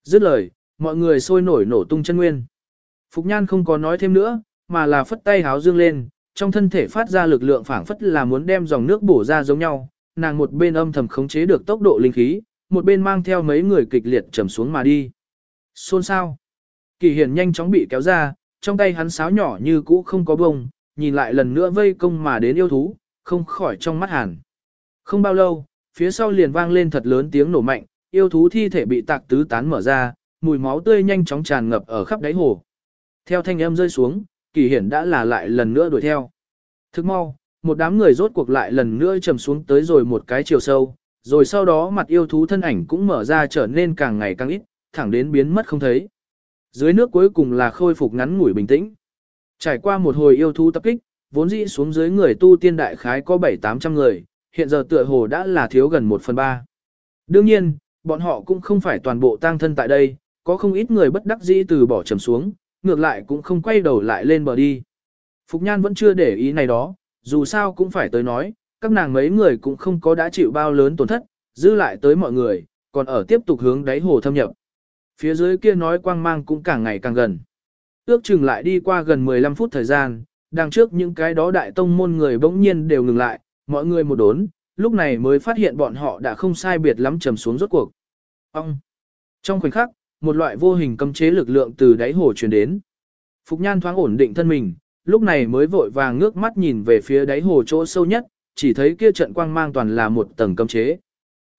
Dứt lời, mọi người sôi nổi nổ tung chân nguyên. Phục nhan không có nói thêm nữa, mà là phất tay háo dương lên, trong thân thể phát ra lực lượng phảng phất là muốn đem dòng nước bổ ra giống nhau, nàng một bên âm thầm khống chế được tốc độ linh khí, một bên mang theo mấy người kịch liệt trầm xuống mà đi. Xôn sao? Kỳ hiển nhanh chóng bị kéo ra, trong tay hắn sáo nhỏ như cũ không có bông, nhìn lại lần nữa vây công mà đến yêu thú, không khỏi trong mắt hàn. Không bao lâu, phía sau liền vang lên thật lớn tiếng nổ mạnh, yêu thú thi thể bị tạc tứ tán mở ra, mùi máu tươi nhanh chóng tràn ngập ở khắp đáy hồ. Theo thanh âm rơi xuống, kỳ hiển đã là lại lần nữa đuổi theo. Thức mau, một đám người rốt cuộc lại lần nữa trầm xuống tới rồi một cái chiều sâu, rồi sau đó mặt yêu thú thân ảnh cũng mở ra trở nên càng ngày càng ít, thẳng đến biến mất không thấy. Dưới nước cuối cùng là khôi phục ngắn ngủi bình tĩnh. Trải qua một hồi yêu thú tập kích, vốn dĩ xuống dưới người tu tiên đại khái có 7-800 người, hiện giờ tựa hồ đã là thiếu gần 1 phần 3. Đương nhiên, bọn họ cũng không phải toàn bộ tang thân tại đây, có không ít người bất đắc dĩ từ bỏ trầm xuống, ngược lại cũng không quay đầu lại lên bờ đi. Phục Nhan vẫn chưa để ý này đó, dù sao cũng phải tới nói, các nàng mấy người cũng không có đã chịu bao lớn tổn thất, dư lại tới mọi người, còn ở tiếp tục hướng đáy hồ thâm nhập. Phía dưới kia nói quang mang cũng càng ngày càng gần. Ước chừng lại đi qua gần 15 phút thời gian, đằng trước những cái đó đại tông môn người bỗng nhiên đều ngừng lại, mọi người một đốn, lúc này mới phát hiện bọn họ đã không sai biệt lắm trầm xuống rốt cuộc. Ông! Trong khoảnh khắc, một loại vô hình cấm chế lực lượng từ đáy hồ truyền đến. Phục Nhan thoáng ổn định thân mình, lúc này mới vội vàng ngước mắt nhìn về phía đáy hồ chỗ sâu nhất, chỉ thấy kia trận quang mang toàn là một tầng cấm chế.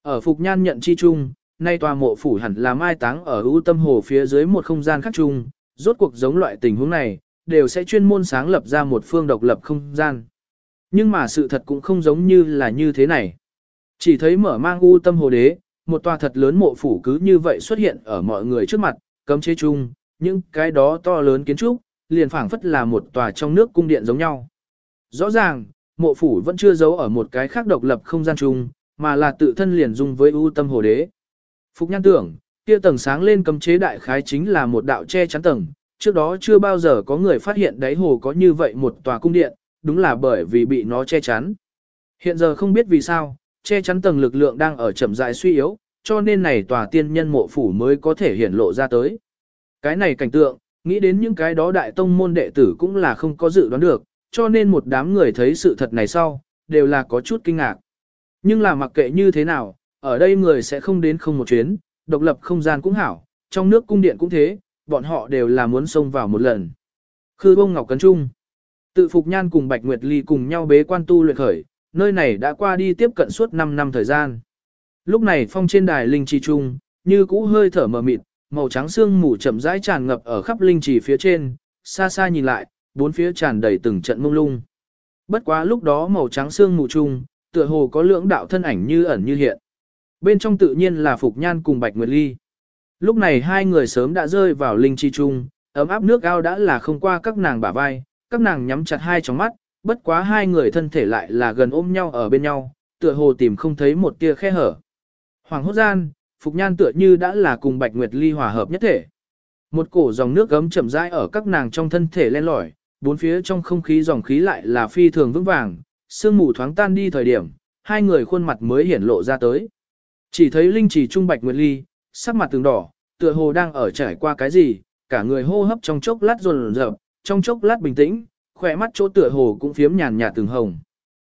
Ở Phục Nhan nhận chi chung, nay tòa mộ phủ hẳn là mai táng ở ưu tâm hồ phía dưới một không gian khác chung, rốt cuộc giống loại tình huống này, đều sẽ chuyên môn sáng lập ra một phương độc lập không gian. Nhưng mà sự thật cũng không giống như là như thế này. Chỉ thấy mở mang u tâm hồ đế, một tòa thật lớn mộ phủ cứ như vậy xuất hiện ở mọi người trước mặt, cấm chế chung, những cái đó to lớn kiến trúc, liền phảng phất là một tòa trong nước cung điện giống nhau. Rõ ràng, mộ phủ vẫn chưa giấu ở một cái khác độc lập không gian chung, mà là tự thân liền dung với ưu tâm hồ đế. Phục nhan tưởng, kia tầng sáng lên cấm chế đại khái chính là một đạo che chắn tầng, trước đó chưa bao giờ có người phát hiện đáy hồ có như vậy một tòa cung điện, đúng là bởi vì bị nó che chắn. Hiện giờ không biết vì sao, che chắn tầng lực lượng đang ở chậm rãi suy yếu, cho nên này tòa tiên nhân mộ phủ mới có thể hiển lộ ra tới. Cái này cảnh tượng, nghĩ đến những cái đó đại tông môn đệ tử cũng là không có dự đoán được, cho nên một đám người thấy sự thật này sau, đều là có chút kinh ngạc. Nhưng là mặc kệ như thế nào, ở đây người sẽ không đến không một chuyến, độc lập không gian cũng hảo, trong nước cung điện cũng thế, bọn họ đều là muốn xông vào một lần. Khư bông ngọc cấn trung. Tự Phục Nhan cùng Bạch Nguyệt Ly cùng nhau bế quan tu luyện khởi, nơi này đã qua đi tiếp cận suốt 5 năm thời gian. Lúc này phong trên đài linh trì trung, như cũ hơi thở mờ mịt, màu trắng xương mù chậm rãi tràn ngập ở khắp linh trì phía trên, xa xa nhìn lại, bốn phía tràn đầy từng trận mông lung. Bất quá lúc đó màu trắng xương mù trung, tựa hồ có lưỡng đạo thân ảnh như ẩn như hiện. Bên trong tự nhiên là Phục Nhan cùng Bạch Nguyệt Ly. Lúc này hai người sớm đã rơi vào linh chi trung, ấm áp nước ao đã là không qua các nàng bả vai, các nàng nhắm chặt hai tròng mắt, bất quá hai người thân thể lại là gần ôm nhau ở bên nhau, tựa hồ tìm không thấy một tia khe hở. Hoàng hốt gian, Phục Nhan tựa như đã là cùng Bạch Nguyệt Ly hòa hợp nhất thể. Một cổ dòng nước gấm chậm rãi ở các nàng trong thân thể len lỏi, bốn phía trong không khí dòng khí lại là phi thường vững vàng, sương mù thoáng tan đi thời điểm, hai người khuôn mặt mới hiển lộ ra tới. Chỉ thấy Linh chỉ trung Bạch Nguyệt Ly, sắc mặt từng đỏ, tựa hồ đang ở trải qua cái gì, cả người hô hấp trong chốc lát rồn rợp, trong chốc lát bình tĩnh, khỏe mắt chỗ tựa hồ cũng phiếm nhàn nhạt từng hồng.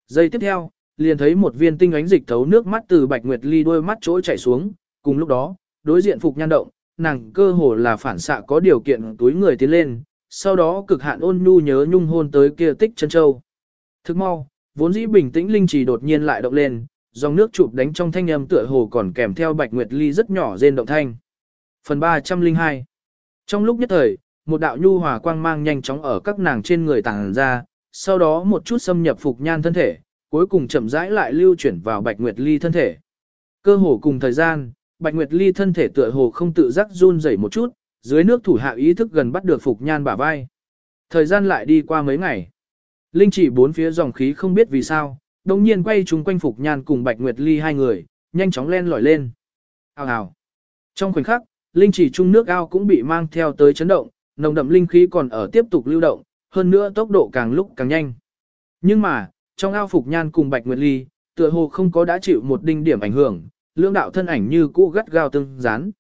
Giây tiếp theo, liền thấy một viên tinh ánh dịch thấu nước mắt từ Bạch Nguyệt Ly đôi mắt chỗ chảy xuống, cùng lúc đó, đối diện phục nhan động, nàng cơ hồ là phản xạ có điều kiện túi người tiến lên, sau đó cực hạn ôn nhu nhớ nhung hôn tới kia tích chân châu. Thức mau, vốn dĩ bình tĩnh linh trì đột nhiên lại động lên, dòng nước chụp đánh trong thanh âm tựa hồ còn kèm theo Bạch Nguyệt Ly rất nhỏ rên động thanh. Phần 302 Trong lúc nhất thời, một đạo nhu hòa quang mang nhanh chóng ở các nàng trên người tàng ra, sau đó một chút xâm nhập phục nhan thân thể, cuối cùng chậm rãi lại lưu chuyển vào Bạch Nguyệt Ly thân thể. Cơ hồ cùng thời gian, Bạch Nguyệt Ly thân thể tựa hồ không tự giác run rẩy một chút, dưới nước thủ hạ ý thức gần bắt được phục nhan bả vai. Thời gian lại đi qua mấy ngày. Linh chỉ bốn phía dòng khí không biết vì sao, đồng nhiên quay chúng quanh phục nhan cùng Bạch Nguyệt Ly hai người, nhanh chóng len lỏi lên. Hào hào. Trong khoảnh khắc, linh chỉ trung nước ao cũng bị mang theo tới chấn động, nồng đậm linh khí còn ở tiếp tục lưu động, hơn nữa tốc độ càng lúc càng nhanh. Nhưng mà, trong ao phục nhan cùng Bạch Nguyệt Ly, tựa hồ không có đã chịu một đinh điểm ảnh hưởng, lưỡng đạo thân ảnh như cũ gắt gao tương dán.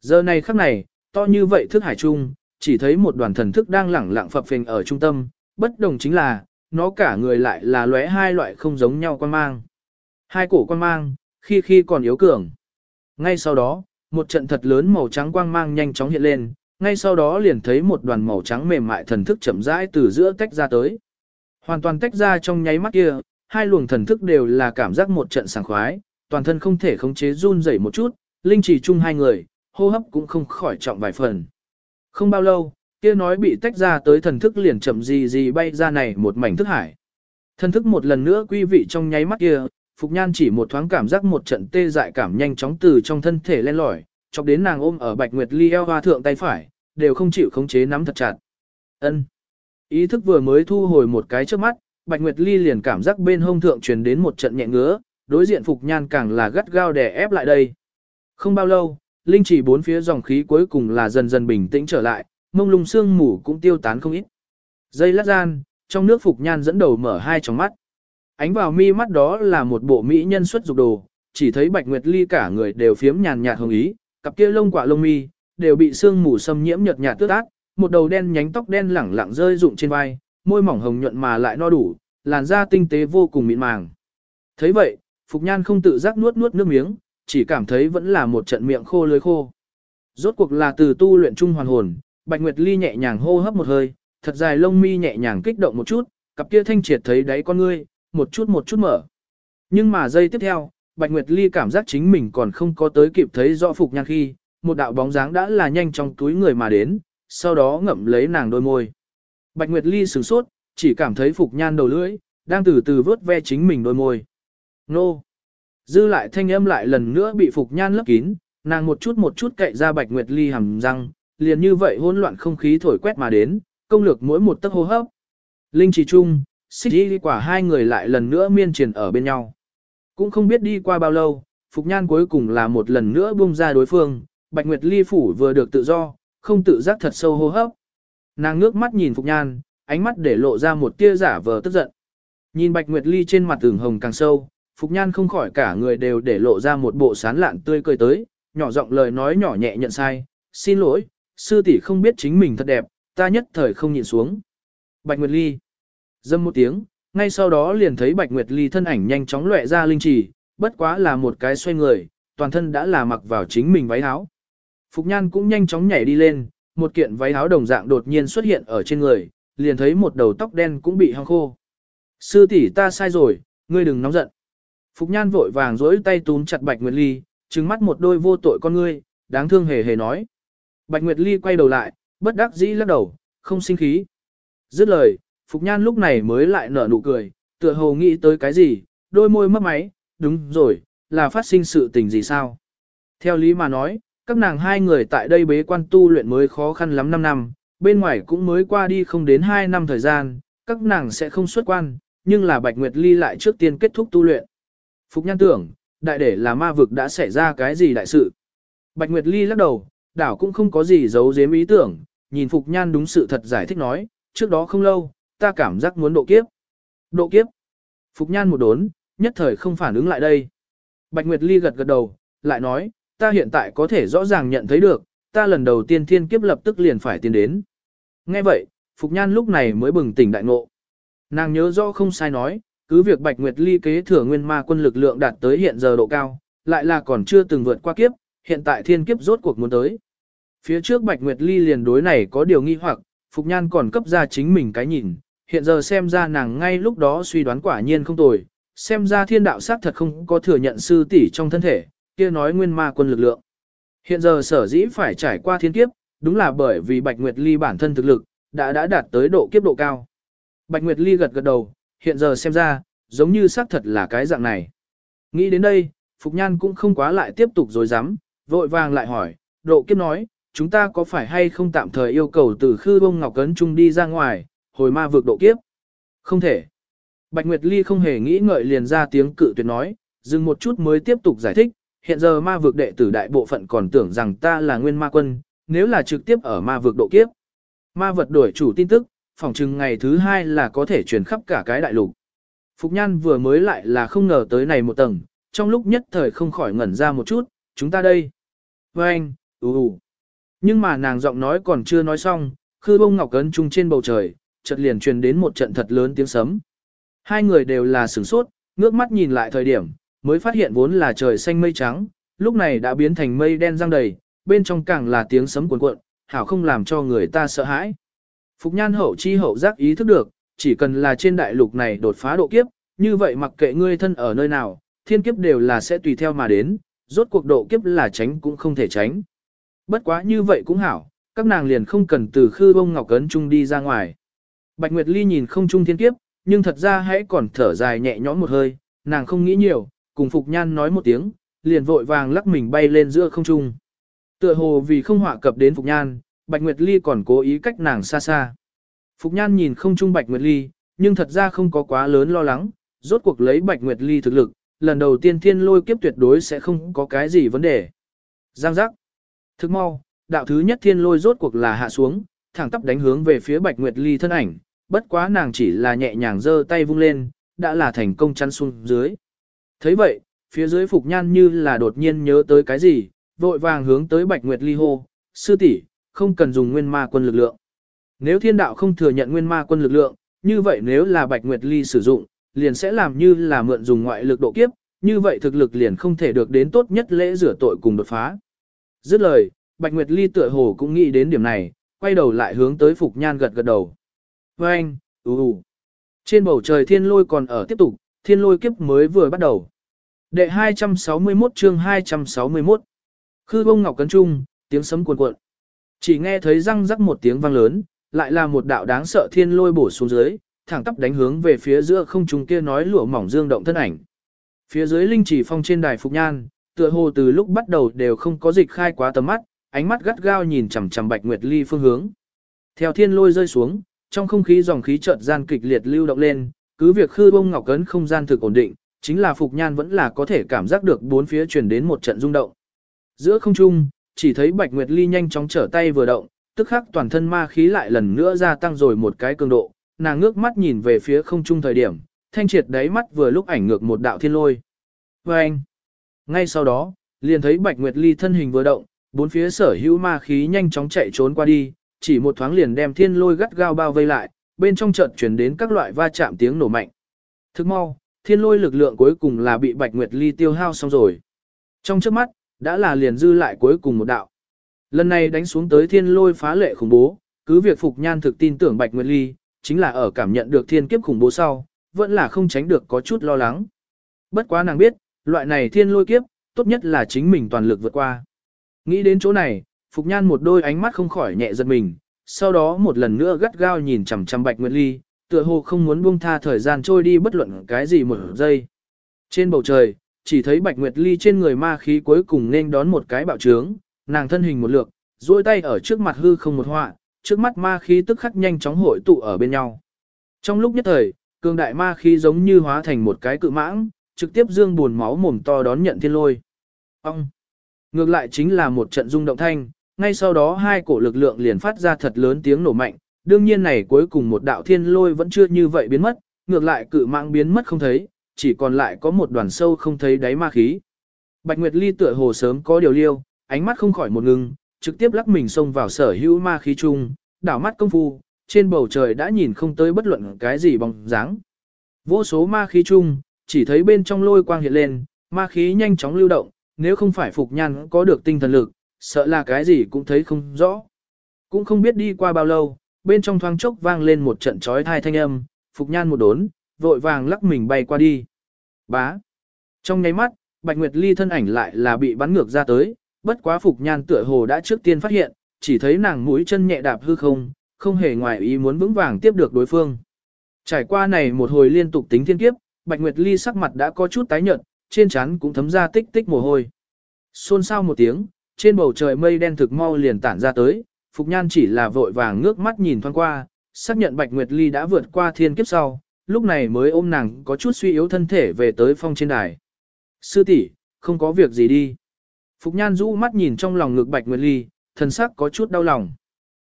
Giờ này khắc này, to như vậy thức hải trung, chỉ thấy một đoàn thần thức đang lẳng lặng phập phình ở trung tâm, bất đồng chính là, nó cả người lại là lóe hai loại không giống nhau quan mang. Hai cổ quan mang, khi khi còn yếu cường. Ngay sau đó, một trận thật lớn màu trắng quang mang nhanh chóng hiện lên, ngay sau đó liền thấy một đoàn màu trắng mềm mại thần thức chậm rãi từ giữa tách ra tới. Hoàn toàn tách ra trong nháy mắt kia, hai luồng thần thức đều là cảm giác một trận sảng khoái, toàn thân không thể khống chế run rẩy một chút, linh chỉ chung hai người, hô hấp cũng không khỏi trọng vài phần. Không bao lâu, kia nói bị tách ra tới thần thức liền chậm gì gì bay ra này một mảnh thức hải. Thần thức một lần nữa quý vị trong nháy mắt kia, Phục Nhan chỉ một thoáng cảm giác một trận tê dại cảm nhanh chóng từ trong thân thể lên lỏi, chọc đến nàng ôm ở Bạch Nguyệt Ly eo hoa thượng tay phải, đều không chịu khống chế nắm thật chặt. Ân. Ý thức vừa mới thu hồi một cái trước mắt, Bạch Nguyệt Ly liền cảm giác bên hông thượng truyền đến một trận nhẹ ngứa, đối diện Phục Nhan càng là gắt gao đè ép lại đây. Không bao lâu, linh chỉ bốn phía dòng khí cuối cùng là dần dần bình tĩnh trở lại, mông lung sương mù cũng tiêu tán không ít. Dây lát gian, trong nước Phục Nhan dẫn đầu mở hai tròng mắt. Ánh vào mi mắt đó là một bộ mỹ nhân xuất dục đồ, chỉ thấy Bạch Nguyệt Ly cả người đều phiếm nhàn nhạt hồng ý, cặp kia lông quả lông mi đều bị sương mù xâm nhiễm nhợt nhạt tước ác, một đầu đen nhánh tóc đen lẳng lặng rơi rụng trên vai, môi mỏng hồng nhuận mà lại no đủ, làn da tinh tế vô cùng mịn màng. Thấy vậy, Phục Nhan không tự giác nuốt nuốt nước miếng, chỉ cảm thấy vẫn là một trận miệng khô lưới khô. Rốt cuộc là từ tu luyện trung hoàn hồn, Bạch Nguyệt Ly nhẹ nhàng hô hấp một hơi, thật dài lông mi nhẹ nhàng kích động một chút, cặp kia thanh triệt thấy đáy con ngươi, một chút một chút mở. Nhưng mà giây tiếp theo, Bạch Nguyệt Ly cảm giác chính mình còn không có tới kịp thấy rõ Phục Nhan khi, một đạo bóng dáng đã là nhanh trong túi người mà đến, sau đó ngậm lấy nàng đôi môi. Bạch Nguyệt Ly sửng sốt, chỉ cảm thấy Phục Nhan đầu lưỡi, đang từ từ vớt ve chính mình đôi môi. Nô! Dư lại thanh âm lại lần nữa bị Phục Nhan lấp kín, nàng một chút một chút cậy ra Bạch Nguyệt Ly hầm răng, liền như vậy hỗn loạn không khí thổi quét mà đến, công lược mỗi một tấc hô hấp. Linh trì trung xích đi quả hai người lại lần nữa miên triển ở bên nhau. Cũng không biết đi qua bao lâu, Phục Nhan cuối cùng là một lần nữa buông ra đối phương, Bạch Nguyệt Ly phủ vừa được tự do, không tự giác thật sâu hô hấp. Nàng ngước mắt nhìn Phục Nhan, ánh mắt để lộ ra một tia giả vờ tức giận. Nhìn Bạch Nguyệt Ly trên mặt ửng hồng càng sâu, Phục Nhan không khỏi cả người đều để lộ ra một bộ sán lạn tươi cười tới, nhỏ giọng lời nói nhỏ nhẹ nhận sai, xin lỗi, sư tỷ không biết chính mình thật đẹp, ta nhất thời không nhìn xuống. Bạch Nguyệt Ly dâm một tiếng, ngay sau đó liền thấy Bạch Nguyệt Ly thân ảnh nhanh chóng lệ ra linh trì, bất quá là một cái xoay người, toàn thân đã là mặc vào chính mình váy áo. Phục Nhan cũng nhanh chóng nhảy đi lên, một kiện váy áo đồng dạng đột nhiên xuất hiện ở trên người, liền thấy một đầu tóc đen cũng bị hong khô. Sư tỷ ta sai rồi, ngươi đừng nóng giận. Phục Nhan vội vàng dối tay túm chặt Bạch Nguyệt Ly, trừng mắt một đôi vô tội con ngươi, đáng thương hề hề nói. Bạch Nguyệt Ly quay đầu lại, bất đắc dĩ lắc đầu, không sinh khí. Dứt lời, Phục Nhan lúc này mới lại nở nụ cười, tựa hồ nghĩ tới cái gì, đôi môi mấp máy, đúng rồi, là phát sinh sự tình gì sao? Theo lý mà nói, các nàng hai người tại đây bế quan tu luyện mới khó khăn lắm 5 năm, bên ngoài cũng mới qua đi không đến 2 năm thời gian, các nàng sẽ không xuất quan, nhưng là Bạch Nguyệt Ly lại trước tiên kết thúc tu luyện. Phục Nhan tưởng, đại để là ma vực đã xảy ra cái gì đại sự. Bạch Nguyệt Ly lắc đầu, đảo cũng không có gì giấu giếm ý tưởng, nhìn Phục Nhan đúng sự thật giải thích nói, trước đó không lâu, ta cảm giác muốn độ kiếp. Độ kiếp. Phục Nhan một đốn, nhất thời không phản ứng lại đây. Bạch Nguyệt Ly gật gật đầu, lại nói, ta hiện tại có thể rõ ràng nhận thấy được, ta lần đầu tiên thiên kiếp lập tức liền phải tiến đến. Nghe vậy, Phục Nhan lúc này mới bừng tỉnh đại ngộ. Nàng nhớ rõ không sai nói, cứ việc Bạch Nguyệt Ly kế thừa nguyên ma quân lực lượng đạt tới hiện giờ độ cao, lại là còn chưa từng vượt qua kiếp, hiện tại thiên kiếp rốt cuộc muốn tới. Phía trước Bạch Nguyệt Ly liền đối này có điều nghi hoặc, Phục Nhan còn cấp ra chính mình cái nhìn, hiện giờ xem ra nàng ngay lúc đó suy đoán quả nhiên không tồi, xem ra thiên đạo sát thật không có thừa nhận sư tỷ trong thân thể, kia nói nguyên ma quân lực lượng. Hiện giờ sở dĩ phải trải qua thiên kiếp, đúng là bởi vì Bạch Nguyệt Ly bản thân thực lực, đã đã đạt tới độ kiếp độ cao. Bạch Nguyệt Ly gật gật đầu, hiện giờ xem ra, giống như xác thật là cái dạng này. Nghĩ đến đây, Phục Nhan cũng không quá lại tiếp tục dối rắm vội vàng lại hỏi, độ kiếp nói, chúng ta có phải hay không tạm thời yêu cầu từ khư bông ngọc cấn trung đi ra ngoài, hồi ma vượt độ kiếp? Không thể. Bạch Nguyệt Ly không hề nghĩ ngợi liền ra tiếng cự tuyệt nói, dừng một chút mới tiếp tục giải thích, hiện giờ ma vực đệ tử đại bộ phận còn tưởng rằng ta là nguyên ma quân, nếu là trực tiếp ở ma vực độ kiếp. Ma vật đổi chủ tin tức, phỏng chừng ngày thứ hai là có thể truyền khắp cả cái đại lục. Phục Nhan vừa mới lại là không ngờ tới này một tầng, trong lúc nhất thời không khỏi ngẩn ra một chút, chúng ta đây. Và anh, ù ù. Nhưng mà nàng giọng nói còn chưa nói xong, khư bông ngọc cấn trung trên bầu trời, chợt liền truyền đến một trận thật lớn tiếng sấm. Hai người đều là sửng sốt, ngước mắt nhìn lại thời điểm, mới phát hiện vốn là trời xanh mây trắng, lúc này đã biến thành mây đen răng đầy, bên trong càng là tiếng sấm cuồn cuộn, hảo không làm cho người ta sợ hãi. Phục nhan hậu chi hậu giác ý thức được, chỉ cần là trên đại lục này đột phá độ kiếp, như vậy mặc kệ ngươi thân ở nơi nào, thiên kiếp đều là sẽ tùy theo mà đến, rốt cuộc độ kiếp là tránh cũng không thể tránh. Bất quá như vậy cũng hảo, các nàng liền không cần từ khư bông ngọc cấn chung đi ra ngoài. Bạch Nguyệt Ly nhìn không trung thiên kiếp, nhưng thật ra hãy còn thở dài nhẹ nhõm một hơi, nàng không nghĩ nhiều, cùng Phục Nhan nói một tiếng, liền vội vàng lắc mình bay lên giữa không trung. Tựa hồ vì không họa cập đến Phục Nhan, Bạch Nguyệt Ly còn cố ý cách nàng xa xa. Phục Nhan nhìn không trung Bạch Nguyệt Ly, nhưng thật ra không có quá lớn lo lắng, rốt cuộc lấy Bạch Nguyệt Ly thực lực, lần đầu tiên thiên lôi kiếp tuyệt đối sẽ không có cái gì vấn đề. Giang giác. Thức mau, đạo thứ nhất thiên lôi rốt cuộc là hạ xuống, thẳng tắp đánh hướng về phía Bạch Nguyệt Ly thân ảnh, bất quá nàng chỉ là nhẹ nhàng giơ tay vung lên, đã là thành công chăn xuống dưới. thấy vậy, phía dưới Phục Nhan như là đột nhiên nhớ tới cái gì, vội vàng hướng tới Bạch Nguyệt Ly hô, sư tỷ không cần dùng nguyên ma quân lực lượng. Nếu thiên đạo không thừa nhận nguyên ma quân lực lượng, như vậy nếu là Bạch Nguyệt Ly sử dụng, liền sẽ làm như là mượn dùng ngoại lực độ kiếp, như vậy thực lực liền không thể được đến tốt nhất lễ rửa tội cùng đột phá. Dứt lời, Bạch Nguyệt Ly tựa hồ cũng nghĩ đến điểm này, quay đầu lại hướng tới Phục Nhan gật gật đầu. Và anh, ù. Trên bầu trời thiên lôi còn ở tiếp tục, thiên lôi kiếp mới vừa bắt đầu. Đệ 261 chương 261. Khư bông ngọc cấn trung, tiếng sấm cuồn cuộn. Chỉ nghe thấy răng rắc một tiếng vang lớn, lại là một đạo đáng sợ thiên lôi bổ xuống dưới, thẳng tắp đánh hướng về phía giữa không trung kia nói lụa mỏng dương động thân ảnh. Phía dưới linh chỉ phong trên đài phục nhan, tựa hồ từ lúc bắt đầu đều không có dịch khai quá tầm mắt, ánh mắt gắt gao nhìn chằm chằm Bạch Nguyệt Ly phương hướng. Theo thiên lôi rơi xuống, trong không khí dòng khí chợt gian kịch liệt lưu động lên, cứ việc khư bông ngọc cấn không gian thực ổn định, chính là Phục Nhan vẫn là có thể cảm giác được bốn phía truyền đến một trận rung động. Giữa không trung, chỉ thấy Bạch Nguyệt Ly nhanh chóng trở tay vừa động, tức khắc toàn thân ma khí lại lần nữa gia tăng rồi một cái cường độ, nàng ngước mắt nhìn về phía không trung thời điểm, thanh triệt đáy mắt vừa lúc ảnh ngược một đạo thiên lôi. Và anh, ngay sau đó, liền thấy Bạch Nguyệt Ly thân hình vừa động, bốn phía sở hữu ma khí nhanh chóng chạy trốn qua đi, chỉ một thoáng liền đem thiên lôi gắt gao bao vây lại, bên trong chợt chuyển đến các loại va chạm tiếng nổ mạnh. Thức mau, thiên lôi lực lượng cuối cùng là bị Bạch Nguyệt Ly tiêu hao xong rồi. Trong trước mắt, đã là liền dư lại cuối cùng một đạo. Lần này đánh xuống tới thiên lôi phá lệ khủng bố, cứ việc Phục Nhan thực tin tưởng Bạch Nguyệt Ly, chính là ở cảm nhận được thiên kiếp khủng bố sau, vẫn là không tránh được có chút lo lắng. Bất quá nàng biết, loại này thiên lôi kiếp, tốt nhất là chính mình toàn lực vượt qua. Nghĩ đến chỗ này, Phục Nhan một đôi ánh mắt không khỏi nhẹ giật mình, sau đó một lần nữa gắt gao nhìn chằm chằm Bạch Nguyệt Ly, tựa hồ không muốn buông tha thời gian trôi đi bất luận cái gì một giây. Trên bầu trời, chỉ thấy Bạch Nguyệt Ly trên người ma khí cuối cùng nên đón một cái bạo trướng, nàng thân hình một lượt, duỗi tay ở trước mặt hư không một họa, trước mắt ma khí tức khắc nhanh chóng hội tụ ở bên nhau. Trong lúc nhất thời, cường đại ma khí giống như hóa thành một cái cự mãng, trực tiếp dương buồn máu mồm to đón nhận thiên lôi. Ông! Ngược lại chính là một trận rung động thanh, ngay sau đó hai cổ lực lượng liền phát ra thật lớn tiếng nổ mạnh, đương nhiên này cuối cùng một đạo thiên lôi vẫn chưa như vậy biến mất, ngược lại cự mãng biến mất không thấy, chỉ còn lại có một đoàn sâu không thấy đáy ma khí. Bạch Nguyệt Ly tựa hồ sớm có điều liêu, ánh mắt không khỏi một ngưng, trực tiếp lắc mình xông vào sở hữu ma khí chung, đảo mắt công phu, trên bầu trời đã nhìn không tới bất luận cái gì bóng dáng. Vô số ma khí chung, chỉ thấy bên trong lôi quang hiện lên, ma khí nhanh chóng lưu động, nếu không phải Phục Nhan có được tinh thần lực, sợ là cái gì cũng thấy không rõ. Cũng không biết đi qua bao lâu, bên trong thoáng chốc vang lên một trận trói thai thanh âm, Phục Nhan một đốn, vội vàng lắc mình bay qua đi. Bá. Trong nháy mắt, Bạch Nguyệt Ly thân ảnh lại là bị bắn ngược ra tới, bất quá Phục Nhan tựa hồ đã trước tiên phát hiện, chỉ thấy nàng mũi chân nhẹ đạp hư không, không hề ngoài ý muốn vững vàng tiếp được đối phương. Trải qua này một hồi liên tục tính thiên kiếp, Bạch Nguyệt Ly sắc mặt đã có chút tái nhợt, trên trán cũng thấm ra tích tích mồ hôi. Xôn xao một tiếng, trên bầu trời mây đen thực mau liền tản ra tới, Phục Nhan chỉ là vội vàng ngước mắt nhìn thoáng qua, xác nhận Bạch Nguyệt Ly đã vượt qua thiên kiếp sau, lúc này mới ôm nàng có chút suy yếu thân thể về tới phong trên đài. Sư tỷ không có việc gì đi. Phục Nhan rũ mắt nhìn trong lòng ngực Bạch Nguyệt Ly, thần sắc có chút đau lòng.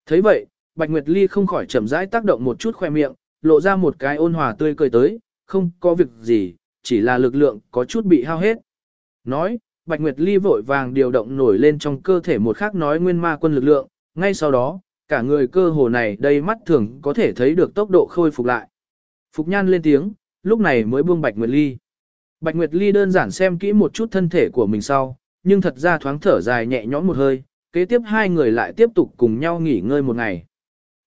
thấy vậy, Bạch Nguyệt Ly không khỏi chậm rãi tác động một chút khoe miệng, lộ ra một cái ôn hòa tươi cười tới, không có việc gì, chỉ là lực lượng có chút bị hao hết. Nói, Bạch Nguyệt Ly vội vàng điều động nổi lên trong cơ thể một khắc nói nguyên ma quân lực lượng, ngay sau đó, cả người cơ hồ này đây mắt thường có thể thấy được tốc độ khôi phục lại. Phục Nhan lên tiếng, lúc này mới buông Bạch Nguyệt Ly. Bạch Nguyệt Ly đơn giản xem kỹ một chút thân thể của mình sau, nhưng thật ra thoáng thở dài nhẹ nhõm một hơi, kế tiếp hai người lại tiếp tục cùng nhau nghỉ ngơi một ngày.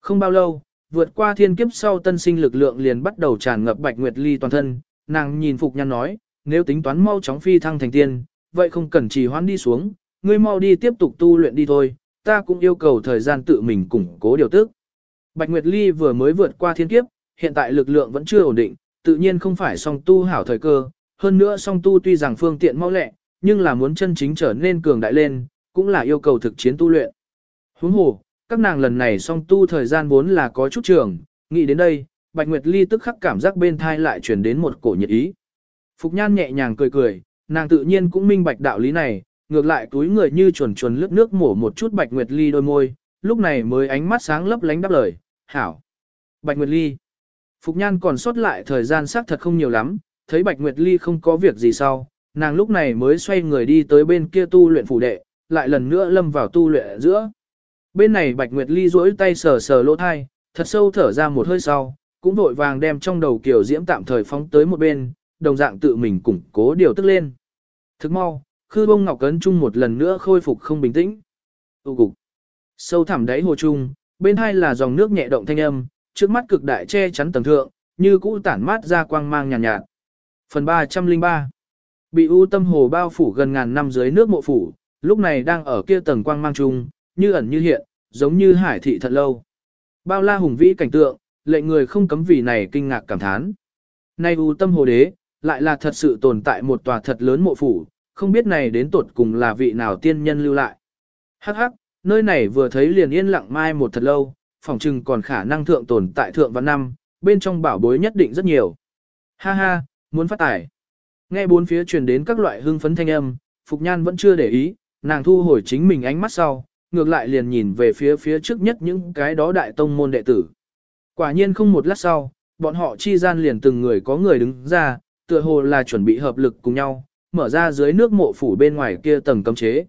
Không bao lâu, vượt qua thiên kiếp sau tân sinh lực lượng liền bắt đầu tràn ngập Bạch Nguyệt Ly toàn thân, nàng nhìn Phục Nhan nói, nếu tính toán mau chóng phi thăng thành tiên, vậy không cần trì hoãn đi xuống, ngươi mau đi tiếp tục tu luyện đi thôi, ta cũng yêu cầu thời gian tự mình củng cố điều tức. Bạch Nguyệt Ly vừa mới vượt qua thiên kiếp, hiện tại lực lượng vẫn chưa ổn định, tự nhiên không phải song tu hảo thời cơ, hơn nữa song tu tuy rằng phương tiện mau lẹ, nhưng là muốn chân chính trở nên cường đại lên, cũng là yêu cầu thực chiến tu luyện. Huống hồ, các nàng lần này song tu thời gian vốn là có chút trường, nghĩ đến đây, Bạch Nguyệt Ly tức khắc cảm giác bên thai lại chuyển đến một cổ nhiệt ý. Phục Nhan nhẹ nhàng cười cười, nàng tự nhiên cũng minh bạch đạo lý này, ngược lại túi người như chuồn chuồn lướt nước mổ một chút Bạch Nguyệt Ly đôi môi, lúc này mới ánh mắt sáng lấp lánh đáp lời, hảo. Bạch Nguyệt Ly. Phục Nhan còn sót lại thời gian xác thật không nhiều lắm, thấy Bạch Nguyệt Ly không có việc gì sau, nàng lúc này mới xoay người đi tới bên kia tu luyện phủ đệ, lại lần nữa lâm vào tu luyện giữa. Bên này Bạch Nguyệt Ly duỗi tay sờ sờ lỗ thai, thật sâu thở ra một hơi sau, cũng vội vàng đem trong đầu kiểu diễm tạm thời phóng tới một bên, đồng dạng tự mình củng cố điều tức lên. Thức mau, khư bông ngọc cấn chung một lần nữa khôi phục không bình tĩnh. Tu cục. Sâu thẳm đáy hồ chung, bên hai là dòng nước nhẹ động thanh âm, trước mắt cực đại che chắn tầng thượng, như cũ tản mát ra quang mang nhàn nhạt, nhạt. Phần 303 Bị u tâm hồ bao phủ gần ngàn năm dưới nước mộ phủ, lúc này đang ở kia tầng quang mang chung, như ẩn như hiện, giống như hải thị thật lâu. Bao la hùng vĩ cảnh tượng, lệnh người không cấm vì này kinh ngạc cảm thán. Nay u tâm hồ đế, lại là thật sự tồn tại một tòa thật lớn mộ phủ, không biết này đến tột cùng là vị nào tiên nhân lưu lại. Hắc hắc, nơi này vừa thấy liền yên lặng mai một thật lâu, phòng trừng còn khả năng thượng tồn tại thượng văn năm, bên trong bảo bối nhất định rất nhiều. Ha ha, muốn phát tải. Nghe bốn phía truyền đến các loại hưng phấn thanh âm, Phục Nhan vẫn chưa để ý, nàng thu hồi chính mình ánh mắt sau, ngược lại liền nhìn về phía phía trước nhất những cái đó đại tông môn đệ tử. Quả nhiên không một lát sau, bọn họ chi gian liền từng người có người đứng ra, tựa hồ là chuẩn bị hợp lực cùng nhau, mở ra dưới nước mộ phủ bên ngoài kia tầng cấm chế.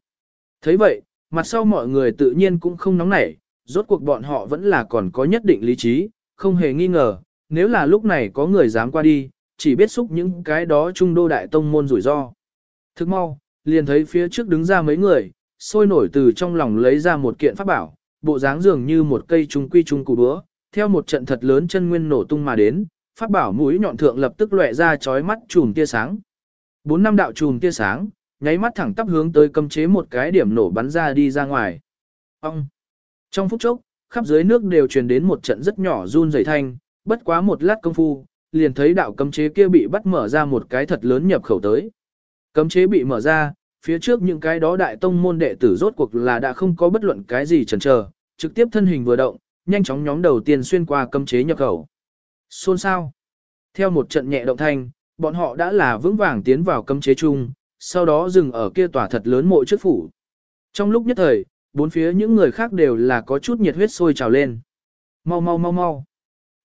thấy vậy, mặt sau mọi người tự nhiên cũng không nóng nảy, rốt cuộc bọn họ vẫn là còn có nhất định lý trí, không hề nghi ngờ, nếu là lúc này có người dám qua đi, chỉ biết xúc những cái đó trung đô đại tông môn rủi ro. Thức mau, liền thấy phía trước đứng ra mấy người, sôi nổi từ trong lòng lấy ra một kiện pháp bảo, bộ dáng dường như một cây trung quy trung cụ búa, theo một trận thật lớn chân nguyên nổ tung mà đến, pháp bảo mũi nhọn thượng lập tức lóe ra chói mắt chùm tia sáng. Bốn năm đạo chùm tia sáng, nháy mắt thẳng tắp hướng tới cấm chế một cái điểm nổ bắn ra đi ra ngoài. Ông! Trong phút chốc, khắp dưới nước đều truyền đến một trận rất nhỏ run rẩy thanh, bất quá một lát công phu, liền thấy đạo cấm chế kia bị bắt mở ra một cái thật lớn nhập khẩu tới. Cấm chế bị mở ra, phía trước những cái đó đại tông môn đệ tử rốt cuộc là đã không có bất luận cái gì chần chờ, trực tiếp thân hình vừa động, nhanh chóng nhóm đầu tiên xuyên qua cấm chế nhập khẩu. Xôn sao? Theo một trận nhẹ động thanh, bọn họ đã là vững vàng tiến vào cấm chế chung, sau đó dừng ở kia tòa thật lớn mộ trước phủ. Trong lúc nhất thời, bốn phía những người khác đều là có chút nhiệt huyết sôi trào lên. Mau mau mau mau.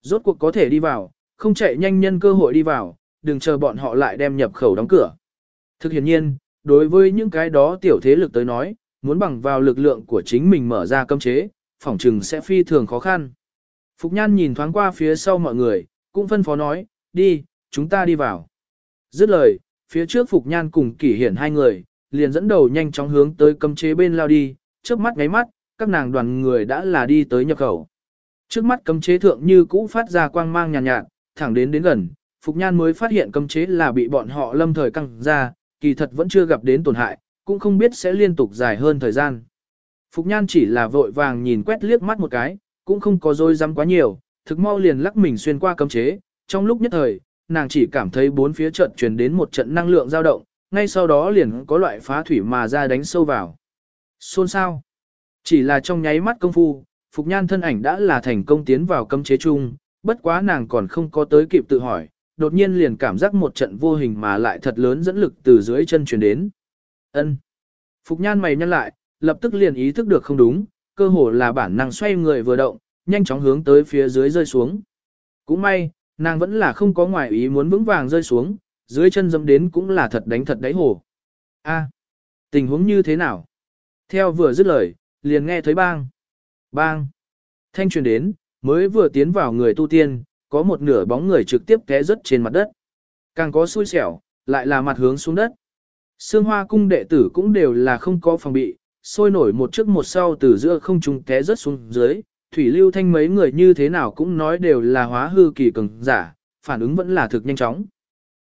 Rốt cuộc có thể đi vào, không chạy nhanh nhân cơ hội đi vào, đừng chờ bọn họ lại đem nhập khẩu đóng cửa. Thực hiện nhiên, đối với những cái đó tiểu thế lực tới nói, muốn bằng vào lực lượng của chính mình mở ra cấm chế, phỏng trừng sẽ phi thường khó khăn. Phục Nhan nhìn thoáng qua phía sau mọi người, cũng phân phó nói, đi, chúng ta đi vào. Dứt lời, phía trước Phục Nhan cùng kỷ hiển hai người, liền dẫn đầu nhanh chóng hướng tới cấm chế bên lao đi, trước mắt ngáy mắt, các nàng đoàn người đã là đi tới nhập khẩu. Trước mắt cấm chế thượng như cũ phát ra quang mang nhàn nhạt, nhạt, thẳng đến đến gần, Phục Nhan mới phát hiện cấm chế là bị bọn họ lâm thời căng ra, kỳ thật vẫn chưa gặp đến tổn hại, cũng không biết sẽ liên tục dài hơn thời gian. Phục Nhan chỉ là vội vàng nhìn quét liếc mắt một cái, cũng không có dối dám quá nhiều, thực mau liền lắc mình xuyên qua cấm chế, trong lúc nhất thời, nàng chỉ cảm thấy bốn phía trận truyền đến một trận năng lượng dao động, ngay sau đó liền có loại phá thủy mà ra đánh sâu vào. Xôn sao? Chỉ là trong nháy mắt công phu, Phục Nhan thân ảnh đã là thành công tiến vào cấm chế chung, bất quá nàng còn không có tới kịp tự hỏi, đột nhiên liền cảm giác một trận vô hình mà lại thật lớn dẫn lực từ dưới chân truyền đến. Ân. Phục Nhan mày nhăn lại, lập tức liền ý thức được không đúng, cơ hồ là bản năng xoay người vừa động, nhanh chóng hướng tới phía dưới rơi xuống. Cũng may, nàng vẫn là không có ngoài ý muốn vững vàng rơi xuống, dưới chân dâm đến cũng là thật đánh thật đáy hồ. A, tình huống như thế nào? Theo vừa dứt lời, liền nghe thấy bang. Bang. Thanh truyền đến, mới vừa tiến vào người tu tiên, có một nửa bóng người trực tiếp té rớt trên mặt đất. Càng có xui xẻo, lại là mặt hướng xuống đất. Sương hoa cung đệ tử cũng đều là không có phòng bị, sôi nổi một trước một sau từ giữa không trung té rớt xuống dưới, thủy lưu thanh mấy người như thế nào cũng nói đều là hóa hư kỳ cường giả, phản ứng vẫn là thực nhanh chóng.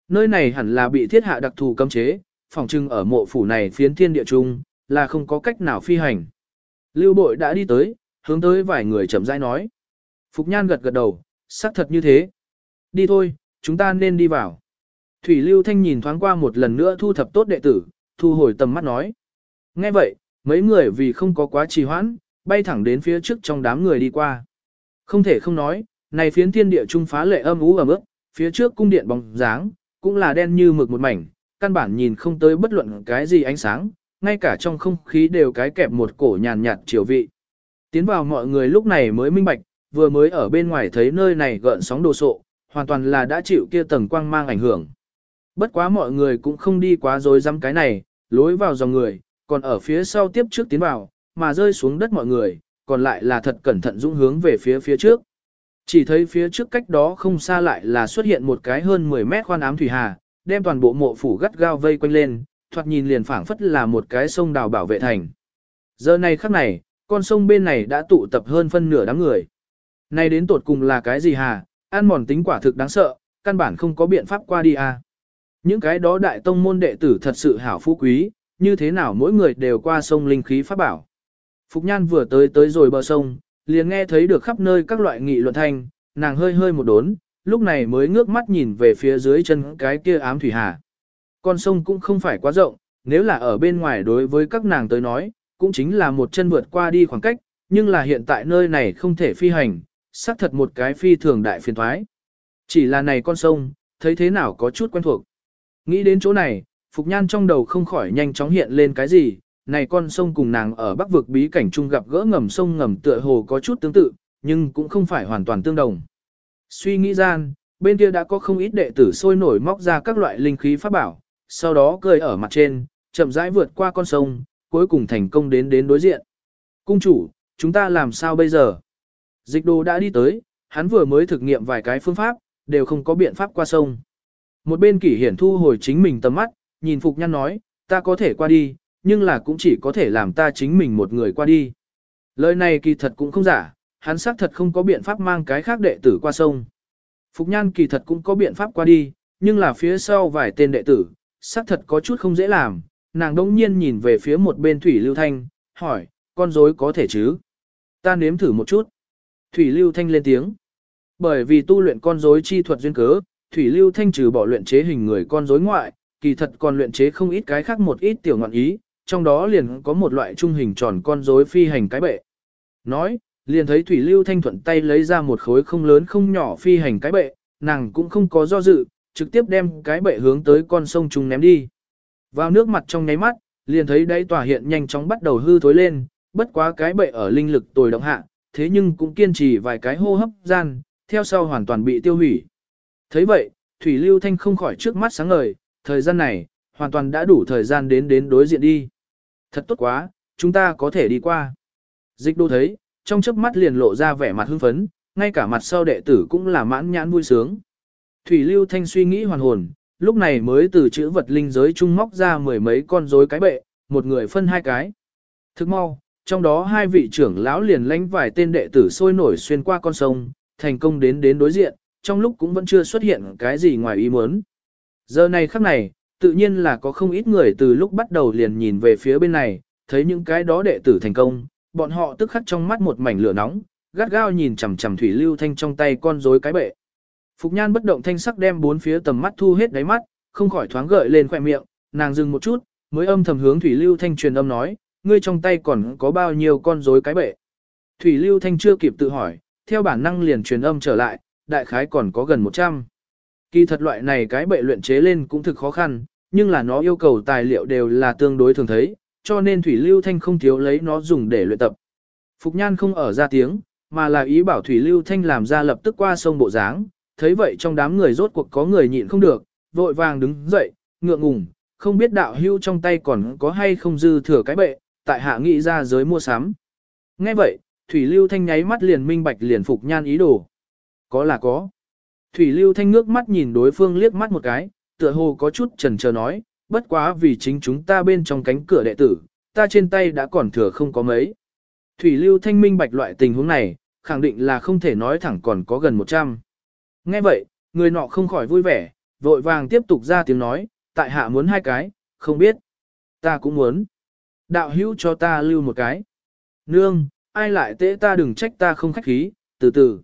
Nơi này hẳn là bị thiết hạ đặc thù cấm chế, phòng trưng ở mộ phủ này phiến thiên địa trung, là không có cách nào phi hành. Lưu bội đã đi tới, hướng tới vài người chậm rãi nói. Phục nhan gật gật đầu, xác thật như thế. Đi thôi, chúng ta nên đi vào. Thủy Lưu Thanh nhìn thoáng qua một lần nữa thu thập tốt đệ tử, thu hồi tầm mắt nói. Nghe vậy, mấy người vì không có quá trì hoãn, bay thẳng đến phía trước trong đám người đi qua. Không thể không nói, này phiến thiên địa trung phá lệ âm ú ẩm ướt, phía trước cung điện bóng dáng, cũng là đen như mực một mảnh, căn bản nhìn không tới bất luận cái gì ánh sáng, ngay cả trong không khí đều cái kẹp một cổ nhàn nhạt chiều vị. Tiến vào mọi người lúc này mới minh bạch, vừa mới ở bên ngoài thấy nơi này gợn sóng đồ sộ, hoàn toàn là đã chịu kia tầng quang mang ảnh hưởng. Bất quá mọi người cũng không đi quá dối dăm cái này, lối vào dòng người, còn ở phía sau tiếp trước tiến vào, mà rơi xuống đất mọi người, còn lại là thật cẩn thận dũng hướng về phía phía trước. Chỉ thấy phía trước cách đó không xa lại là xuất hiện một cái hơn 10 mét khoan ám thủy hà, đem toàn bộ mộ phủ gắt gao vây quanh lên, thoạt nhìn liền phảng phất là một cái sông đào bảo vệ thành. Giờ này khắc này, con sông bên này đã tụ tập hơn phân nửa đám người. Này đến tột cùng là cái gì hà, ăn mòn tính quả thực đáng sợ, căn bản không có biện pháp qua đi à. Những cái đó đại tông môn đệ tử thật sự hảo phú quý, như thế nào mỗi người đều qua sông linh khí pháp bảo. Phục Nhan vừa tới tới rồi bờ sông, liền nghe thấy được khắp nơi các loại nghị luận thanh, nàng hơi hơi một đốn, lúc này mới ngước mắt nhìn về phía dưới chân cái kia ám thủy hà. Con sông cũng không phải quá rộng, nếu là ở bên ngoài đối với các nàng tới nói, cũng chính là một chân vượt qua đi khoảng cách, nhưng là hiện tại nơi này không thể phi hành, xác thật một cái phi thường đại phiền thoái. Chỉ là này con sông, thấy thế nào có chút quen thuộc. Nghĩ đến chỗ này, Phục Nhan trong đầu không khỏi nhanh chóng hiện lên cái gì, này con sông cùng nàng ở bắc vực bí cảnh chung gặp gỡ ngầm sông ngầm tựa hồ có chút tương tự, nhưng cũng không phải hoàn toàn tương đồng. Suy nghĩ gian, bên kia đã có không ít đệ tử sôi nổi móc ra các loại linh khí pháp bảo, sau đó cười ở mặt trên, chậm rãi vượt qua con sông, cuối cùng thành công đến đến đối diện. Cung chủ, chúng ta làm sao bây giờ? Dịch đồ đã đi tới, hắn vừa mới thực nghiệm vài cái phương pháp, đều không có biện pháp qua sông. Một bên kỷ hiển thu hồi chính mình tầm mắt, nhìn Phục Nhăn nói, ta có thể qua đi, nhưng là cũng chỉ có thể làm ta chính mình một người qua đi. Lời này kỳ thật cũng không giả, hắn xác thật không có biện pháp mang cái khác đệ tử qua sông. Phục Nhan kỳ thật cũng có biện pháp qua đi, nhưng là phía sau vài tên đệ tử, xác thật có chút không dễ làm, nàng đông nhiên nhìn về phía một bên Thủy Lưu Thanh, hỏi, con rối có thể chứ? Ta nếm thử một chút. Thủy Lưu Thanh lên tiếng. Bởi vì tu luyện con rối chi thuật duyên cớ, Thủy Lưu Thanh trừ bỏ luyện chế hình người con rối ngoại, kỳ thật còn luyện chế không ít cái khác một ít tiểu ngọn ý, trong đó liền có một loại trung hình tròn con rối phi hành cái bệ. Nói, liền thấy Thủy Lưu Thanh thuận tay lấy ra một khối không lớn không nhỏ phi hành cái bệ, nàng cũng không có do dự, trực tiếp đem cái bệ hướng tới con sông trung ném đi. Vào nước mặt trong nháy mắt, liền thấy đáy tỏa hiện nhanh chóng bắt đầu hư thối lên, bất quá cái bệ ở linh lực tồi động hạ, thế nhưng cũng kiên trì vài cái hô hấp gian, theo sau hoàn toàn bị tiêu hủy. thấy vậy, Thủy Lưu Thanh không khỏi trước mắt sáng ngời, thời gian này, hoàn toàn đã đủ thời gian đến đến đối diện đi. Thật tốt quá, chúng ta có thể đi qua. Dịch đô thấy, trong chớp mắt liền lộ ra vẻ mặt hưng phấn, ngay cả mặt sau đệ tử cũng là mãn nhãn vui sướng. Thủy Lưu Thanh suy nghĩ hoàn hồn, lúc này mới từ chữ vật linh giới trung móc ra mười mấy con rối cái bệ, một người phân hai cái. Thức mau, trong đó hai vị trưởng lão liền lãnh vài tên đệ tử sôi nổi xuyên qua con sông, thành công đến đến đối diện, trong lúc cũng vẫn chưa xuất hiện cái gì ngoài ý muốn. Giờ này khắc này, tự nhiên là có không ít người từ lúc bắt đầu liền nhìn về phía bên này, thấy những cái đó đệ tử thành công, bọn họ tức khắc trong mắt một mảnh lửa nóng, gắt gao nhìn chằm chằm Thủy Lưu Thanh trong tay con rối cái bệ. Phục Nhan bất động thanh sắc đem bốn phía tầm mắt thu hết đáy mắt, không khỏi thoáng gợi lên khỏe miệng, nàng dừng một chút, mới âm thầm hướng Thủy Lưu Thanh truyền âm nói, ngươi trong tay còn có bao nhiêu con rối cái bệ. Thủy Lưu Thanh chưa kịp tự hỏi, theo bản năng liền truyền âm trở lại, đại khái còn có gần 100. Kỳ thật loại này cái bệ luyện chế lên cũng thực khó khăn, nhưng là nó yêu cầu tài liệu đều là tương đối thường thấy, cho nên Thủy Lưu Thanh không thiếu lấy nó dùng để luyện tập. Phục Nhan không ở ra tiếng, mà là ý bảo Thủy Lưu Thanh làm ra lập tức qua sông bộ dáng, thấy vậy trong đám người rốt cuộc có người nhịn không được, vội vàng đứng dậy, ngượng ngùng, không biết đạo hưu trong tay còn có hay không dư thừa cái bệ, tại hạ nghĩ ra giới mua sắm. Nghe vậy, Thủy Lưu Thanh nháy mắt liền minh bạch liền Phục Nhan ý đồ. Có là có. Thủy Lưu Thanh ngước mắt nhìn đối phương liếc mắt một cái, tựa hồ có chút trần chờ nói, bất quá vì chính chúng ta bên trong cánh cửa đệ tử, ta trên tay đã còn thừa không có mấy. Thủy lưu thanh minh bạch loại tình huống này, khẳng định là không thể nói thẳng còn có gần 100. Nghe vậy, người nọ không khỏi vui vẻ, vội vàng tiếp tục ra tiếng nói, tại hạ muốn hai cái, không biết. Ta cũng muốn. Đạo hữu cho ta lưu một cái. Nương, ai lại tế ta đừng trách ta không khách khí, từ từ.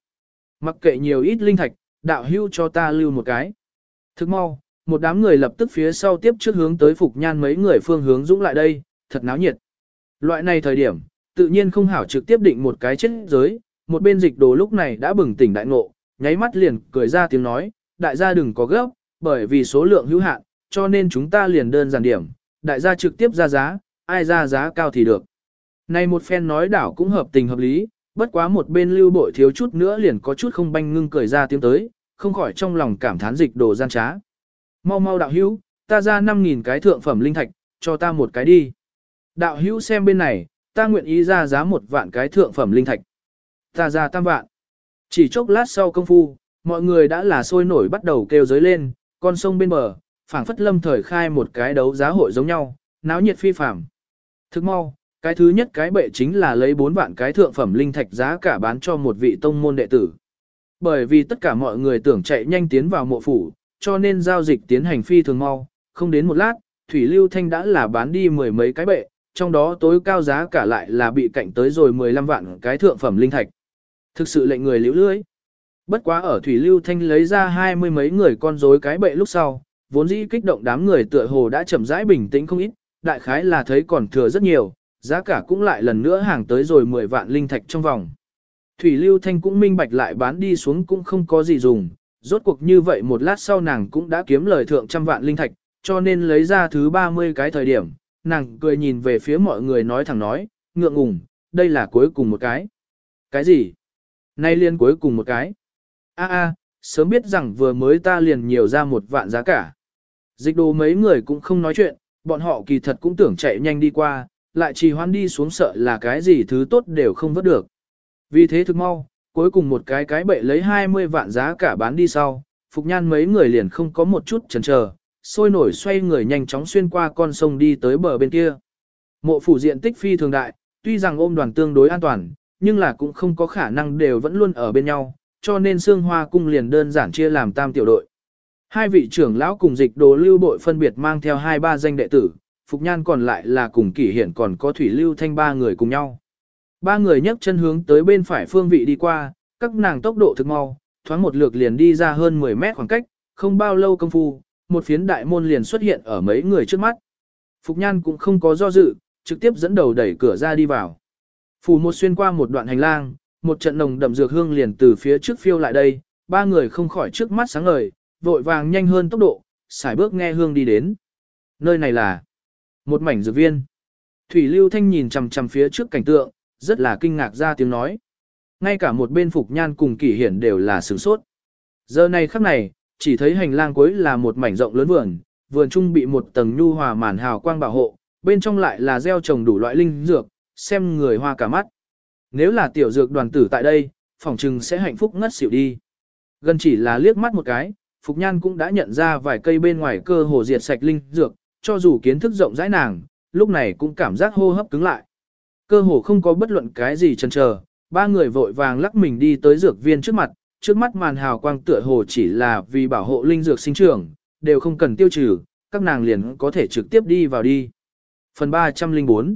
Mặc kệ nhiều ít linh thạch, đạo hữu cho ta lưu một cái. Thức mau, một đám người lập tức phía sau tiếp trước hướng tới Phục Nhan mấy người phương hướng dũng lại đây, thật náo nhiệt. Loại này thời điểm, tự nhiên không hảo trực tiếp định một cái chết giới, một bên dịch đồ lúc này đã bừng tỉnh đại ngộ, nháy mắt liền cười ra tiếng nói, đại gia đừng có gấp, bởi vì số lượng hữu hạn, cho nên chúng ta liền đơn giản điểm, đại gia trực tiếp ra giá, ai ra giá cao thì được. Này một phen nói đảo cũng hợp tình hợp lý, bất quá một bên lưu bội thiếu chút nữa liền có chút không banh ngưng cười ra tiếng tới, không khỏi trong lòng cảm thán dịch đồ gian trá. Mau mau đạo hữu, ta ra 5.000 cái thượng phẩm linh thạch, cho ta một cái đi. Đạo hữu xem bên này, ta nguyện ý ra giá một vạn cái thượng phẩm linh thạch. Ta ra tam vạn. Chỉ chốc lát sau công phu, mọi người đã là sôi nổi bắt đầu kêu giới lên, con sông bên bờ, phảng phất lâm thời khai một cái đấu giá hội giống nhau, náo nhiệt phi phàm. Thức mau, cái thứ nhất cái bệ chính là lấy 4 vạn cái thượng phẩm linh thạch giá cả bán cho một vị tông môn đệ tử. Bởi vì tất cả mọi người tưởng chạy nhanh tiến vào mộ phủ, cho nên giao dịch tiến hành phi thường mau, không đến một lát, Thủy Lưu Thanh đã là bán đi mười mấy cái bệ, trong đó tối cao giá cả lại là bị cạnh tới rồi 15 vạn cái thượng phẩm linh thạch. Thực sự lệnh người liễu lưới. Bất quá ở Thủy Lưu Thanh lấy ra hai mươi mấy người con rối cái bệ lúc sau, vốn dĩ kích động đám người tựa hồ đã chậm rãi bình tĩnh không ít, đại khái là thấy còn thừa rất nhiều, giá cả cũng lại lần nữa hàng tới rồi 10 vạn linh thạch trong vòng. Thủy Lưu Thanh cũng minh bạch lại bán đi xuống cũng không có gì dùng, rốt cuộc như vậy một lát sau nàng cũng đã kiếm lời thượng trăm vạn linh thạch, cho nên lấy ra thứ 30 cái thời điểm, nàng cười nhìn về phía mọi người nói thẳng nói, ngượng ngùng, đây là cuối cùng một cái. Cái gì? Nay liên cuối cùng một cái. A a, sớm biết rằng vừa mới ta liền nhiều ra một vạn giá cả. Dịch đồ mấy người cũng không nói chuyện, bọn họ kỳ thật cũng tưởng chạy nhanh đi qua, lại trì hoãn đi xuống sợ là cái gì thứ tốt đều không vớt được. Vì thế thực mau, cuối cùng một cái cái bệ lấy 20 vạn giá cả bán đi sau, Phục Nhan mấy người liền không có một chút chần chờ, sôi nổi xoay người nhanh chóng xuyên qua con sông đi tới bờ bên kia. Mộ phủ diện tích phi thường đại, tuy rằng ôm đoàn tương đối an toàn, nhưng là cũng không có khả năng đều vẫn luôn ở bên nhau, cho nên Sương Hoa cung liền đơn giản chia làm tam tiểu đội. Hai vị trưởng lão cùng dịch đồ lưu bội phân biệt mang theo hai ba danh đệ tử, Phục Nhan còn lại là cùng kỷ hiển còn có thủy lưu thanh ba người cùng nhau. Ba người nhấc chân hướng tới bên phải phương vị đi qua, các nàng tốc độ thực mau, thoáng một lượt liền đi ra hơn 10 mét khoảng cách, không bao lâu công phu, một phiến đại môn liền xuất hiện ở mấy người trước mắt. Phục Nhan cũng không có do dự, trực tiếp dẫn đầu đẩy cửa ra đi vào. Phủ một xuyên qua một đoạn hành lang, một trận nồng đậm dược hương liền từ phía trước phiêu lại đây, ba người không khỏi trước mắt sáng ngời, vội vàng nhanh hơn tốc độ, xài bước nghe hương đi đến. Nơi này là một mảnh dược viên. Thủy Lưu Thanh nhìn chằm chằm phía trước cảnh tượng, rất là kinh ngạc ra tiếng nói. Ngay cả một bên Phục Nhan cùng Kỷ Hiển đều là sửng sốt. Giờ này khắc này, chỉ thấy hành lang cuối là một mảnh rộng lớn vườn, vườn trung bị một tầng nhu hòa màn hào quang bảo hộ, bên trong lại là gieo trồng đủ loại linh dược, xem người hoa cả mắt. Nếu là tiểu dược đoàn tử tại đây, phỏng trừng sẽ hạnh phúc ngất xỉu đi. Gần chỉ là liếc mắt một cái, Phục Nhan cũng đã nhận ra vài cây bên ngoài cơ hồ diệt sạch linh dược, cho dù kiến thức rộng rãi nàng, lúc này cũng cảm giác hô hấp cứng lại. Cơ hồ không có bất luận cái gì chần chờ, ba người vội vàng lắc mình đi tới dược viên trước mặt, trước mắt màn hào quang tựa hồ chỉ là vì bảo hộ linh dược sinh trưởng, đều không cần tiêu trừ, các nàng liền có thể trực tiếp đi vào đi. Phần 304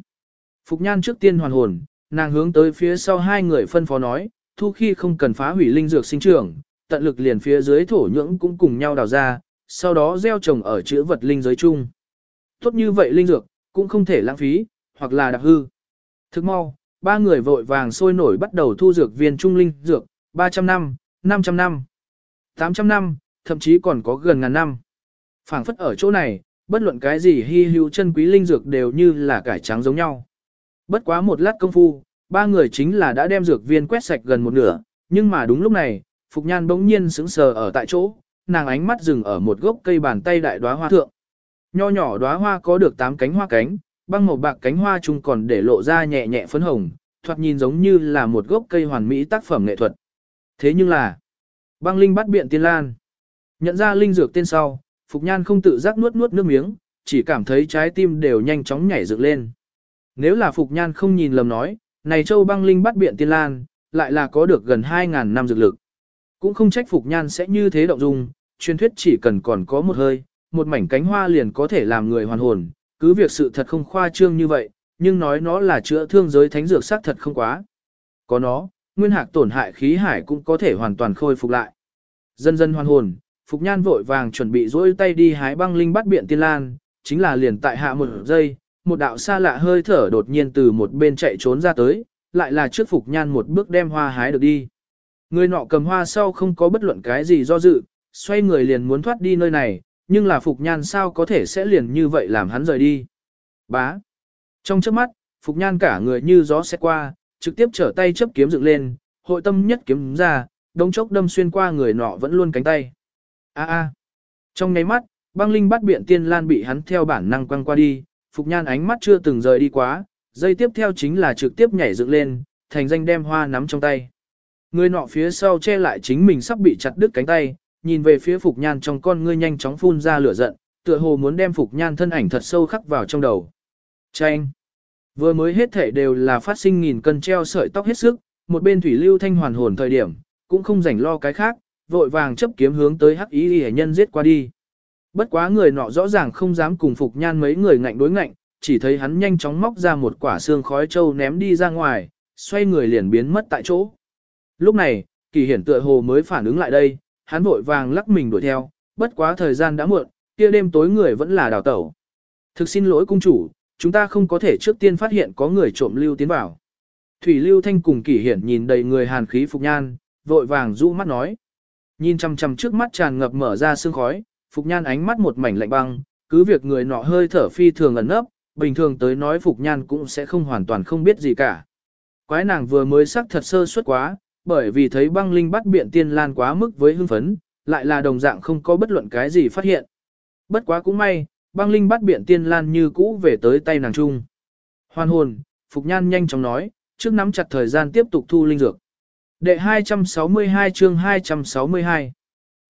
Phục Nhan trước tiên hoàn hồn, nàng hướng tới phía sau hai người phân phó nói, thu khi không cần phá hủy linh dược sinh trưởng, tận lực liền phía dưới thổ nhưỡng cũng cùng nhau đào ra, sau đó gieo trồng ở chữ vật linh giới chung. Tốt như vậy linh dược, cũng không thể lãng phí, hoặc là đặc hư. Thức mau, ba người vội vàng sôi nổi bắt đầu thu dược viên trung linh dược, 300 năm, 500 năm, 800 năm, thậm chí còn có gần ngàn năm. phảng phất ở chỗ này, bất luận cái gì hy hữu chân quý linh dược đều như là cải trắng giống nhau. Bất quá một lát công phu, ba người chính là đã đem dược viên quét sạch gần một nửa, nhưng mà đúng lúc này, Phục Nhan bỗng nhiên sững sờ ở tại chỗ, nàng ánh mắt dừng ở một gốc cây bàn tay đại đóa hoa thượng. Nho nhỏ đóa hoa có được 8 cánh hoa cánh, băng màu bạc cánh hoa chung còn để lộ ra nhẹ nhẹ phấn hồng, thoạt nhìn giống như là một gốc cây hoàn mỹ tác phẩm nghệ thuật. Thế nhưng là, băng linh bắt biện tiên lan. Nhận ra linh dược tên sau, Phục Nhan không tự giác nuốt nuốt nước miếng, chỉ cảm thấy trái tim đều nhanh chóng nhảy dựng lên. Nếu là Phục Nhan không nhìn lầm nói, này châu băng linh bắt biện tiên lan, lại là có được gần 2.000 năm dược lực. Cũng không trách Phục Nhan sẽ như thế động dung, truyền thuyết chỉ cần còn có một hơi, một mảnh cánh hoa liền có thể làm người hoàn hồn, cứ việc sự thật không khoa trương như vậy, nhưng nói nó là chữa thương giới thánh dược xác thật không quá. Có nó, nguyên hạc tổn hại khí hải cũng có thể hoàn toàn khôi phục lại. Dần dần hoàn hồn, Phục Nhan vội vàng chuẩn bị dỗi tay đi hái băng linh bắt biện tiên lan, chính là liền tại hạ một giây, một đạo xa lạ hơi thở đột nhiên từ một bên chạy trốn ra tới, lại là trước Phục Nhan một bước đem hoa hái được đi. Người nọ cầm hoa sau không có bất luận cái gì do dự, xoay người liền muốn thoát đi nơi này, nhưng là Phục Nhan sao có thể sẽ liền như vậy làm hắn rời đi. Bá. Trong trước mắt, Phục Nhan cả người như gió xét qua, trực tiếp trở tay chấp kiếm dựng lên, hội tâm nhất kiếm ra, đông chốc đâm xuyên qua người nọ vẫn luôn cánh tay. A a. Trong nháy mắt, băng linh bắt biện tiên lan bị hắn theo bản năng quăng qua đi, Phục Nhan ánh mắt chưa từng rời đi quá, dây tiếp theo chính là trực tiếp nhảy dựng lên, thành danh đem hoa nắm trong tay. Người nọ phía sau che lại chính mình sắp bị chặt đứt cánh tay, nhìn về phía Phục Nhan trong con ngươi nhanh chóng phun ra lửa giận, tựa hồ muốn đem Phục Nhan thân ảnh thật sâu khắc vào trong đầu. Chanh! Vừa mới hết thể đều là phát sinh nghìn cân treo sợi tóc hết sức, một bên thủy lưu thanh hoàn hồn thời điểm, cũng không rảnh lo cái khác, vội vàng chấp kiếm hướng tới hắc ý hề nhân giết qua đi. Bất quá người nọ rõ ràng không dám cùng Phục Nhan mấy người ngạnh đối ngạnh, chỉ thấy hắn nhanh chóng móc ra một quả xương khói trâu ném đi ra ngoài, xoay người liền biến mất tại chỗ. Lúc này, kỳ hiển tựa hồ mới phản ứng lại đây, hắn vội vàng lắc mình đuổi theo, bất quá thời gian đã muộn, kia đêm tối người vẫn là đào tẩu. Thực xin lỗi cung chủ, chúng ta không có thể trước tiên phát hiện có người trộm lưu tiến vào. Thủy lưu thanh cùng kỳ hiển nhìn đầy người hàn khí phục nhan, vội vàng rũ mắt nói. Nhìn chằm chằm trước mắt tràn ngập mở ra sương khói, phục nhan ánh mắt một mảnh lạnh băng, cứ việc người nọ hơi thở phi thường ẩn nấp, bình thường tới nói phục nhan cũng sẽ không hoàn toàn không biết gì cả. Quái nàng vừa mới sắc thật sơ suất quá, bởi vì thấy băng linh bắt biện tiên lan quá mức với hưng phấn, lại là đồng dạng không có bất luận cái gì phát hiện. Bất quá cũng may, băng linh bắt biện tiên lan như cũ về tới tay nàng trung. Hoan hồn, Phục Nhan nhanh chóng nói, trước nắm chặt thời gian tiếp tục thu linh dược. Đệ 262 chương 262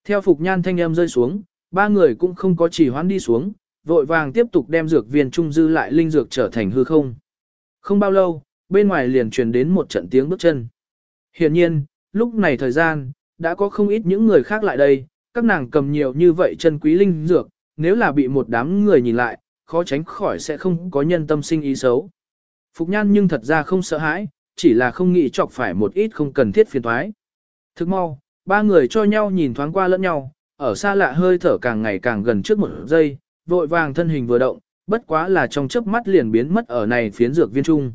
Theo Phục Nhan thanh âm rơi xuống, ba người cũng không có chỉ hoán đi xuống, vội vàng tiếp tục đem dược viên trung dư lại linh dược trở thành hư không. Không bao lâu, bên ngoài liền truyền đến một trận tiếng bước chân. Hiển nhiên, lúc này thời gian, đã có không ít những người khác lại đây, các nàng cầm nhiều như vậy chân quý linh dược, nếu là bị một đám người nhìn lại, khó tránh khỏi sẽ không có nhân tâm sinh ý xấu. Phục nhan nhưng thật ra không sợ hãi, chỉ là không nghĩ chọc phải một ít không cần thiết phiền thoái. Thức mau, ba người cho nhau nhìn thoáng qua lẫn nhau, ở xa lạ hơi thở càng ngày càng gần trước một giây, vội vàng thân hình vừa động, bất quá là trong chớp mắt liền biến mất ở này phiến dược viên trung.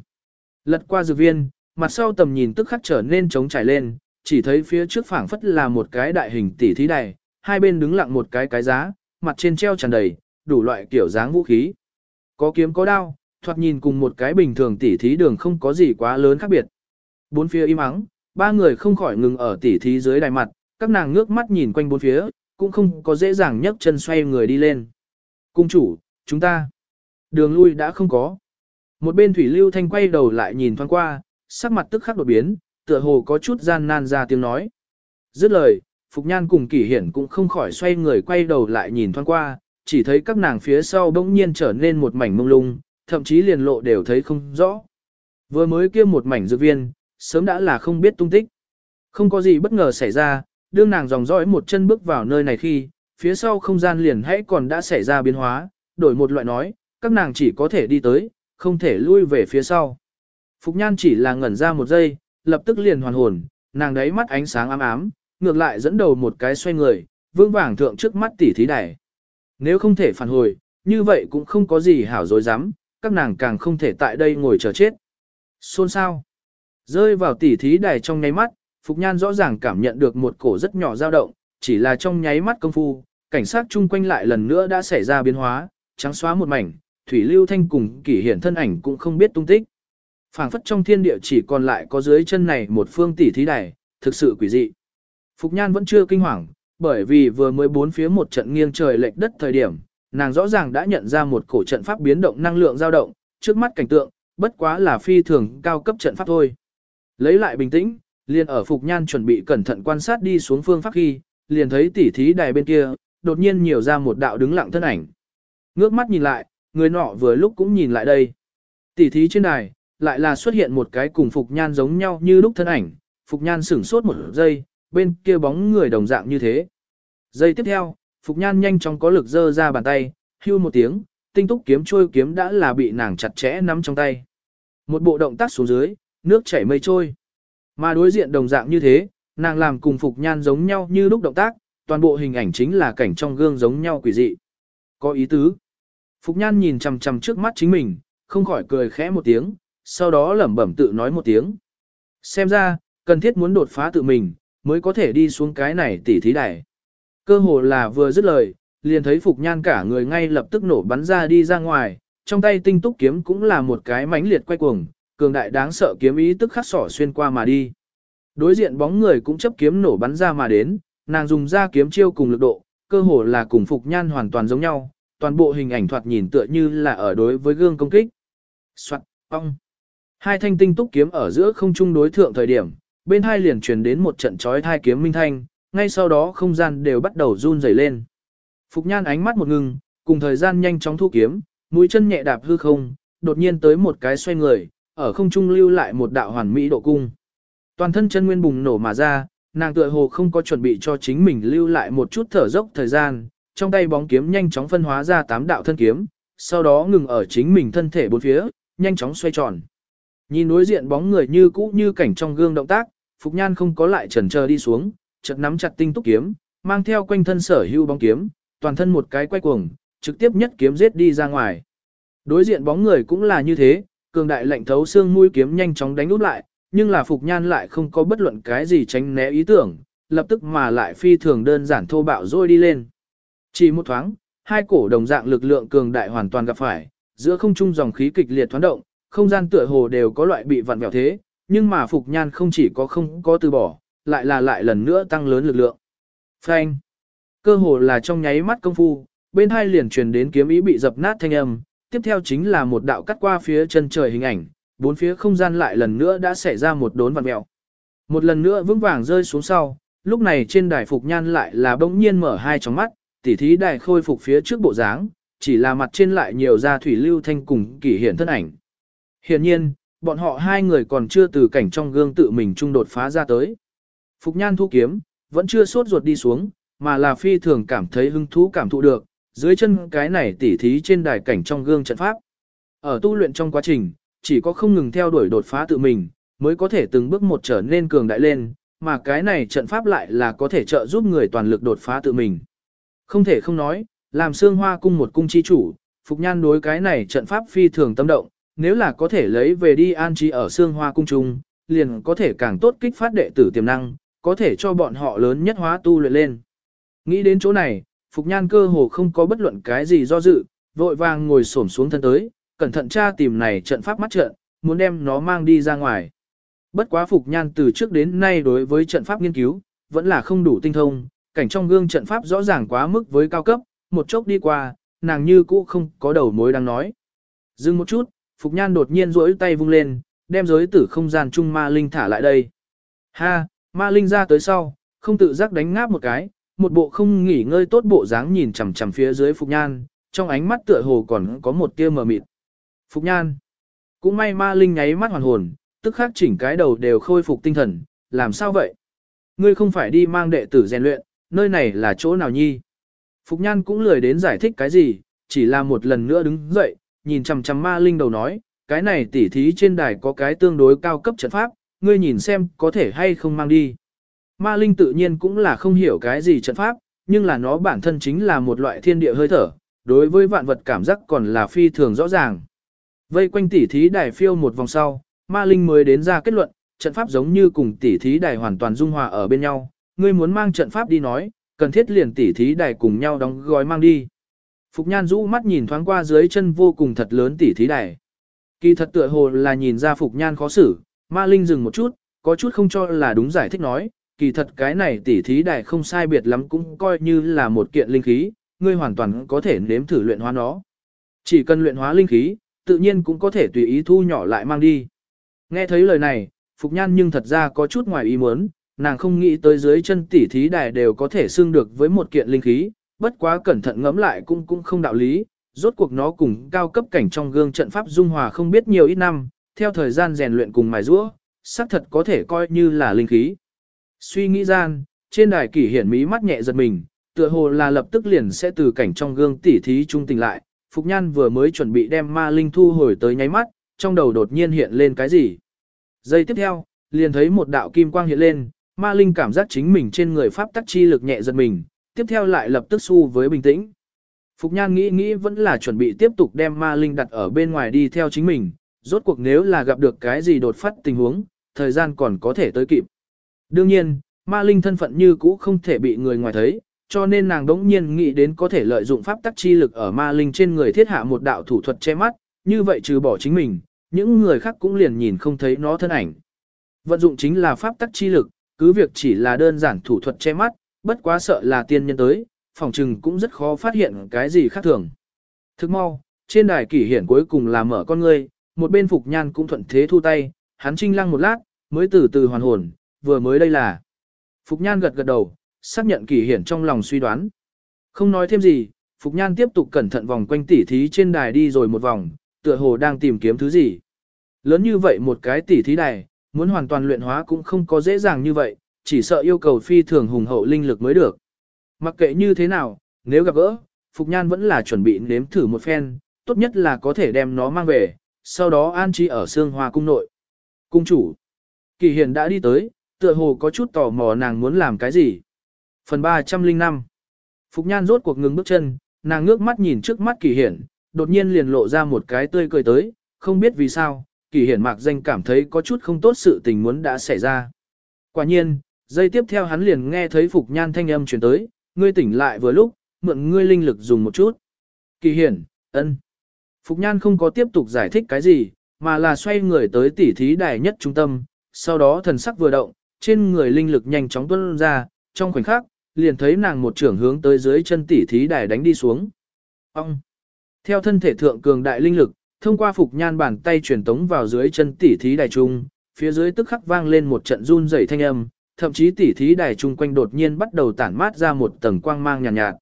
Lật qua dược viên, mặt sau tầm nhìn tức khắc trở nên trống trải lên, chỉ thấy phía trước phảng phất là một cái đại hình tỷ thí đài, hai bên đứng lặng một cái cái giá, mặt trên treo tràn đầy, đủ loại kiểu dáng vũ khí. Có kiếm có đao, thoạt nhìn cùng một cái bình thường tỷ thí đường không có gì quá lớn khác biệt. Bốn phía im ắng, ba người không khỏi ngừng ở tỷ thí dưới đài mặt, các nàng ngước mắt nhìn quanh bốn phía, cũng không có dễ dàng nhấc chân xoay người đi lên. Cung chủ, chúng ta, đường lui đã không có. Một bên thủy lưu thanh quay đầu lại nhìn thoáng qua, sắc mặt tức khắc đột biến, tựa hồ có chút gian nan ra tiếng nói. Dứt lời, Phục Nhan cùng Kỷ Hiển cũng không khỏi xoay người quay đầu lại nhìn thoáng qua, chỉ thấy các nàng phía sau bỗng nhiên trở nên một mảnh mông lung, thậm chí liền lộ đều thấy không rõ. Vừa mới kia một mảnh dược viên, sớm đã là không biết tung tích. Không có gì bất ngờ xảy ra, đương nàng dòng dõi một chân bước vào nơi này khi, phía sau không gian liền hãy còn đã xảy ra biến hóa, đổi một loại nói, các nàng chỉ có thể đi tới, không thể lui về phía sau. Phục Nhan chỉ là ngẩn ra một giây, lập tức liền hoàn hồn, nàng đấy mắt ánh sáng ám ám, ngược lại dẫn đầu một cái xoay người, vương vàng thượng trước mắt tỷ thí đài. Nếu không thể phản hồi, như vậy cũng không có gì hảo dối dám, các nàng càng không thể tại đây ngồi chờ chết. Xôn sao? Rơi vào tỷ thí đài trong nháy mắt, Phục Nhan rõ ràng cảm nhận được một cổ rất nhỏ dao động, chỉ là trong nháy mắt công phu, cảnh sát chung quanh lại lần nữa đã xảy ra biến hóa, trắng xóa một mảnh, Thủy Lưu Thanh cùng kỷ hiển thân ảnh cũng không biết tung tích phảng phất trong thiên địa chỉ còn lại có dưới chân này một phương tỷ thí đài, thực sự quỷ dị. Phục Nhan vẫn chưa kinh hoàng, bởi vì vừa mới bốn phía một trận nghiêng trời lệch đất thời điểm, nàng rõ ràng đã nhận ra một cổ trận pháp biến động năng lượng dao động, trước mắt cảnh tượng, bất quá là phi thường cao cấp trận pháp thôi. Lấy lại bình tĩnh, liền ở Phục Nhan chuẩn bị cẩn thận quan sát đi xuống phương pháp khi, liền thấy tỷ thí đài bên kia, đột nhiên nhiều ra một đạo đứng lặng thân ảnh. Ngước mắt nhìn lại, người nọ vừa lúc cũng nhìn lại đây. Tỷ thí trên đài, lại là xuất hiện một cái cùng Phục Nhan giống nhau như lúc thân ảnh, Phục Nhan sửng sốt một giây, bên kia bóng người đồng dạng như thế. Giây tiếp theo, Phục Nhan nhanh chóng có lực dơ ra bàn tay, hưu một tiếng, tinh túc kiếm trôi kiếm đã là bị nàng chặt chẽ nắm trong tay. Một bộ động tác xuống dưới, nước chảy mây trôi. Mà đối diện đồng dạng như thế, nàng làm cùng Phục Nhan giống nhau như lúc động tác, toàn bộ hình ảnh chính là cảnh trong gương giống nhau quỷ dị. Có ý tứ. Phục Nhan nhìn chằm chằm trước mắt chính mình, không khỏi cười khẽ một tiếng, sau đó lẩm bẩm tự nói một tiếng. Xem ra, cần thiết muốn đột phá tự mình, mới có thể đi xuống cái này tỉ thí đài. Cơ hồ là vừa dứt lời, liền thấy Phục Nhan cả người ngay lập tức nổ bắn ra đi ra ngoài, trong tay tinh túc kiếm cũng là một cái mãnh liệt quay cuồng, cường đại đáng sợ kiếm ý tức khắc sỏ xuyên qua mà đi. Đối diện bóng người cũng chấp kiếm nổ bắn ra mà đến, nàng dùng ra kiếm chiêu cùng lực độ, cơ hồ là cùng Phục Nhan hoàn toàn giống nhau, toàn bộ hình ảnh thoạt nhìn tựa như là ở đối với gương công kích. Soạn, ong. Hai thanh tinh túc kiếm ở giữa không trung đối thượng thời điểm, bên hai liền truyền đến một trận chói thai kiếm minh thanh, ngay sau đó không gian đều bắt đầu run rẩy lên. Phục Nhan ánh mắt một ngừng, cùng thời gian nhanh chóng thu kiếm, mũi chân nhẹ đạp hư không, đột nhiên tới một cái xoay người, ở không trung lưu lại một đạo hoàn mỹ độ cung. Toàn thân chân nguyên bùng nổ mà ra, nàng tựa hồ không có chuẩn bị cho chính mình lưu lại một chút thở dốc thời gian, trong tay bóng kiếm nhanh chóng phân hóa ra tám đạo thân kiếm, sau đó ngừng ở chính mình thân thể bốn phía, nhanh chóng xoay tròn. Nhìn đối diện bóng người như cũ như cảnh trong gương động tác, Phục Nhan không có lại chần chờ đi xuống, chợt nắm chặt tinh túc kiếm, mang theo quanh thân sở hưu bóng kiếm, toàn thân một cái quay cuồng, trực tiếp nhất kiếm giết đi ra ngoài. Đối diện bóng người cũng là như thế, cường đại lệnh thấu xương mũi kiếm nhanh chóng đánh úp lại, nhưng là Phục Nhan lại không có bất luận cái gì tránh né ý tưởng, lập tức mà lại phi thường đơn giản thô bạo rồi đi lên. Chỉ một thoáng, hai cổ đồng dạng lực lượng cường đại hoàn toàn gặp phải, giữa không trung dòng khí kịch liệt thoáng động, không gian tựa hồ đều có loại bị vặn vẹo thế, nhưng mà Phục Nhan không chỉ có không có từ bỏ, lại là lại lần nữa tăng lớn lực lượng. Phanh! Cơ hồ là trong nháy mắt công phu, bên hai liền truyền đến kiếm ý bị dập nát thanh âm, tiếp theo chính là một đạo cắt qua phía chân trời hình ảnh, bốn phía không gian lại lần nữa đã xảy ra một đốn vặn mẹo. Một lần nữa vững vàng rơi xuống sau, lúc này trên đài phục nhan lại là bỗng nhiên mở hai tròng mắt, tỉ thí đài khôi phục phía trước bộ dáng, chỉ là mặt trên lại nhiều ra thủy lưu thanh cùng kỷ hiện thân ảnh. Hiện nhiên, bọn họ hai người còn chưa từ cảnh trong gương tự mình trung đột phá ra tới. Phục nhan thu kiếm, vẫn chưa sốt ruột đi xuống, mà là phi thường cảm thấy hứng thú cảm thụ được, dưới chân cái này tỉ thí trên đài cảnh trong gương trận pháp. Ở tu luyện trong quá trình, chỉ có không ngừng theo đuổi đột phá tự mình, mới có thể từng bước một trở nên cường đại lên, mà cái này trận pháp lại là có thể trợ giúp người toàn lực đột phá tự mình. Không thể không nói, làm xương hoa cung một cung chi chủ, Phục Nhan đối cái này trận pháp phi thường tâm động, nếu là có thể lấy về đi an trí ở xương hoa cung trung, liền có thể càng tốt kích phát đệ tử tiềm năng, có thể cho bọn họ lớn nhất hóa tu luyện lên. Nghĩ đến chỗ này, Phục Nhan cơ hồ không có bất luận cái gì do dự, vội vàng ngồi xổm xuống thân tới, cẩn thận tra tìm này trận pháp mắt trận, muốn đem nó mang đi ra ngoài. Bất quá Phục Nhan từ trước đến nay đối với trận pháp nghiên cứu, vẫn là không đủ tinh thông, cảnh trong gương trận pháp rõ ràng quá mức với cao cấp, một chốc đi qua, nàng như cũ không có đầu mối đang nói. Dừng một chút, Phục Nhan đột nhiên rỗi tay vung lên, đem giới tử không gian chung ma linh thả lại đây. Ha, ma linh ra tới sau, không tự giác đánh ngáp một cái, một bộ không nghỉ ngơi tốt bộ dáng nhìn chằm chằm phía dưới Phục Nhan, trong ánh mắt tựa hồ còn có một tia mờ mịt. Phục Nhan. Cũng may ma linh nháy mắt hoàn hồn, tức khắc chỉnh cái đầu đều khôi phục tinh thần, làm sao vậy? Ngươi không phải đi mang đệ tử rèn luyện, nơi này là chỗ nào nhi? Phục Nhan cũng lười đến giải thích cái gì, chỉ là một lần nữa đứng dậy, nhìn chằm chằm ma linh đầu nói, cái này tỉ thí trên đài có cái tương đối cao cấp trận pháp, ngươi nhìn xem có thể hay không mang đi. Ma linh tự nhiên cũng là không hiểu cái gì trận pháp, nhưng là nó bản thân chính là một loại thiên địa hơi thở, đối với vạn vật cảm giác còn là phi thường rõ ràng. Vây quanh tỉ thí đài phiêu một vòng sau, ma linh mới đến ra kết luận, trận pháp giống như cùng tỉ thí đài hoàn toàn dung hòa ở bên nhau, ngươi muốn mang trận pháp đi nói, cần thiết liền tỉ thí đài cùng nhau đóng gói mang đi. Phục Nhan rũ mắt nhìn thoáng qua dưới chân vô cùng thật lớn tỉ thí đài. Kỳ thật tựa hồ là nhìn ra Phục Nhan khó xử, ma linh dừng một chút, có chút không cho là đúng giải thích nói, kỳ thật cái này tỉ thí đài không sai biệt lắm cũng coi như là một kiện linh khí, ngươi hoàn toàn có thể nếm thử luyện hóa nó. Chỉ cần luyện hóa linh khí, tự nhiên cũng có thể tùy ý thu nhỏ lại mang đi. Nghe thấy lời này, Phục Nhan nhưng thật ra có chút ngoài ý muốn, nàng không nghĩ tới dưới chân tỉ thí đài đều có thể xưng được với một kiện linh khí, bất quá cẩn thận ngẫm lại cũng cũng không đạo lý, rốt cuộc nó cùng cao cấp cảnh trong gương trận pháp dung hòa không biết nhiều ít năm, theo thời gian rèn luyện cùng mài rũa, xác thật có thể coi như là linh khí. Suy nghĩ gian, trên đài kỷ hiển mí mắt nhẹ giật mình, tựa hồ là lập tức liền sẽ từ cảnh trong gương tỉ thí trung tình lại, Phục Nhan vừa mới chuẩn bị đem ma linh thu hồi tới nháy mắt, trong đầu đột nhiên hiện lên cái gì. Giây tiếp theo, liền thấy một đạo kim quang hiện lên, ma linh cảm giác chính mình trên người pháp tắc chi lực nhẹ giật mình, tiếp theo lại lập tức su với bình tĩnh. Phục Nhan nghĩ nghĩ vẫn là chuẩn bị tiếp tục đem ma linh đặt ở bên ngoài đi theo chính mình, rốt cuộc nếu là gặp được cái gì đột phát tình huống, thời gian còn có thể tới kịp. Đương nhiên, ma linh thân phận như cũ không thể bị người ngoài thấy, cho nên nàng đống nhiên nghĩ đến có thể lợi dụng pháp tắc chi lực ở ma linh trên người thiết hạ một đạo thủ thuật che mắt, như vậy trừ bỏ chính mình, những người khác cũng liền nhìn không thấy nó thân ảnh. Vận dụng chính là pháp tắc chi lực, cứ việc chỉ là đơn giản thủ thuật che mắt, bất quá sợ là tiên nhân tới, phòng trừng cũng rất khó phát hiện cái gì khác thường. Thức mau, trên đài kỷ hiển cuối cùng là mở con ngươi, một bên Phục Nhan cũng thuận thế thu tay, hắn trinh lăng một lát, mới từ từ hoàn hồn, vừa mới đây là. Phục Nhan gật gật đầu, xác nhận kỳ hiển trong lòng suy đoán. Không nói thêm gì, Phục Nhan tiếp tục cẩn thận vòng quanh tỉ thí trên đài đi rồi một vòng, tựa hồ đang tìm kiếm thứ gì. Lớn như vậy một cái tỉ thí đài, muốn hoàn toàn luyện hóa cũng không có dễ dàng như vậy, chỉ sợ yêu cầu phi thường hùng hậu linh lực mới được. Mặc kệ như thế nào, nếu gặp gỡ, Phục Nhan vẫn là chuẩn bị nếm thử một phen, tốt nhất là có thể đem nó mang về, sau đó an trí ở xương hoa cung nội. Cung chủ. Kỳ hiền đã đi tới, tựa hồ có chút tò mò nàng muốn làm cái gì. Phần 305 Phục Nhan rốt cuộc ngừng bước chân, nàng ngước mắt nhìn trước mắt kỳ hiển, đột nhiên liền lộ ra một cái tươi cười tới, không biết vì sao, kỳ hiển mạc danh cảm thấy có chút không tốt sự tình muốn đã xảy ra. Quả nhiên, giây tiếp theo hắn liền nghe thấy Phục Nhan thanh âm chuyển tới, ngươi tỉnh lại vừa lúc, mượn ngươi linh lực dùng một chút. Kỳ hiển, ân. Phục Nhan không có tiếp tục giải thích cái gì, mà là xoay người tới tỉ thí đài nhất trung tâm, sau đó thần sắc vừa động, trên người linh lực nhanh chóng tuôn ra, trong khoảnh khắc, liền thấy nàng một trưởng hướng tới dưới chân tỉ thí đài đánh đi xuống. Ông! Theo thân thể thượng cường đại linh lực, thông qua Phục Nhan bàn tay truyền tống vào dưới chân tỉ thí đài trung, phía dưới tức khắc vang lên một trận run rẩy thanh âm, thậm chí tỉ thí đài trung quanh đột nhiên bắt đầu tản mát ra một tầng quang mang nhàn nhạt, nhạt.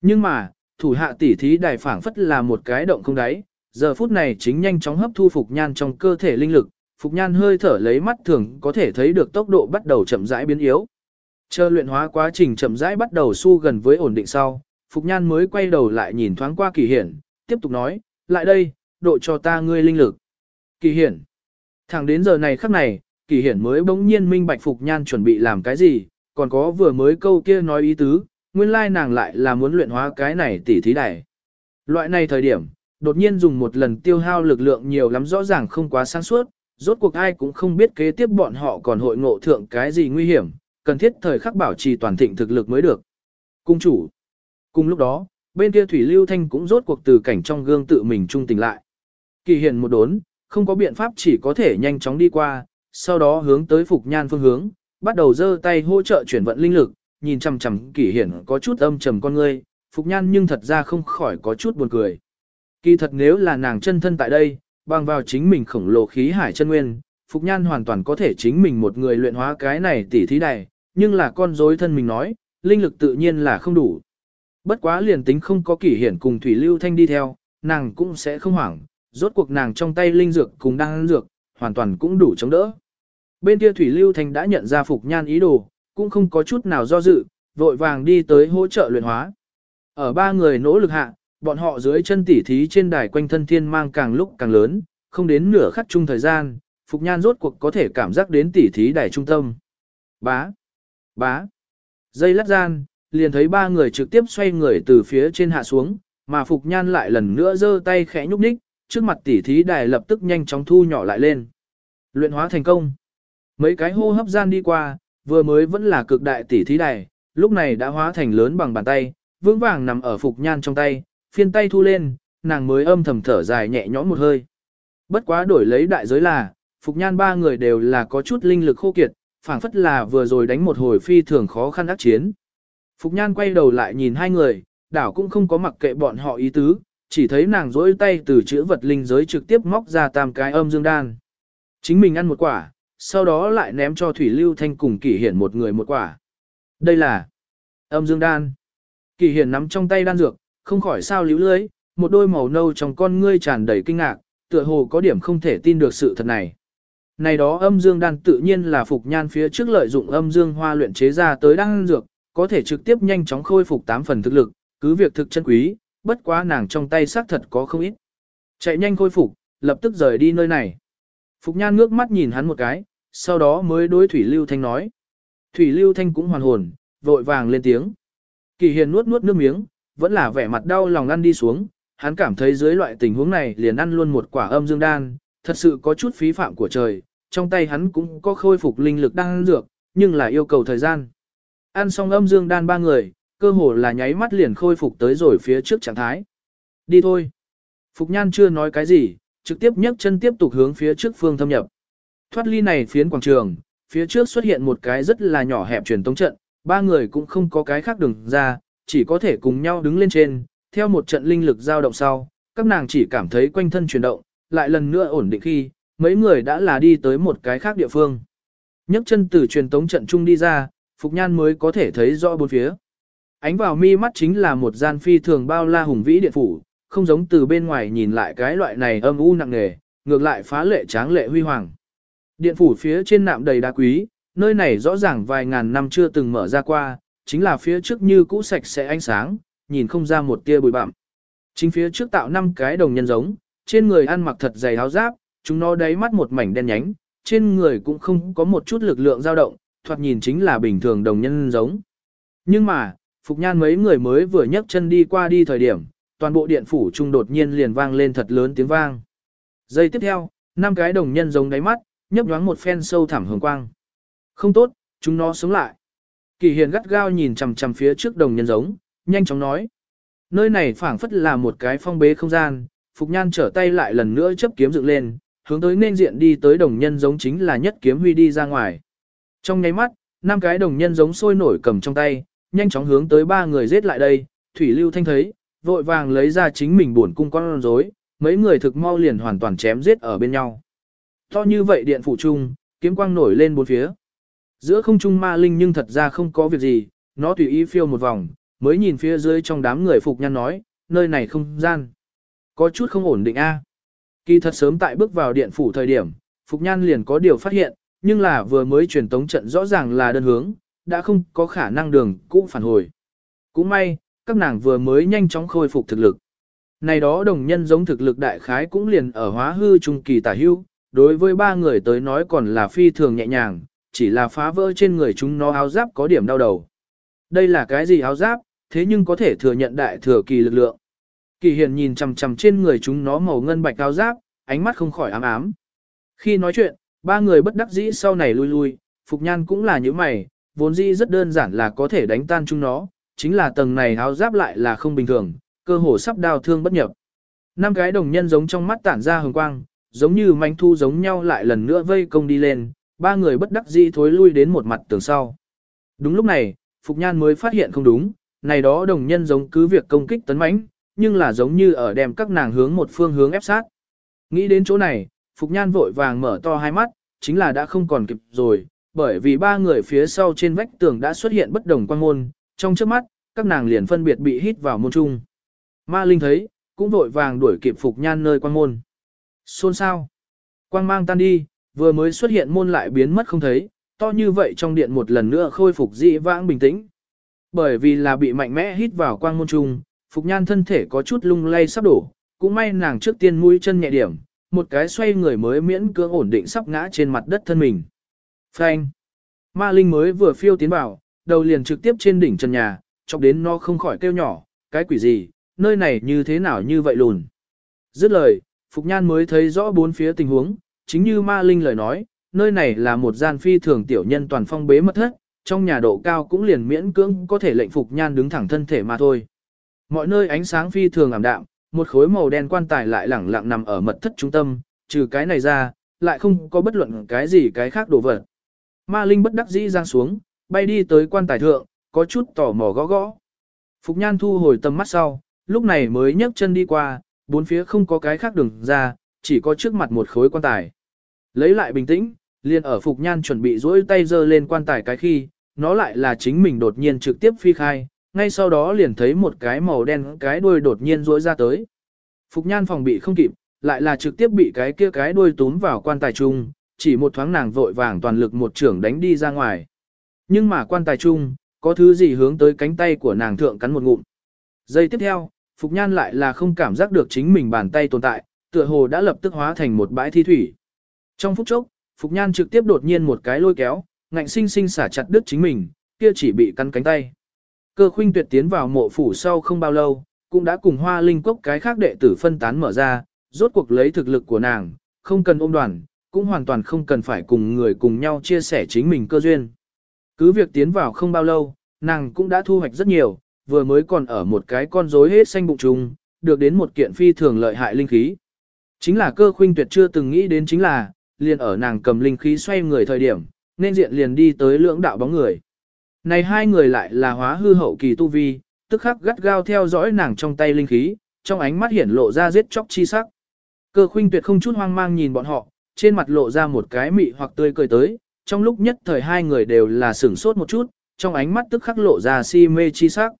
Nhưng mà, thủ hạ tỉ thí đài phảng phất là một cái động không đáy, giờ phút này chính nhanh chóng hấp thu Phục Nhan trong cơ thể linh lực, Phục Nhan hơi thở lấy mắt thường có thể thấy được tốc độ bắt đầu chậm rãi biến yếu. Chờ luyện hóa quá trình chậm rãi bắt đầu su gần với ổn định sau, Phục Nhan mới quay đầu lại nhìn thoáng qua kỳ hiển, tiếp tục nói, lại đây, độ cho ta ngươi linh lực. Kỳ hiển. Thẳng đến giờ này khắc này, kỳ hiển mới bỗng nhiên minh bạch Phục Nhan chuẩn bị làm cái gì, còn có vừa mới câu kia nói ý tứ, nguyên lai nàng lại là muốn luyện hóa cái này tỉ thí đài. Loại này thời điểm, đột nhiên dùng một lần tiêu hao lực lượng nhiều lắm rõ ràng không quá sáng suốt, rốt cuộc ai cũng không biết kế tiếp bọn họ còn hội ngộ thượng cái gì nguy hiểm, cần thiết thời khắc bảo trì toàn thịnh thực lực mới được. Cung chủ. Cùng lúc đó, bên kia Thủy Lưu Thanh cũng rốt cuộc từ cảnh trong gương tự mình trung tình lại. Kỳ hiền một đốn, không có biện pháp chỉ có thể nhanh chóng đi qua, sau đó hướng tới Phục Nhan phương hướng, bắt đầu giơ tay hỗ trợ chuyển vận linh lực, nhìn chằm chằm Kỳ hiển có chút âm trầm con ngươi, Phục Nhan nhưng thật ra không khỏi có chút buồn cười. Kỳ thật nếu là nàng chân thân tại đây, bằng vào chính mình khổng lồ khí hải chân nguyên, Phục Nhan hoàn toàn có thể chính mình một người luyện hóa cái này tỉ thí này, nhưng là con rối thân mình nói, linh lực tự nhiên là không đủ. Bất quá liền tính không có kỷ hiển cùng Thủy Lưu Thanh đi theo, nàng cũng sẽ không hoảng, rốt cuộc nàng trong tay linh dược cùng đang dược, hoàn toàn cũng đủ chống đỡ. Bên kia Thủy Lưu Thanh đã nhận ra Phục Nhan ý đồ, cũng không có chút nào do dự, vội vàng đi tới hỗ trợ luyện hóa. Ở ba người nỗ lực hạ, bọn họ dưới chân tỉ thí trên đài quanh thân thiên mang càng lúc càng lớn, không đến nửa khắc chung thời gian, Phục Nhan rốt cuộc có thể cảm giác đến tỉ thí đài trung tâm. Bá, bá, dây lát gian, liền thấy ba người trực tiếp xoay người từ phía trên hạ xuống, mà Phục Nhan lại lần nữa giơ tay khẽ nhúc nhích, trước mặt tỉ thí đài lập tức nhanh chóng thu nhỏ lại lên. Luyện hóa thành công. Mấy cái hô hấp gian đi qua, vừa mới vẫn là cực đại tỉ thí đài, lúc này đã hóa thành lớn bằng bàn tay, vững vàng nằm ở Phục Nhan trong tay, phiên tay thu lên, nàng mới âm thầm thở dài nhẹ nhõm một hơi. Bất quá đổi lấy đại giới là, Phục Nhan ba người đều là có chút linh lực khô kiệt, phảng phất là vừa rồi đánh một hồi phi thường khó khăn ác chiến. Phục Nhan quay đầu lại nhìn hai người, đảo cũng không có mặc kệ bọn họ ý tứ, chỉ thấy nàng rỗi tay từ chữ vật linh giới trực tiếp móc ra tam cái âm dương đan. Chính mình ăn một quả, sau đó lại ném cho Thủy Lưu Thanh cùng Kỷ Hiển một người một quả. Đây là âm dương đan. Kỷ Hiển nắm trong tay đan dược, không khỏi sao líu lưới, một đôi màu nâu trong con ngươi tràn đầy kinh ngạc, tựa hồ có điểm không thể tin được sự thật này. Này đó âm dương đan tự nhiên là phục nhan phía trước lợi dụng âm dương hoa luyện chế ra tới đan dược, có thể trực tiếp nhanh chóng khôi phục 8 phần thực lực, cứ việc thực chân quý, bất quá nàng trong tay xác thật có không ít. Chạy nhanh khôi phục, lập tức rời đi nơi này. Phục nhan ngước mắt nhìn hắn một cái, sau đó mới đối Thủy Lưu Thanh nói. Thủy Lưu Thanh cũng hoàn hồn, vội vàng lên tiếng. Kỳ hiền nuốt nuốt nước miếng, vẫn là vẻ mặt đau lòng ăn đi xuống, hắn cảm thấy dưới loại tình huống này liền ăn luôn một quả âm dương đan, thật sự có chút phí phạm của trời, trong tay hắn cũng có khôi phục linh lực đang ăn dược, nhưng là yêu cầu thời gian. Ăn xong âm dương đan ba người, cơ hồ là nháy mắt liền khôi phục tới rồi phía trước trạng thái. Đi thôi. Phục Nhan chưa nói cái gì, trực tiếp nhấc chân tiếp tục hướng phía trước phương thâm nhập. Thoát ly này phiến quảng trường, phía trước xuất hiện một cái rất là nhỏ hẹp truyền tống trận, ba người cũng không có cái khác đường ra, chỉ có thể cùng nhau đứng lên trên, theo một trận linh lực dao động sau, các nàng chỉ cảm thấy quanh thân chuyển động, lại lần nữa ổn định khi, mấy người đã là đi tới một cái khác địa phương. nhấc chân từ truyền tống trận trung đi ra, Phục Nhan mới có thể thấy rõ bốn phía. Ánh vào mi mắt chính là một gian phi thường bao la hùng vĩ điện phủ, không giống từ bên ngoài nhìn lại cái loại này âm u nặng nề, ngược lại phá lệ tráng lệ huy hoàng. Điện phủ phía trên nạm đầy đá quý, nơi này rõ ràng vài ngàn năm chưa từng mở ra qua, chính là phía trước như cũ sạch sẽ ánh sáng, nhìn không ra một tia bụi bặm. Chính phía trước tạo năm cái đồng nhân giống, trên người ăn mặc thật dày áo giáp, chúng nó đáy mắt một mảnh đen nhánh, trên người cũng không có một chút lực lượng dao động, thoạt nhìn chính là bình thường đồng nhân giống. Nhưng mà, Phục Nhan mấy người mới vừa nhấc chân đi qua đi thời điểm, toàn bộ điện phủ trung đột nhiên liền vang lên thật lớn tiếng vang. Giây tiếp theo, năm cái đồng nhân giống đáy mắt, nhấp nhoáng một phen sâu thẳm hồng quang. Không tốt, chúng nó sống lại. Kỳ hiền gắt gao nhìn chằm chằm phía trước đồng nhân giống, nhanh chóng nói. Nơi này phảng phất là một cái phong bế không gian, Phục Nhan trở tay lại lần nữa chấp kiếm dựng lên, hướng tới nên diện đi tới đồng nhân giống chính là nhất kiếm huy đi ra ngoài. Trong nháy mắt, năm cái đồng nhân giống sôi nổi cầm trong tay, nhanh chóng hướng tới ba người giết lại đây, Thủy Lưu Thanh thấy, vội vàng lấy ra chính mình buồn cung con rối, mấy người thực mau liền hoàn toàn chém giết ở bên nhau. To như vậy điện phủ trung, kiếm quang nổi lên bốn phía. Giữa không trung ma linh nhưng thật ra không có việc gì, nó tùy ý phiêu một vòng, mới nhìn phía dưới trong đám người phục nhăn nói, nơi này không gian. Có chút không ổn định a. Kỳ thật sớm tại bước vào điện phủ thời điểm, Phục Nhan liền có điều phát hiện, nhưng là vừa mới truyền tống trận rõ ràng là đơn hướng, đã không có khả năng đường cũ phản hồi. Cũng may, các nàng vừa mới nhanh chóng khôi phục thực lực. Này đó đồng nhân giống thực lực đại khái cũng liền ở hóa hư trung kỳ tả hưu, đối với ba người tới nói còn là phi thường nhẹ nhàng, chỉ là phá vỡ trên người chúng nó áo giáp có điểm đau đầu. Đây là cái gì áo giáp, thế nhưng có thể thừa nhận đại thừa kỳ lực lượng. Kỳ hiền nhìn chằm chằm trên người chúng nó màu ngân bạch áo giáp, ánh mắt không khỏi ám ám. Khi nói chuyện, ba người bất đắc dĩ sau này lui lui, Phục Nhan cũng là như mày, vốn dĩ rất đơn giản là có thể đánh tan chúng nó, chính là tầng này áo giáp lại là không bình thường, cơ hồ sắp đào thương bất nhập. Năm cái đồng nhân giống trong mắt tản ra hồng quang, giống như manh thu giống nhau lại lần nữa vây công đi lên, ba người bất đắc dĩ thối lui đến một mặt tường sau. Đúng lúc này, Phục Nhan mới phát hiện không đúng, này đó đồng nhân giống cứ việc công kích tấn mãnh, nhưng là giống như ở đem các nàng hướng một phương hướng ép sát. Nghĩ đến chỗ này, Phục Nhan vội vàng mở to hai mắt, chính là đã không còn kịp rồi, bởi vì ba người phía sau trên vách tường đã xuất hiện bất đồng quang môn, trong trước mắt, các nàng liền phân biệt bị hít vào môn trung. Ma Linh thấy, cũng vội vàng đuổi kịp Phục Nhan nơi quang môn. Xôn sao? Quang mang tan đi, vừa mới xuất hiện môn lại biến mất không thấy, to như vậy trong điện một lần nữa khôi phục dị vãng bình tĩnh. Bởi vì là bị mạnh mẽ hít vào quang môn trung, Phục Nhan thân thể có chút lung lay sắp đổ, cũng may nàng trước tiên mũi chân nhẹ điểm, một cái xoay người mới miễn cưỡng ổn định sắp ngã trên mặt đất thân mình. Phanh. Ma Linh mới vừa phiêu tiến vào, đầu liền trực tiếp trên đỉnh chân nhà, chọc đến nó không khỏi kêu nhỏ, cái quỷ gì, nơi này như thế nào như vậy lùn. Dứt lời, Phục Nhan mới thấy rõ bốn phía tình huống, chính như Ma Linh lời nói, nơi này là một gian phi thường tiểu nhân toàn phong bế mất thất, trong nhà độ cao cũng liền miễn cưỡng có thể lệnh Phục Nhan đứng thẳng thân thể mà thôi. Mọi nơi ánh sáng phi thường ảm đạm, một khối màu đen quan tài lại lẳng lặng nằm ở mật thất trung tâm, trừ cái này ra, lại không có bất luận cái gì cái khác đồ vật. Ma Linh bất đắc dĩ giang xuống, bay đi tới quan tài thượng, có chút tò mò gõ gõ. Phục Nhan thu hồi tầm mắt sau, lúc này mới nhấc chân đi qua, bốn phía không có cái khác đường ra, chỉ có trước mặt một khối quan tài. Lấy lại bình tĩnh, liền ở Phục Nhan chuẩn bị duỗi tay giơ lên quan tài cái khi, nó lại là chính mình đột nhiên trực tiếp phi khai, ngay sau đó liền thấy một cái màu đen cái đuôi đột nhiên rỗi ra tới. Phục nhan phòng bị không kịp, lại là trực tiếp bị cái kia cái đuôi túm vào quan tài trung, chỉ một thoáng nàng vội vàng toàn lực một trưởng đánh đi ra ngoài. Nhưng mà quan tài trung, có thứ gì hướng tới cánh tay của nàng thượng cắn một ngụm. Giây tiếp theo, Phục Nhan lại là không cảm giác được chính mình bàn tay tồn tại, tựa hồ đã lập tức hóa thành một bãi thi thủy. Trong phút chốc, Phục Nhan trực tiếp đột nhiên một cái lôi kéo, ngạnh sinh sinh xả chặt đứt chính mình, kia chỉ bị cắn cánh tay. Cơ khuynh tuyệt tiến vào mộ phủ sau không bao lâu, cũng đã cùng hoa linh cốc cái khác đệ tử phân tán mở ra, rốt cuộc lấy thực lực của nàng, không cần ôm đoàn, cũng hoàn toàn không cần phải cùng người cùng nhau chia sẻ chính mình cơ duyên. Cứ việc tiến vào không bao lâu, nàng cũng đã thu hoạch rất nhiều, vừa mới còn ở một cái con rối hết xanh bụng trùng, được đến một kiện phi thường lợi hại linh khí. Chính là cơ khuynh tuyệt chưa từng nghĩ đến chính là, liền ở nàng cầm linh khí xoay người thời điểm, nên diện liền đi tới lưỡng đạo bóng người. Này hai người lại là hóa hư hậu kỳ tu vi, tức khắc gắt gao theo dõi nàng trong tay linh khí, trong ánh mắt hiển lộ ra giết chóc chi sắc. Cơ khuynh tuyệt không chút hoang mang nhìn bọn họ, trên mặt lộ ra một cái mị hoặc tươi cười tới, trong lúc nhất thời hai người đều là sửng sốt một chút, trong ánh mắt tức khắc lộ ra si mê chi sắc.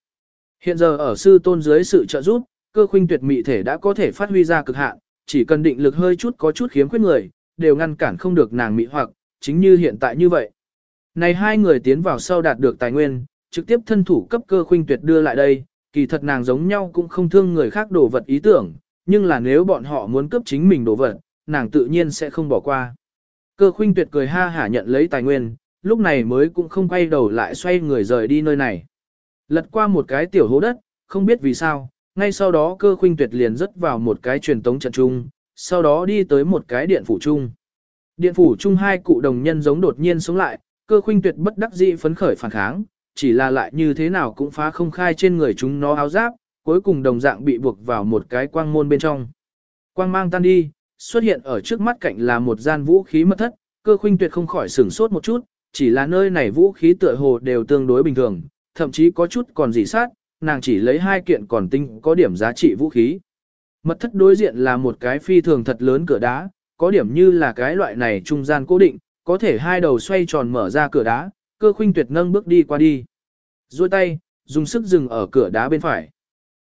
Hiện giờ ở sư tôn dưới sự trợ giúp, cơ khuynh tuyệt mị thể đã có thể phát huy ra cực hạn, chỉ cần định lực hơi chút có chút khiếm khuyết người, đều ngăn cản không được nàng mị hoặc, chính như hiện tại như vậy. Này hai người tiến vào sau đạt được tài nguyên, trực tiếp thân thủ cấp cơ khuynh tuyệt đưa lại đây, kỳ thật nàng giống nhau cũng không thương người khác đổ vật ý tưởng, nhưng là nếu bọn họ muốn cấp chính mình đổ vật, nàng tự nhiên sẽ không bỏ qua. Cơ khuynh tuyệt cười ha hả nhận lấy tài nguyên, lúc này mới cũng không quay đầu lại xoay người rời đi nơi này. Lật qua một cái tiểu hố đất, không biết vì sao, ngay sau đó cơ khuynh tuyệt liền rớt vào một cái truyền tống trận trung, sau đó đi tới một cái điện phủ trung. Điện phủ trung hai cụ đồng nhân giống đột nhiên sống lại, cơ khuynh tuyệt bất đắc dĩ phấn khởi phản kháng, chỉ là lại như thế nào cũng phá không khai trên người chúng nó áo giáp, cuối cùng đồng dạng bị buộc vào một cái quang môn bên trong. Quang mang tan đi, xuất hiện ở trước mắt cạnh là một gian vũ khí mất thất, cơ khuynh tuyệt không khỏi sửng sốt một chút, chỉ là nơi này vũ khí tựa hồ đều tương đối bình thường, thậm chí có chút còn dị sát, nàng chỉ lấy hai kiện còn tinh có điểm giá trị vũ khí. Mật thất đối diện là một cái phi thường thật lớn cửa đá, có điểm như là cái loại này trung gian cố định, có thể hai đầu xoay tròn mở ra cửa đá, cơ khuynh tuyệt nâng bước đi qua đi. Rồi tay, dùng sức dừng ở cửa đá bên phải.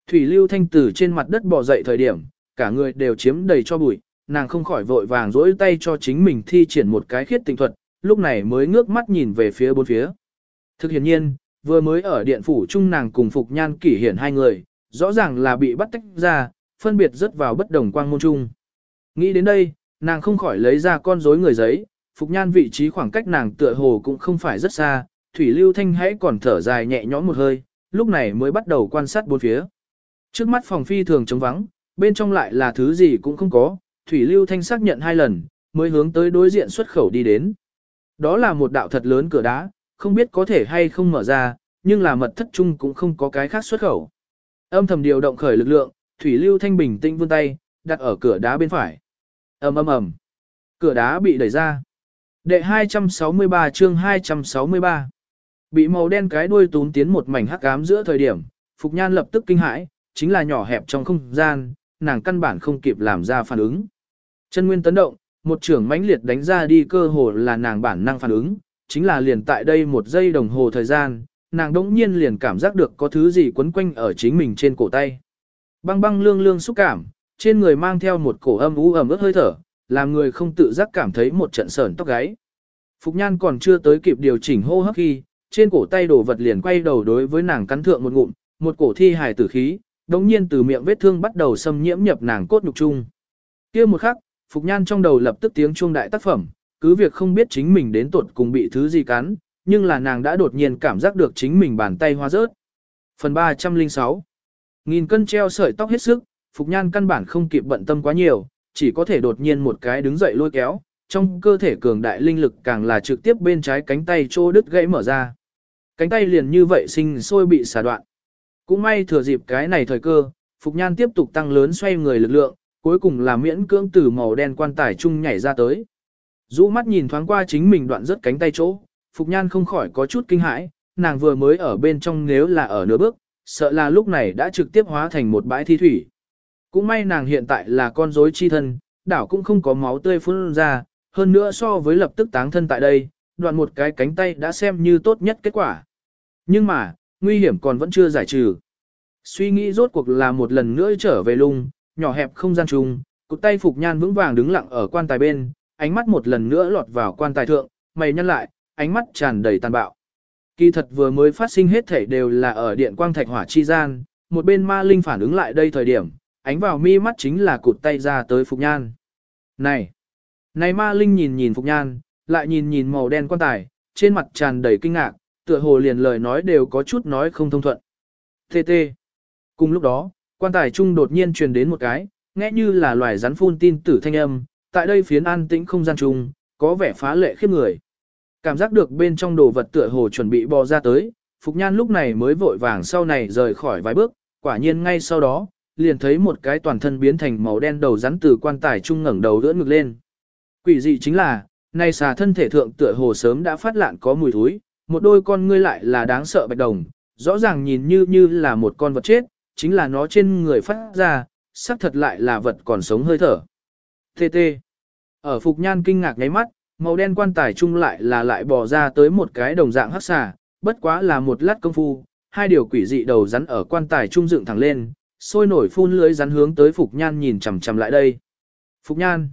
Thủy lưu thanh tử trên mặt đất bò dậy thời điểm, cả người đều chiếm đầy cho bụi, nàng không khỏi vội vàng rỗi tay cho chính mình thi triển một cái khiết tinh thuật, lúc này mới ngước mắt nhìn về phía bốn phía. Thực hiện nhiên, vừa mới ở điện phủ chung nàng cùng Phục Nhan kỷ hiển hai người, rõ ràng là bị bắt tách ra, phân biệt rớt vào bất đồng quang môn chung. Nghĩ đến đây, nàng không khỏi lấy ra con rối người giấy, Phục Nhan vị trí khoảng cách nàng tựa hồ cũng không phải rất xa, Thủy Lưu Thanh hãy còn thở dài nhẹ nhõm một hơi, lúc này mới bắt đầu quan sát bốn phía. Trước mắt phòng phi thường trống vắng, bên trong lại là thứ gì cũng không có, Thủy Lưu Thanh xác nhận hai lần, mới hướng tới đối diện xuất khẩu đi đến. Đó là một đạo thật lớn cửa đá, không biết có thể hay không mở ra, nhưng là mật thất chung cũng không có cái khác xuất khẩu. Âm thầm điều động khởi lực lượng, Thủy Lưu Thanh bình tĩnh vươn tay, đặt ở cửa đá bên phải. ầm ầm ầm, cửa đá bị đẩy ra. Đệ 263 chương 263 Bị màu đen cái đuôi tún tiến một mảnh hắc ám giữa thời điểm, Phục Nhan lập tức kinh hãi, chính là nhỏ hẹp trong không gian, nàng căn bản không kịp làm ra phản ứng. Chân nguyên tấn động, một trưởng mãnh liệt đánh ra đi cơ hồ là nàng bản năng phản ứng, chính là liền tại đây một giây đồng hồ thời gian, nàng đỗng nhiên liền cảm giác được có thứ gì quấn quanh ở chính mình trên cổ tay. Băng băng lương lương xúc cảm, trên người mang theo một cổ âm u ẩm ướt hơi thở, làm người không tự giác cảm thấy một trận sờn tóc gáy. Phục nhan còn chưa tới kịp điều chỉnh hô hấp khi, trên cổ tay đồ vật liền quay đầu đối với nàng cắn thượng một ngụm, một cổ thi hài tử khí, đống nhiên từ miệng vết thương bắt đầu xâm nhiễm nhập nàng cốt nhục chung. kia một khắc, Phục Nhan trong đầu lập tức tiếng chuông đại tác phẩm, cứ việc không biết chính mình đến tuột cùng bị thứ gì cắn, nhưng là nàng đã đột nhiên cảm giác được chính mình bàn tay hoa rớt. Phần 306 Nghìn cân treo sợi tóc hết sức, Phục Nhan căn bản không kịp bận tâm quá nhiều, chỉ có thể đột nhiên một cái đứng dậy lôi kéo, trong cơ thể cường đại linh lực càng là trực tiếp bên trái cánh tay trô đứt gãy mở ra. Cánh tay liền như vậy sinh sôi bị xả đoạn. Cũng may thừa dịp cái này thời cơ, Phục Nhan tiếp tục tăng lớn xoay người lực lượng, cuối cùng là miễn cưỡng từ màu đen quan tài trung nhảy ra tới. Dũ mắt nhìn thoáng qua chính mình đoạn rất cánh tay chỗ, Phục Nhan không khỏi có chút kinh hãi, nàng vừa mới ở bên trong nếu là ở nửa bước, sợ là lúc này đã trực tiếp hóa thành một bãi thi thủy. Cũng may nàng hiện tại là con rối chi thân, đảo cũng không có máu tươi phun ra, hơn nữa so với lập tức táng thân tại đây, đoạn một cái cánh tay đã xem như tốt nhất kết quả. Nhưng mà, nguy hiểm còn vẫn chưa giải trừ. Suy nghĩ rốt cuộc là một lần nữa trở về lung, nhỏ hẹp không gian trùng, cụt tay Phục Nhan vững vàng đứng lặng ở quan tài bên, ánh mắt một lần nữa lọt vào quan tài thượng, mày nhăn lại, ánh mắt tràn đầy tàn bạo. Kỳ thật vừa mới phát sinh hết thể đều là ở điện quang thạch hỏa chi gian, một bên ma linh phản ứng lại đây thời điểm, ánh vào mi mắt chính là cụt tay ra tới Phục Nhan. Này! Này ma linh nhìn nhìn Phục Nhan, lại nhìn nhìn màu đen quan tài, trên mặt tràn đầy kinh ngạc, tựa hồ liền lời nói đều có chút nói không thông thuận. Tê tê! Cùng lúc đó, quan tài trung đột nhiên truyền đến một cái, nghe như là loài rắn phun tin tử thanh âm, tại đây phiến an tĩnh không gian chung, có vẻ phá lệ khiếp người. Cảm giác được bên trong đồ vật tựa hồ chuẩn bị bò ra tới, Phục Nhan lúc này mới vội vàng sau này rời khỏi vài bước, quả nhiên ngay sau đó, liền thấy một cái toàn thân biến thành màu đen đầu rắn từ quan tài trung ngẩng đầu đỡ ngực lên. Quỷ dị chính là, này xà thân thể thượng tựa hồ sớm đã phát lạn có mùi thúi, một đôi con ngươi lại là đáng sợ bạch đồng, rõ ràng nhìn như như là một con vật chết, chính là nó trên người phát ra, xác thật lại là vật còn sống hơi thở. Tê tê. Ở Phục Nhan kinh ngạc nháy mắt, màu đen quan tài chung lại là lại bò ra tới một cái đồng dạng hắc xà, bất quá là một lát công phu, hai điều quỷ dị đầu rắn ở quan tài trung dựng thẳng lên, sôi nổi phun lưới rắn hướng tới Phục Nhan nhìn chằm chằm lại đây. Phục Nhan.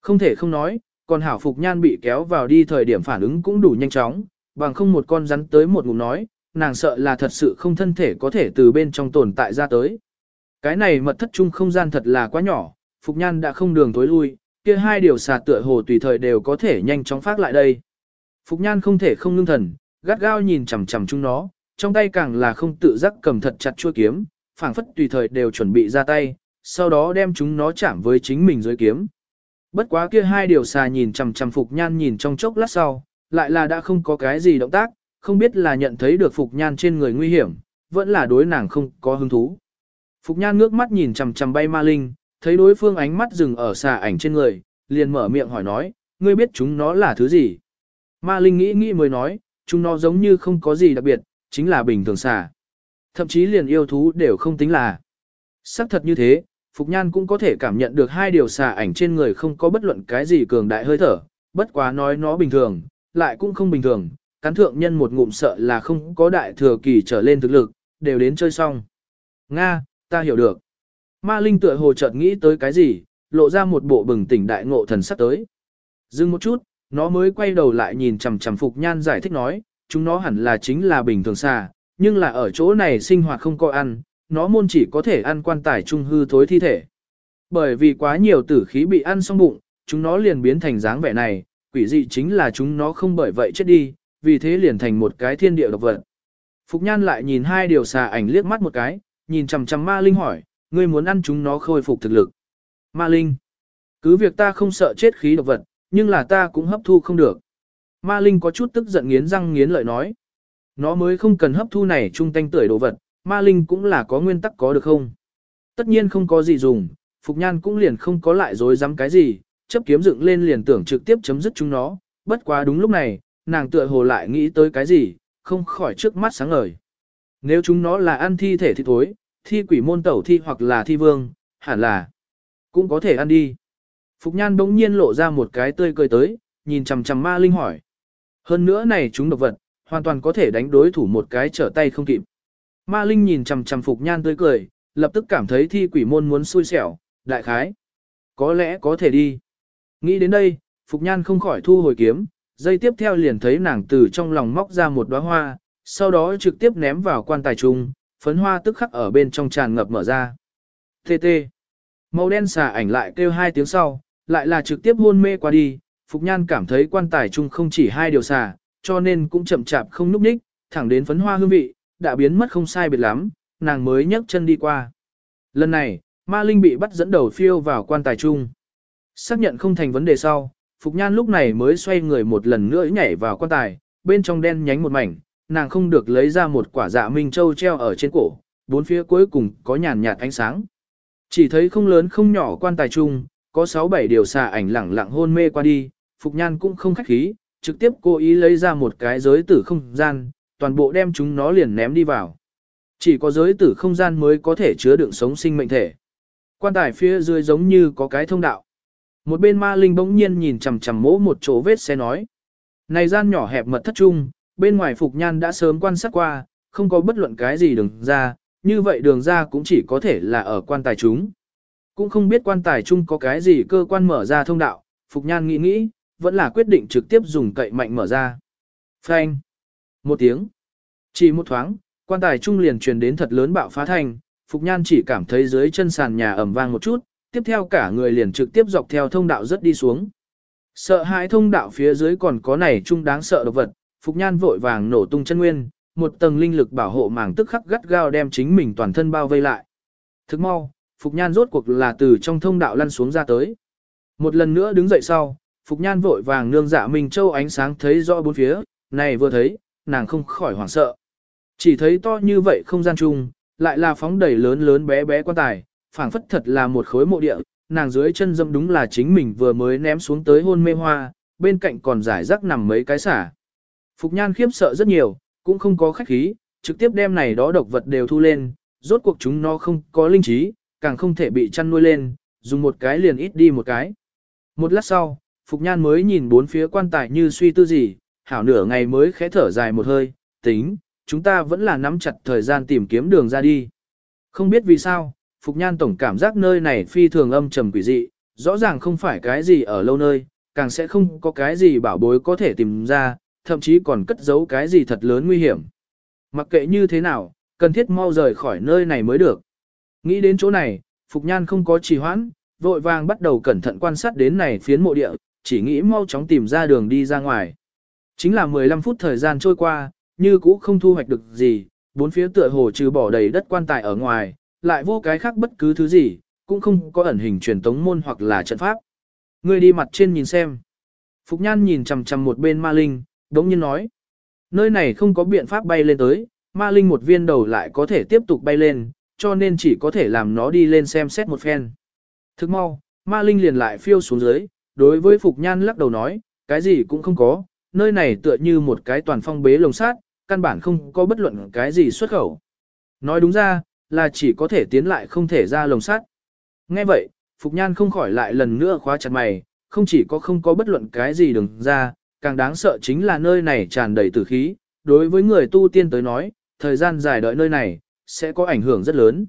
Không thể không nói, còn hảo Phục Nhan bị kéo vào đi thời điểm phản ứng cũng đủ nhanh chóng, bằng không một con rắn tới một ngụm nói, nàng sợ là thật sự không thân thể có thể từ bên trong tồn tại ra tới. Cái này mật thất chung không gian thật là quá nhỏ, Phục Nhan đã không đường tối lui, kia hai điều xà tựa hồ tùy thời đều có thể nhanh chóng phát lại đây. Phục Nhan không thể không ngưng thần, gắt gao nhìn chằm chằm chúng nó, trong tay càng là không tự giác cầm thật chặt chuôi kiếm, phảng phất tùy thời đều chuẩn bị ra tay, sau đó đem chúng nó chạm với chính mình dưới kiếm. Bất quá kia hai điều xà nhìn chằm chằm Phục Nhan nhìn trong chốc lát sau, lại là đã không có cái gì động tác, không biết là nhận thấy được Phục Nhan trên người nguy hiểm, vẫn là đối nàng không có hứng thú. Phục Nhan ngước mắt nhìn chằm chằm bay ma linh, thấy đối phương ánh mắt dừng ở xà ảnh trên người, liền mở miệng hỏi nói, ngươi biết chúng nó là thứ gì? Ma linh nghĩ nghĩ mới nói, chúng nó giống như không có gì đặc biệt, chính là bình thường xà. Thậm chí liền yêu thú đều không tính là. Sắc thật như thế, Phục Nhan cũng có thể cảm nhận được hai điều xà ảnh trên người không có bất luận cái gì cường đại hơi thở, bất quá nói nó bình thường, lại cũng không bình thường, cán thượng nhân một ngụm sợ là không có đại thừa kỳ trở lên thực lực, đều đến chơi xong. Nga, ta hiểu được. Ma Linh tựa hồ chợt nghĩ tới cái gì, lộ ra một bộ bừng tỉnh đại ngộ thần sắc tới. Dừng một chút, nó mới quay đầu lại nhìn chằm chằm Phục Nhan giải thích nói, chúng nó hẳn là chính là bình thường xà, nhưng là ở chỗ này sinh hoạt không có ăn, nó môn chỉ có thể ăn quan tài trung hư thối thi thể. Bởi vì quá nhiều tử khí bị ăn xong bụng, chúng nó liền biến thành dáng vẻ này, quỷ dị chính là chúng nó không bởi vậy chết đi, vì thế liền thành một cái thiên địa độc vật. Phục Nhan lại nhìn hai điều xà ảnh liếc mắt một cái, nhìn chằm chằm ma linh hỏi, ngươi muốn ăn chúng nó khôi phục thực lực. Ma linh, cứ việc ta không sợ chết khí độc vật, nhưng là ta cũng hấp thu không được. Ma linh có chút tức giận nghiến răng nghiến lợi nói. Nó mới không cần hấp thu này trung tanh tưởi đồ vật, ma linh cũng là có nguyên tắc có được không? Tất nhiên không có gì dùng, Phục Nhan cũng liền không có lại dối dám cái gì, chấp kiếm dựng lên liền tưởng trực tiếp chấm dứt chúng nó, bất quá đúng lúc này, nàng tựa hồ lại nghĩ tới cái gì, không khỏi trước mắt sáng ngời. Nếu chúng nó là ăn thi thể thì thối, thi quỷ môn tẩu thi hoặc là thi vương, hẳn là cũng có thể ăn đi. Phục Nhan bỗng nhiên lộ ra một cái tươi cười tới, nhìn chằm chằm ma linh hỏi. Hơn nữa này chúng độc vật, hoàn toàn có thể đánh đối thủ một cái trở tay không kịp. Ma linh nhìn chằm chằm Phục Nhan tươi cười, lập tức cảm thấy thi quỷ môn muốn xui xẻo, đại khái. Có lẽ có thể đi. Nghĩ đến đây, Phục Nhan không khỏi thu hồi kiếm, dây tiếp theo liền thấy nàng từ trong lòng móc ra một đóa hoa, sau đó trực tiếp ném vào quan tài trung, phấn hoa tức khắc ở bên trong tràn ngập mở ra. Tê tê. Màu đen xà ảnh lại kêu hai tiếng sau, lại là trực tiếp hôn mê qua đi, Phục Nhan cảm thấy quan tài chung không chỉ hai điều xà, cho nên cũng chậm chạp không núp đích, thẳng đến phấn hoa hương vị, đã biến mất không sai biệt lắm, nàng mới nhấc chân đi qua. Lần này, ma linh bị bắt dẫn đầu phiêu vào quan tài chung. Xác nhận không thành vấn đề sau, Phục Nhan lúc này mới xoay người một lần nữa nhảy vào quan tài, bên trong đen nhánh một mảnh, nàng không được lấy ra một quả dạ minh châu treo ở trên cổ, bốn phía cuối cùng có nhàn nhạt ánh sáng. Chỉ thấy không lớn không nhỏ quan tài chung, có 6-7 điều xà ảnh lẳng lặng hôn mê qua đi, Phục Nhan cũng không khách khí, trực tiếp cố ý lấy ra một cái giới tử không gian, toàn bộ đem chúng nó liền ném đi vào. Chỉ có giới tử không gian mới có thể chứa đựng sống sinh mệnh thể. Quan tài phía dưới giống như có cái thông đạo. Một bên ma linh bỗng nhiên nhìn chằm chằm mỗ một chỗ vết xe nói. Này gian nhỏ hẹp mật thất trung, bên ngoài Phục Nhan đã sớm quan sát qua, không có bất luận cái gì đường ra, như vậy đường ra cũng chỉ có thể là ở quan tài chúng. Cũng không biết quan tài chung có cái gì cơ quan mở ra thông đạo, Phục Nhan nghĩ nghĩ, vẫn là quyết định trực tiếp dùng cậy mạnh mở ra. Phanh. Một tiếng. Chỉ một thoáng, quan tài trung liền truyền đến thật lớn bạo phá thành, Phục Nhan chỉ cảm thấy dưới chân sàn nhà ẩm vang một chút, tiếp theo cả người liền trực tiếp dọc theo thông đạo rất đi xuống. Sợ hãi thông đạo phía dưới còn có này trung đáng sợ độc vật, Phục Nhan vội vàng nổ tung chân nguyên, một tầng linh lực bảo hộ màng tức khắc gắt gao đem chính mình toàn thân bao vây lại. Thức mau, Phục Nhan rốt cuộc là từ trong thông đạo lăn xuống ra tới. Một lần nữa đứng dậy sau, Phục Nhan vội vàng nương dạ mình châu ánh sáng thấy rõ bốn phía, này vừa thấy, nàng không khỏi hoảng sợ. Chỉ thấy to như vậy không gian chung, lại là phóng đầy lớn lớn bé bé quan tài, phảng phất thật là một khối mộ địa, nàng dưới chân dâm đúng là chính mình vừa mới ném xuống tới hôn mê hoa, bên cạnh còn giải rác nằm mấy cái xả. Phục Nhan khiếp sợ rất nhiều, cũng không có khách khí, trực tiếp đem này đó độc vật đều thu lên, rốt cuộc chúng nó không có linh trí, càng không thể bị chăn nuôi lên, dùng một cái liền ít đi một cái. Một lát sau, Phục Nhan mới nhìn bốn phía quan tài như suy tư gì, hảo nửa ngày mới khẽ thở dài một hơi, tính, chúng ta vẫn là nắm chặt thời gian tìm kiếm đường ra đi. Không biết vì sao, Phục Nhan tổng cảm giác nơi này phi thường âm trầm quỷ dị, rõ ràng không phải cái gì ở lâu nơi, càng sẽ không có cái gì bảo bối có thể tìm ra, thậm chí còn cất giấu cái gì thật lớn nguy hiểm. Mặc kệ như thế nào, cần thiết mau rời khỏi nơi này mới được. Nghĩ đến chỗ này, Phục Nhan không có trì hoãn, vội vàng bắt đầu cẩn thận quan sát đến này phiến mộ địa, chỉ nghĩ mau chóng tìm ra đường đi ra ngoài. Chính là 15 phút thời gian trôi qua, như cũ không thu hoạch được gì, bốn phía tựa hồ trừ bỏ đầy đất quan tài ở ngoài, lại vô cái khác bất cứ thứ gì, cũng không có ẩn hình truyền tống môn hoặc là trận pháp. Người đi mặt trên nhìn xem. Phục Nhan nhìn chằm chằm một bên ma linh, đống nhiên nói. Nơi này không có biện pháp bay lên tới, ma linh một viên đầu lại có thể tiếp tục bay lên, cho nên chỉ có thể làm nó đi lên xem xét một phen. Thức mau, ma linh liền lại phiêu xuống dưới, đối với Phục Nhan lắc đầu nói, cái gì cũng không có, nơi này tựa như một cái toàn phong bế lồng sát, căn bản không có bất luận cái gì xuất khẩu. Nói đúng ra, là chỉ có thể tiến lại không thể ra lồng sắt. Nghe vậy, Phục Nhan không khỏi lại lần nữa khóa chặt mày, không chỉ có không có bất luận cái gì đừng ra, càng đáng sợ chính là nơi này tràn đầy tử khí, đối với người tu tiên tới nói, thời gian dài đợi nơi này, sẽ có ảnh hưởng rất lớn.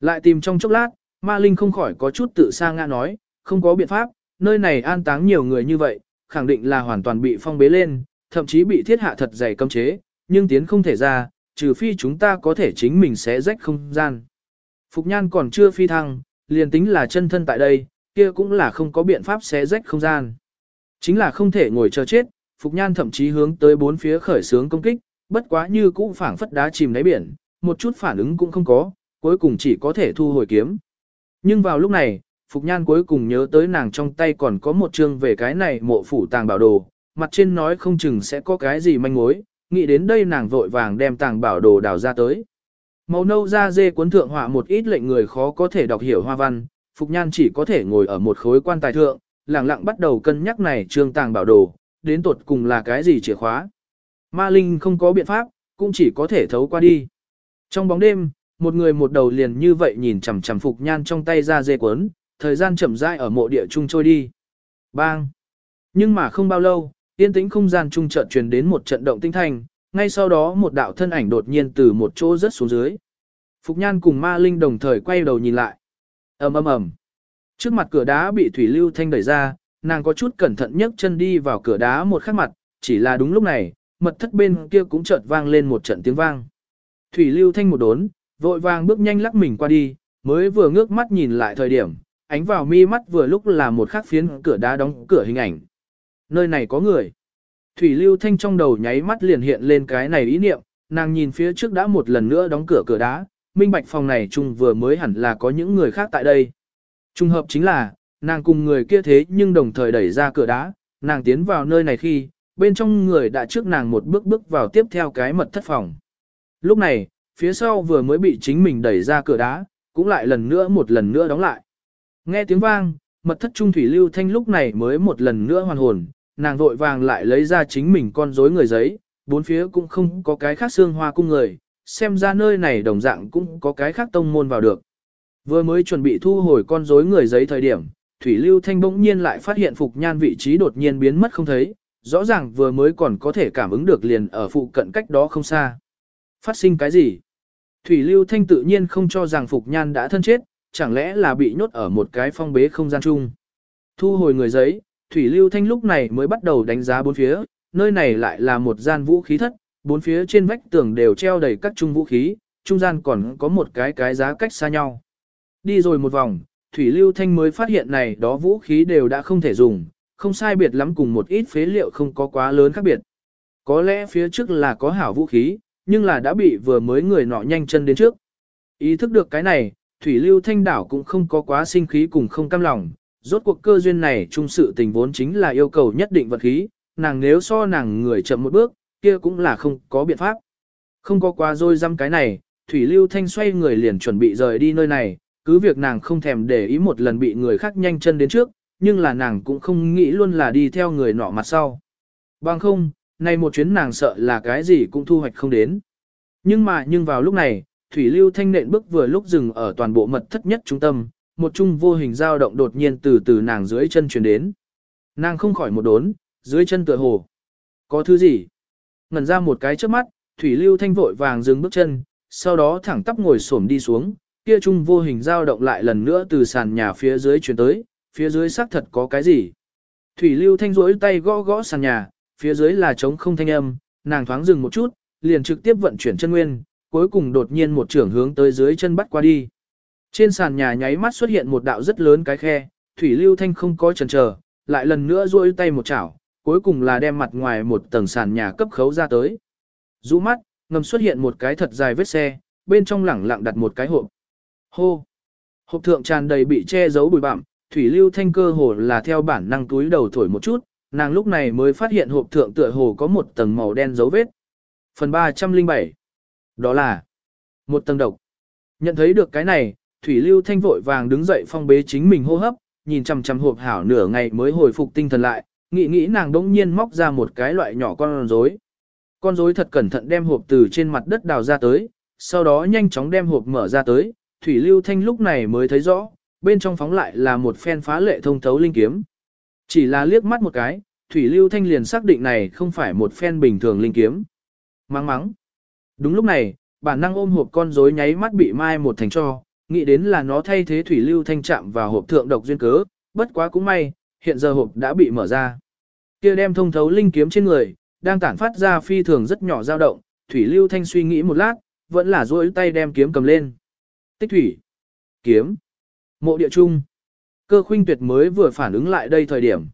Lại tìm trong chốc lát, Ma Linh không khỏi có chút tự sa ngã nói, không có biện pháp, nơi này an táng nhiều người như vậy, khẳng định là hoàn toàn bị phong bế lên, thậm chí bị thiết hạ thật dày cấm chế, nhưng tiến không thể ra, trừ phi chúng ta có thể chính mình sẽ rách không gian. Phục Nhan còn chưa phi thăng, liền tính là chân thân tại đây, kia cũng là không có biện pháp xé rách không gian. Chính là không thể ngồi chờ chết, Phục Nhan thậm chí hướng tới bốn phía khởi sướng công kích, bất quá như cũ phảng phất đá chìm đáy biển, một chút phản ứng cũng không có, cuối cùng chỉ có thể thu hồi kiếm. Nhưng vào lúc này, Phục Nhan cuối cùng nhớ tới nàng trong tay còn có một chương về cái này mộ phủ tàng bảo đồ, mặt trên nói không chừng sẽ có cái gì manh mối, nghĩ đến đây nàng vội vàng đem tàng bảo đồ đào ra tới. Màu nâu da dê cuốn thượng họa một ít lệnh người khó có thể đọc hiểu hoa văn, Phục Nhan chỉ có thể ngồi ở một khối quan tài thượng, lặng lặng bắt đầu cân nhắc này trương tàng bảo đồ, đến tột cùng là cái gì chìa khóa. Ma Linh không có biện pháp, cũng chỉ có thể thấu qua đi. Trong bóng đêm, một người một đầu liền như vậy nhìn chằm chằm Phục Nhan trong tay ra dê cuốn, thời gian chậm rãi ở mộ địa chung trôi đi. Bang! Nhưng mà không bao lâu, yên tĩnh không gian trung chợt truyền đến một trận động tinh thành, ngay sau đó một đạo thân ảnh đột nhiên từ một chỗ rớt xuống dưới. Phục Nhan cùng Ma Linh đồng thời quay đầu nhìn lại. ầm ầm ầm. Trước mặt cửa đá bị Thủy Lưu Thanh đẩy ra, nàng có chút cẩn thận nhấc chân đi vào cửa đá một khắc mặt, chỉ là đúng lúc này, mật thất bên kia cũng chợt vang lên một trận tiếng vang. Thủy Lưu Thanh một đốn, vội vàng bước nhanh lắc mình qua đi, mới vừa ngước mắt nhìn lại thời điểm, ánh vào mi mắt vừa lúc là một khắc phiến cửa đá đóng cửa hình ảnh. Nơi này có người. Thủy Lưu Thanh trong đầu nháy mắt liền hiện lên cái này ý niệm, nàng nhìn phía trước đã một lần nữa đóng cửa cửa đá, minh bạch phòng này chung vừa mới hẳn là có những người khác tại đây. Trùng hợp chính là, nàng cùng người kia thế nhưng đồng thời đẩy ra cửa đá, nàng tiến vào nơi này khi, bên trong người đã trước nàng một bước bước vào tiếp theo cái mật thất phòng. Lúc này, phía sau vừa mới bị chính mình đẩy ra cửa đá, cũng lại lần nữa một lần nữa đóng lại. Nghe tiếng vang, mật thất trung thủy lưu thanh lúc này mới một lần nữa hoàn hồn, nàng vội vàng lại lấy ra chính mình con rối người giấy, bốn phía cũng không có cái khác xương hoa cung người, xem ra nơi này đồng dạng cũng có cái khác tông môn vào được. Vừa mới chuẩn bị thu hồi con rối người giấy thời điểm, Thủy Lưu Thanh bỗng nhiên lại phát hiện Phục Nhan vị trí đột nhiên biến mất không thấy, rõ ràng vừa mới còn có thể cảm ứng được liền ở phụ cận cách đó không xa. Phát sinh cái gì? Thủy Lưu Thanh tự nhiên không cho rằng Phục Nhan đã thân chết, chẳng lẽ là bị nhốt ở một cái phong bế không gian chung. Thu hồi người giấy, Thủy Lưu Thanh lúc này mới bắt đầu đánh giá bốn phía, nơi này lại là một gian vũ khí thất, bốn phía trên vách tường đều treo đầy các trung vũ khí, trung gian còn có một cái cái giá cách xa nhau. Đi rồi một vòng, Thủy Lưu Thanh mới phát hiện này đó vũ khí đều đã không thể dùng, không sai biệt lắm cùng một ít phế liệu không có quá lớn khác biệt. Có lẽ phía trước là có hảo vũ khí, nhưng là đã bị vừa mới người nọ nhanh chân đến trước. Ý thức được cái này, Thủy Lưu Thanh đảo cũng không có quá sinh khí cùng không cam lòng, rốt cuộc cơ duyên này trung sự tình vốn chính là yêu cầu nhất định vật khí, nàng nếu so nàng người chậm một bước, kia cũng là không có biện pháp. Không có quá rồi dăm cái này, Thủy Lưu Thanh xoay người liền chuẩn bị rời đi nơi này, cứ việc nàng không thèm để ý một lần bị người khác nhanh chân đến trước, nhưng là nàng cũng không nghĩ luôn là đi theo người nọ mặt sau. Bằng không, nay một chuyến nàng sợ là cái gì cũng thu hoạch không đến. Nhưng mà nhưng vào lúc này, Thủy Lưu Thanh nện bước vừa lúc dừng ở toàn bộ mật thất nhất trung tâm, một chung vô hình dao động đột nhiên từ từ nàng dưới chân chuyển đến. Nàng không khỏi một đốn, dưới chân tựa hồ. Có thứ gì? Ngần ra một cái trước mắt, Thủy Lưu Thanh vội vàng dừng bước chân, sau đó thẳng tắp ngồi xổm đi xuống, kia chung vô hình dao động lại lần nữa từ sàn nhà phía dưới chuyển tới, phía dưới xác thật có cái gì. Thủy Lưu Thanh rỗi tay gõ gõ sàn nhà, phía dưới là trống không thanh âm, nàng thoáng dừng một chút, liền trực tiếp vận chuyển chân nguyên, cuối cùng đột nhiên một trưởng hướng tới dưới chân bắt qua đi. Trên sàn nhà nháy mắt xuất hiện một đạo rất lớn cái khe, Thủy Lưu Thanh không có chần chờ, lại lần nữa duỗi tay một chảo, cuối cùng là đem mặt ngoài một tầng sàn nhà cấp khấu ra tới. Rũ mắt, ngầm xuất hiện một cái thật dài vết xe, bên trong lẳng lặng đặt một cái hộp. Hô! Hộp thượng tràn đầy bị che giấu bụi bặm, Thủy Lưu Thanh cơ hồ là theo bản năng túi đầu thổi một chút, nàng lúc này mới phát hiện hộp thượng tựa hồ có một tầng màu đen dấu vết. Phần 307 Đó là một tầng độc. Nhận thấy được cái này, Thủy Lưu Thanh vội vàng đứng dậy phong bế chính mình hô hấp, nhìn chằm chằm hộp hảo nửa ngày mới hồi phục tinh thần lại, nghĩ nghĩ nàng đỗng nhiên móc ra một cái loại nhỏ con rối. Con rối thật cẩn thận đem hộp từ trên mặt đất đào ra tới, sau đó nhanh chóng đem hộp mở ra tới, Thủy Lưu Thanh lúc này mới thấy rõ, bên trong phóng lại là một phen phá lệ thông thấu linh kiếm. Chỉ là liếc mắt một cái, Thủy Lưu Thanh liền xác định này không phải một phen bình thường linh kiếm. Mắng mắng. Đúng lúc này, bản năng ôm hộp con rối nháy mắt bị mai một thành cho, nghĩ đến là nó thay thế Thủy Lưu Thanh chạm vào hộp thượng độc duyên cớ, bất quá cũng may, hiện giờ hộp đã bị mở ra. Kia đem thông thấu linh kiếm trên người, đang tản phát ra phi thường rất nhỏ dao động, Thủy Lưu Thanh suy nghĩ một lát, vẫn là duỗi tay đem kiếm cầm lên. Tích thủy. Kiếm. Mộ địa trung. Cơ khuynh tuyệt mới vừa phản ứng lại đây thời điểm.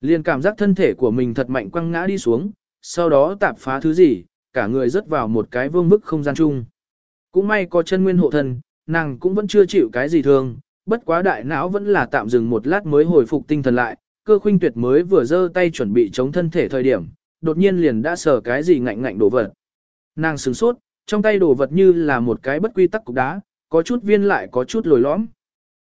Liền cảm giác thân thể của mình thật mạnh quăng ngã đi xuống, sau đó tạp phá thứ gì, cả người rớt vào một cái vương bức không gian chung. Cũng may có chân nguyên hộ thân, nàng cũng vẫn chưa chịu cái gì thương, bất quá đại não vẫn là tạm dừng một lát mới hồi phục tinh thần lại, cơ khuynh tuyệt mới vừa giơ tay chuẩn bị chống thân thể thời điểm, đột nhiên liền đã sờ cái gì ngạnh ngạnh đổ vật. Nàng sửng sốt, trong tay đổ vật như là một cái bất quy tắc cục đá, có chút viên lại có chút lồi lõm.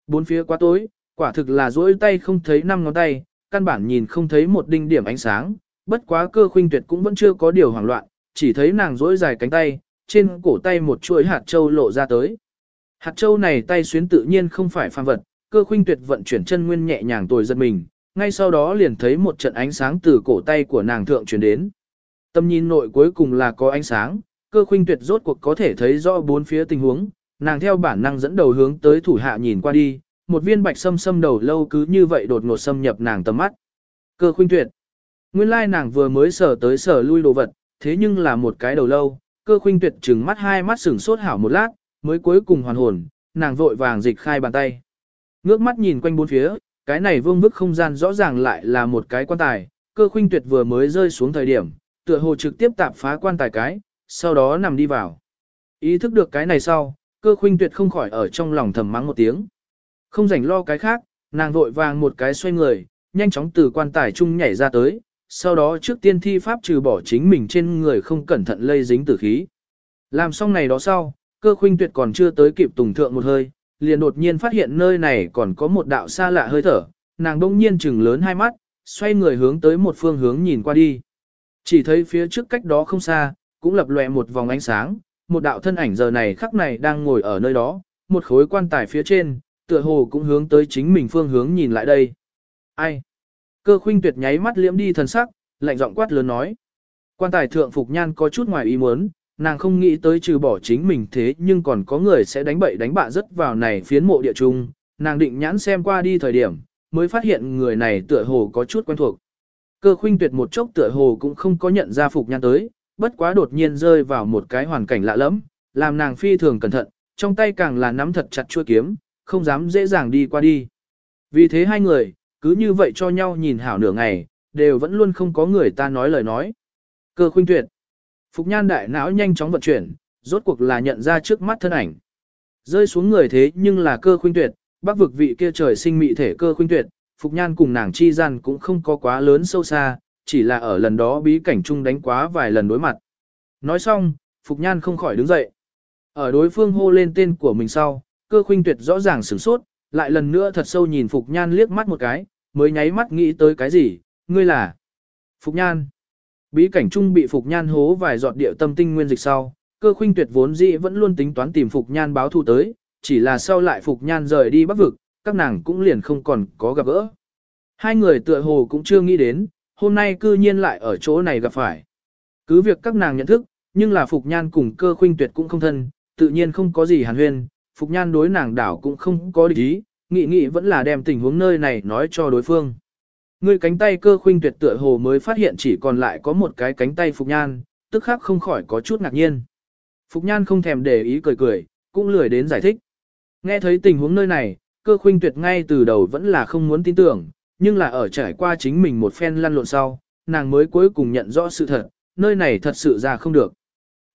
Bốn phía quá tối, quả thực là duỗi tay không thấy năm ngón tay, căn bản nhìn không thấy một đinh điểm ánh sáng, bất quá cơ khuynh tuyệt cũng vẫn chưa có điều hoảng loạn, chỉ thấy nàng duỗi dài cánh tay, trên cổ tay một chuỗi hạt châu lộ ra tới. Hạt châu này tay xuyến tự nhiên không phải phàm vật, cơ khuynh tuyệt vận chuyển chân nguyên nhẹ nhàng tồi giật mình, ngay sau đó liền thấy một trận ánh sáng từ cổ tay của nàng thượng truyền đến. Tâm nhìn nội cuối cùng là có ánh sáng, cơ khuynh tuyệt rốt cuộc có thể thấy rõ bốn phía tình huống, nàng theo bản năng dẫn đầu hướng tới thủ hạ nhìn qua đi, một viên bạch sâm sâm đầu lâu cứ như vậy đột ngột xâm nhập nàng tầm mắt. Cơ khuynh tuyệt. Nguyên lai nàng vừa mới sở tới sở lui đồ vật, thế nhưng là một cái đầu lâu, cơ khuynh tuyệt trừng mắt hai mắt sửng sốt hảo một lát, mới cuối cùng hoàn hồn, nàng vội vàng dịch khai bàn tay. Ngước mắt nhìn quanh bốn phía, cái này vương bức không gian rõ ràng lại là một cái quan tài, cơ khuynh tuyệt vừa mới rơi xuống thời điểm, tựa hồ trực tiếp tạp phá quan tài cái, sau đó nằm đi vào. Ý thức được cái này sau, cơ khuynh tuyệt không khỏi ở trong lòng thầm mắng một tiếng. Không rảnh lo cái khác, nàng vội vàng một cái xoay người, nhanh chóng từ quan tài trung nhảy ra tới, sau đó trước tiên thi pháp trừ bỏ chính mình trên người không cẩn thận lây dính tử khí. Làm xong này đó sau, cơ khuynh tuyệt còn chưa tới kịp tùng thượng một hơi, liền đột nhiên phát hiện nơi này còn có một đạo xa lạ hơi thở, nàng đông nhiên chừng lớn hai mắt, xoay người hướng tới một phương hướng nhìn qua đi. Chỉ thấy phía trước cách đó không xa, cũng lập lòe một vòng ánh sáng, một đạo thân ảnh giờ này khắc này đang ngồi ở nơi đó, một khối quan tài phía trên, tựa hồ cũng hướng tới chính mình phương hướng nhìn lại đây. Ai? Cơ khuynh tuyệt nháy mắt liễm đi thần sắc, lạnh giọng quát lớn nói. Quan tài thượng phục nhan có chút ngoài ý muốn, nàng không nghĩ tới trừ bỏ chính mình thế nhưng còn có người sẽ đánh bậy đánh bạ rất vào này phiến mộ địa trung, nàng định nhãn xem qua đi thời điểm, mới phát hiện người này tựa hồ có chút quen thuộc. Cơ khuynh tuyệt một chốc tựa hồ cũng không có nhận ra Phục Nhan tới, bất quá đột nhiên rơi vào một cái hoàn cảnh lạ lẫm, làm nàng phi thường cẩn thận, trong tay càng là nắm thật chặt chuôi kiếm, không dám dễ dàng đi qua đi. Vì thế hai người, cứ như vậy cho nhau nhìn hảo nửa ngày, đều vẫn luôn không có người ta nói lời nói. Cơ khuynh tuyệt. Phục nhan đại não nhanh chóng vận chuyển, rốt cuộc là nhận ra trước mắt thân ảnh. Rơi xuống người thế nhưng là cơ khuynh tuyệt, bác vực vị kia trời sinh mị thể cơ khuynh tuyệt, Phục nhan cùng nàng chi gian cũng không có quá lớn sâu xa, chỉ là ở lần đó bí cảnh chung đánh quá vài lần đối mặt. Nói xong, Phục nhan không khỏi đứng dậy. Ở đối phương hô lên tên của mình sau, cơ khuynh tuyệt rõ ràng sửng sốt, lại lần nữa thật sâu nhìn Phục nhan liếc mắt một cái, mới nháy mắt nghĩ tới cái gì, ngươi là Phục nhan. Bí cảnh trung bị Phục Nhan hố vài giọt địa tâm tinh nguyên dịch sau, cơ khuynh tuyệt vốn dĩ vẫn luôn tính toán tìm Phục Nhan báo thù tới, chỉ là sau lại Phục Nhan rời đi bắc vực, các nàng cũng liền không còn có gặp gỡ. Hai người tựa hồ cũng chưa nghĩ đến, hôm nay cư nhiên lại ở chỗ này gặp phải. Cứ việc các nàng nhận thức, nhưng là Phục Nhan cùng cơ khuynh tuyệt cũng không thân, tự nhiên không có gì hàn huyên, Phục Nhan đối nàng đảo cũng không có địch ý, nghĩ nghĩ vẫn là đem tình huống nơi này nói cho đối phương. Người cánh tay cơ khuynh tuyệt tựa hồ mới phát hiện chỉ còn lại có một cái cánh tay Phục Nhan, tức khắc không khỏi có chút ngạc nhiên. Phục Nhan không thèm để ý cười cười, cũng lười đến giải thích. Nghe thấy tình huống nơi này, cơ khuynh tuyệt ngay từ đầu vẫn là không muốn tin tưởng, nhưng là ở trải qua chính mình một phen lăn lộn sau, nàng mới cuối cùng nhận rõ sự thật, nơi này thật sự ra không được.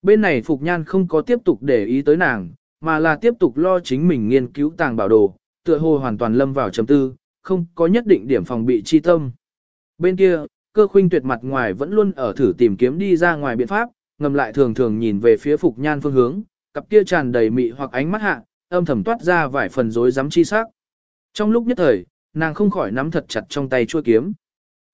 Bên này Phục Nhan không có tiếp tục để ý tới nàng, mà là tiếp tục lo chính mình nghiên cứu tàng bảo đồ, tựa hồ hoàn toàn lâm vào chấm tư, không có nhất định điểm phòng bị chi tâm. Bên kia, cơ khuynh tuyệt mặt ngoài vẫn luôn ở thử tìm kiếm đi ra ngoài biện pháp, ngầm lại thường thường nhìn về phía Phục Nhan phương hướng, cặp kia tràn đầy mị hoặc ánh mắt hạ, âm thầm toát ra vài phần rối rắm chi sắc. Trong lúc nhất thời, nàng không khỏi nắm thật chặt trong tay chuôi kiếm.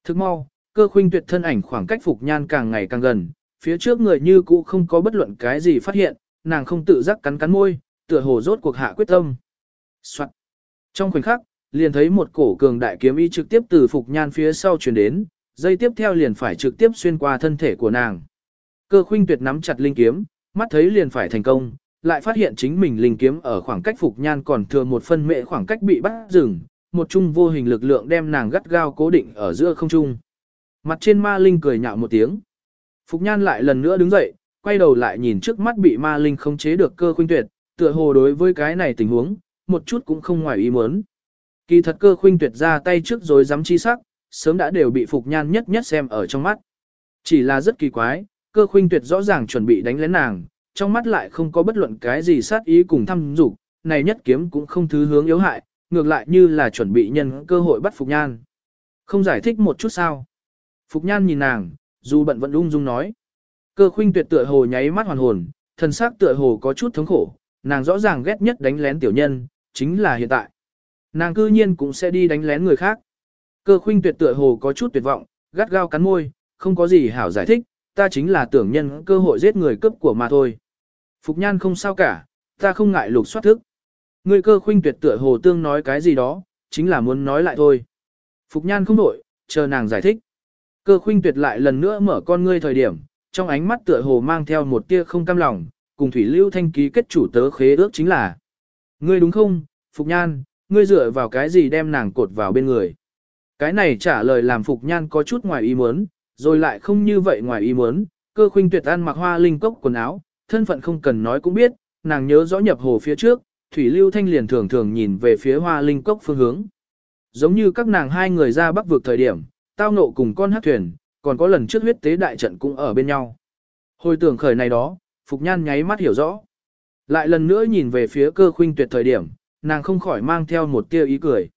Thức mau, cơ khuynh tuyệt thân ảnh khoảng cách Phục Nhan càng ngày càng gần, phía trước người như cũ không có bất luận cái gì phát hiện, nàng không tự giác cắn cắn môi, tựa hồ rốt cuộc hạ quyết tâm. Soạn. Trong khoảnh khắc, liền thấy một cổ cường đại kiếm y trực tiếp từ Phục Nhan phía sau truyền đến, dây tiếp theo liền phải trực tiếp xuyên qua thân thể của nàng. Cơ khuynh tuyệt nắm chặt linh kiếm, mắt thấy liền phải thành công, lại phát hiện chính mình linh kiếm ở khoảng cách Phục Nhan còn thừa một phân mệ khoảng cách bị bắt dừng, một chung vô hình lực lượng đem nàng gắt gao cố định ở giữa không trung. Mặt trên ma linh cười nhạo một tiếng. Phục Nhan lại lần nữa đứng dậy, quay đầu lại nhìn trước mắt bị ma linh không chế được cơ khuynh tuyệt, tựa hồ đối với cái này tình huống, một chút cũng không ngoài ý muốn. Kỳ thật cơ khuynh tuyệt ra tay trước rồi dám chi sắc, sớm đã đều bị Phục Nhan nhất nhất xem ở trong mắt. Chỉ là rất kỳ quái, cơ khuynh tuyệt rõ ràng chuẩn bị đánh lén nàng, trong mắt lại không có bất luận cái gì sát ý cùng thăm dục này nhất kiếm cũng không thứ hướng yếu hại, ngược lại như là chuẩn bị nhân cơ hội bắt Phục Nhan. Không giải thích một chút sao. Phục Nhan nhìn nàng, dù bận vẫn ung dung nói. Cơ khuynh tuyệt tựa hồ nháy mắt hoàn hồn, thần sắc tựa hồ có chút thống khổ, nàng rõ ràng ghét nhất đánh lén tiểu nhân, chính là hiện tại. Nàng cư nhiên cũng sẽ đi đánh lén người khác. Cơ khuynh tuyệt tựa hồ có chút tuyệt vọng, gắt gao cắn môi, không có gì hảo giải thích, ta chính là tưởng nhân cơ hội giết người cướp của mà thôi. Phục nhan không sao cả, ta không ngại lục soát thức. Người cơ khuynh tuyệt tựa hồ tương nói cái gì đó, chính là muốn nói lại thôi. Phục nhan không đổi, chờ nàng giải thích. Cơ khuynh tuyệt lại lần nữa mở con ngươi thời điểm, trong ánh mắt tựa hồ mang theo một tia không cam lòng, cùng Thủy Lưu Thanh ký kết chủ tớ khế ước chính là. Ngươi đúng không, Phục Nhan, ngươi dựa vào cái gì đem nàng cột vào bên người. Cái này trả lời làm Phục Nhan có chút ngoài ý muốn, rồi lại không như vậy ngoài ý muốn, cơ khuynh tuyệt ăn mặc hoa linh cốc quần áo, thân phận không cần nói cũng biết, nàng nhớ rõ nhập hồ phía trước, Thủy Lưu Thanh liền thường thường nhìn về phía hoa linh cốc phương hướng. Giống như các nàng hai người ra bắc vực thời điểm, tao nộ cùng con hát thuyền, còn có lần trước huyết tế đại trận cũng ở bên nhau. Hồi tưởng khởi này đó, Phục Nhan nháy mắt hiểu rõ. Lại lần nữa nhìn về phía cơ khuynh tuyệt thời điểm, nàng không khỏi mang theo một tia ý cười.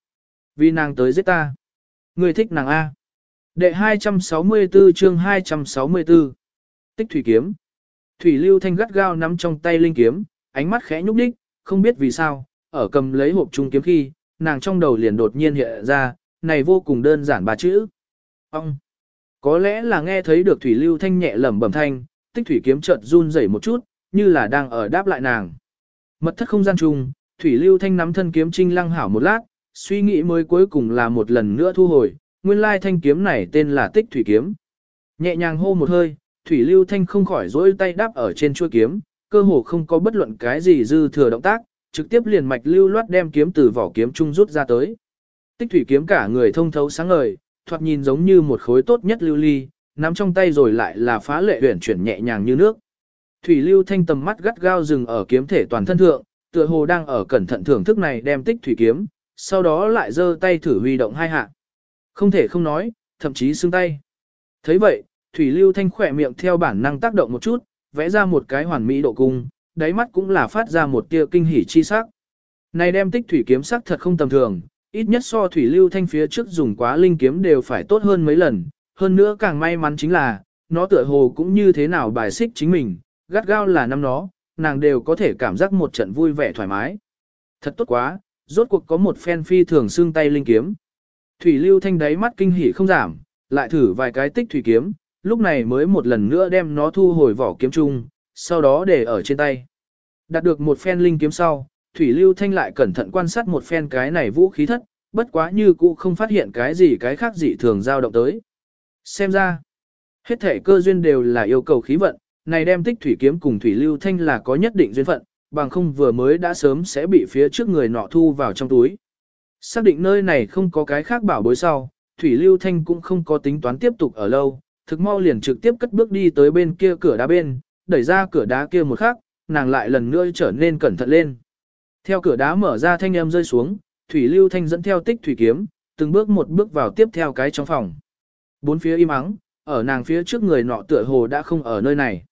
Vì nàng tới giết ta. Người thích nàng A. Đệ 264 chương 264. Tích thủy kiếm. Thủy lưu thanh gắt gao nắm trong tay linh kiếm, ánh mắt khẽ nhúc đích, không biết vì sao, ở cầm lấy hộp trung kiếm khi, nàng trong đầu liền đột nhiên hiện ra, này vô cùng đơn giản ba chữ. Ông. Có lẽ là nghe thấy được thủy lưu thanh nhẹ lẩm bẩm thanh, tích thủy kiếm chợt run rẩy một chút, như là đang ở đáp lại nàng. Mật thất không gian chung, Thủy Lưu Thanh nắm thân kiếm trinh lăng hảo một lát, suy nghĩ mới cuối cùng là một lần nữa thu hồi, nguyên lai thanh kiếm này tên là tích thủy kiếm. Nhẹ nhàng hô một hơi, Thủy Lưu Thanh không khỏi dỗi tay đáp ở trên chuôi kiếm, cơ hồ không có bất luận cái gì dư thừa động tác, trực tiếp liền mạch lưu loát đem kiếm từ vỏ kiếm trung rút ra tới. Tích thủy kiếm cả người thông thấu sáng ngời, thoạt nhìn giống như một khối tốt nhất lưu ly, nắm trong tay rồi lại là phá lệ huyền chuyển nhẹ nhàng như nước. Thủy Lưu Thanh tầm mắt gắt gao dừng ở kiếm thể toàn thân thượng, tựa hồ đang ở cẩn thận thưởng thức này đem tích thủy kiếm, sau đó lại giơ tay thử huy động hai hạ. Không thể không nói, thậm chí xương tay. thấy vậy, Thủy Lưu Thanh khỏe miệng theo bản năng tác động một chút, vẽ ra một cái hoàn mỹ độ cung, đáy mắt cũng là phát ra một tia kinh hỉ chi sắc. Này đem tích thủy kiếm sắc thật không tầm thường, ít nhất so Thủy Lưu Thanh phía trước dùng quá linh kiếm đều phải tốt hơn mấy lần, hơn nữa càng may mắn chính là, nó tựa hồ cũng như thế nào bài xích chính mình, gắt gao là năm nó, nàng đều có thể cảm giác một trận vui vẻ thoải mái. Thật tốt quá, rốt cuộc có một phen phi thường xương tay linh kiếm. Thủy lưu thanh đáy mắt kinh hỉ không giảm, lại thử vài cái tích thủy kiếm, lúc này mới một lần nữa đem nó thu hồi vỏ kiếm chung, sau đó để ở trên tay. Đạt được một phen linh kiếm sau, Thủy lưu thanh lại cẩn thận quan sát một phen cái này vũ khí thất, bất quá như cũ không phát hiện cái gì cái khác dị thường dao động tới. Xem ra, hết thể cơ duyên đều là yêu cầu khí vận, này đem tích thủy kiếm cùng thủy lưu thanh là có nhất định duyên phận, bằng không vừa mới đã sớm sẽ bị phía trước người nọ thu vào trong túi. Xác định nơi này không có cái khác bảo bối sau, thủy lưu thanh cũng không có tính toán tiếp tục ở lâu, thực mau liền trực tiếp cất bước đi tới bên kia cửa đá bên, đẩy ra cửa đá kia một khắc, nàng lại lần nữa trở nên cẩn thận lên. Theo cửa đá mở ra thanh âm rơi xuống, thủy lưu thanh dẫn theo tích thủy kiếm, từng bước một bước vào tiếp theo cái trong phòng. Bốn phía im ắng, ở nàng phía trước người nọ tựa hồ đã không ở nơi này.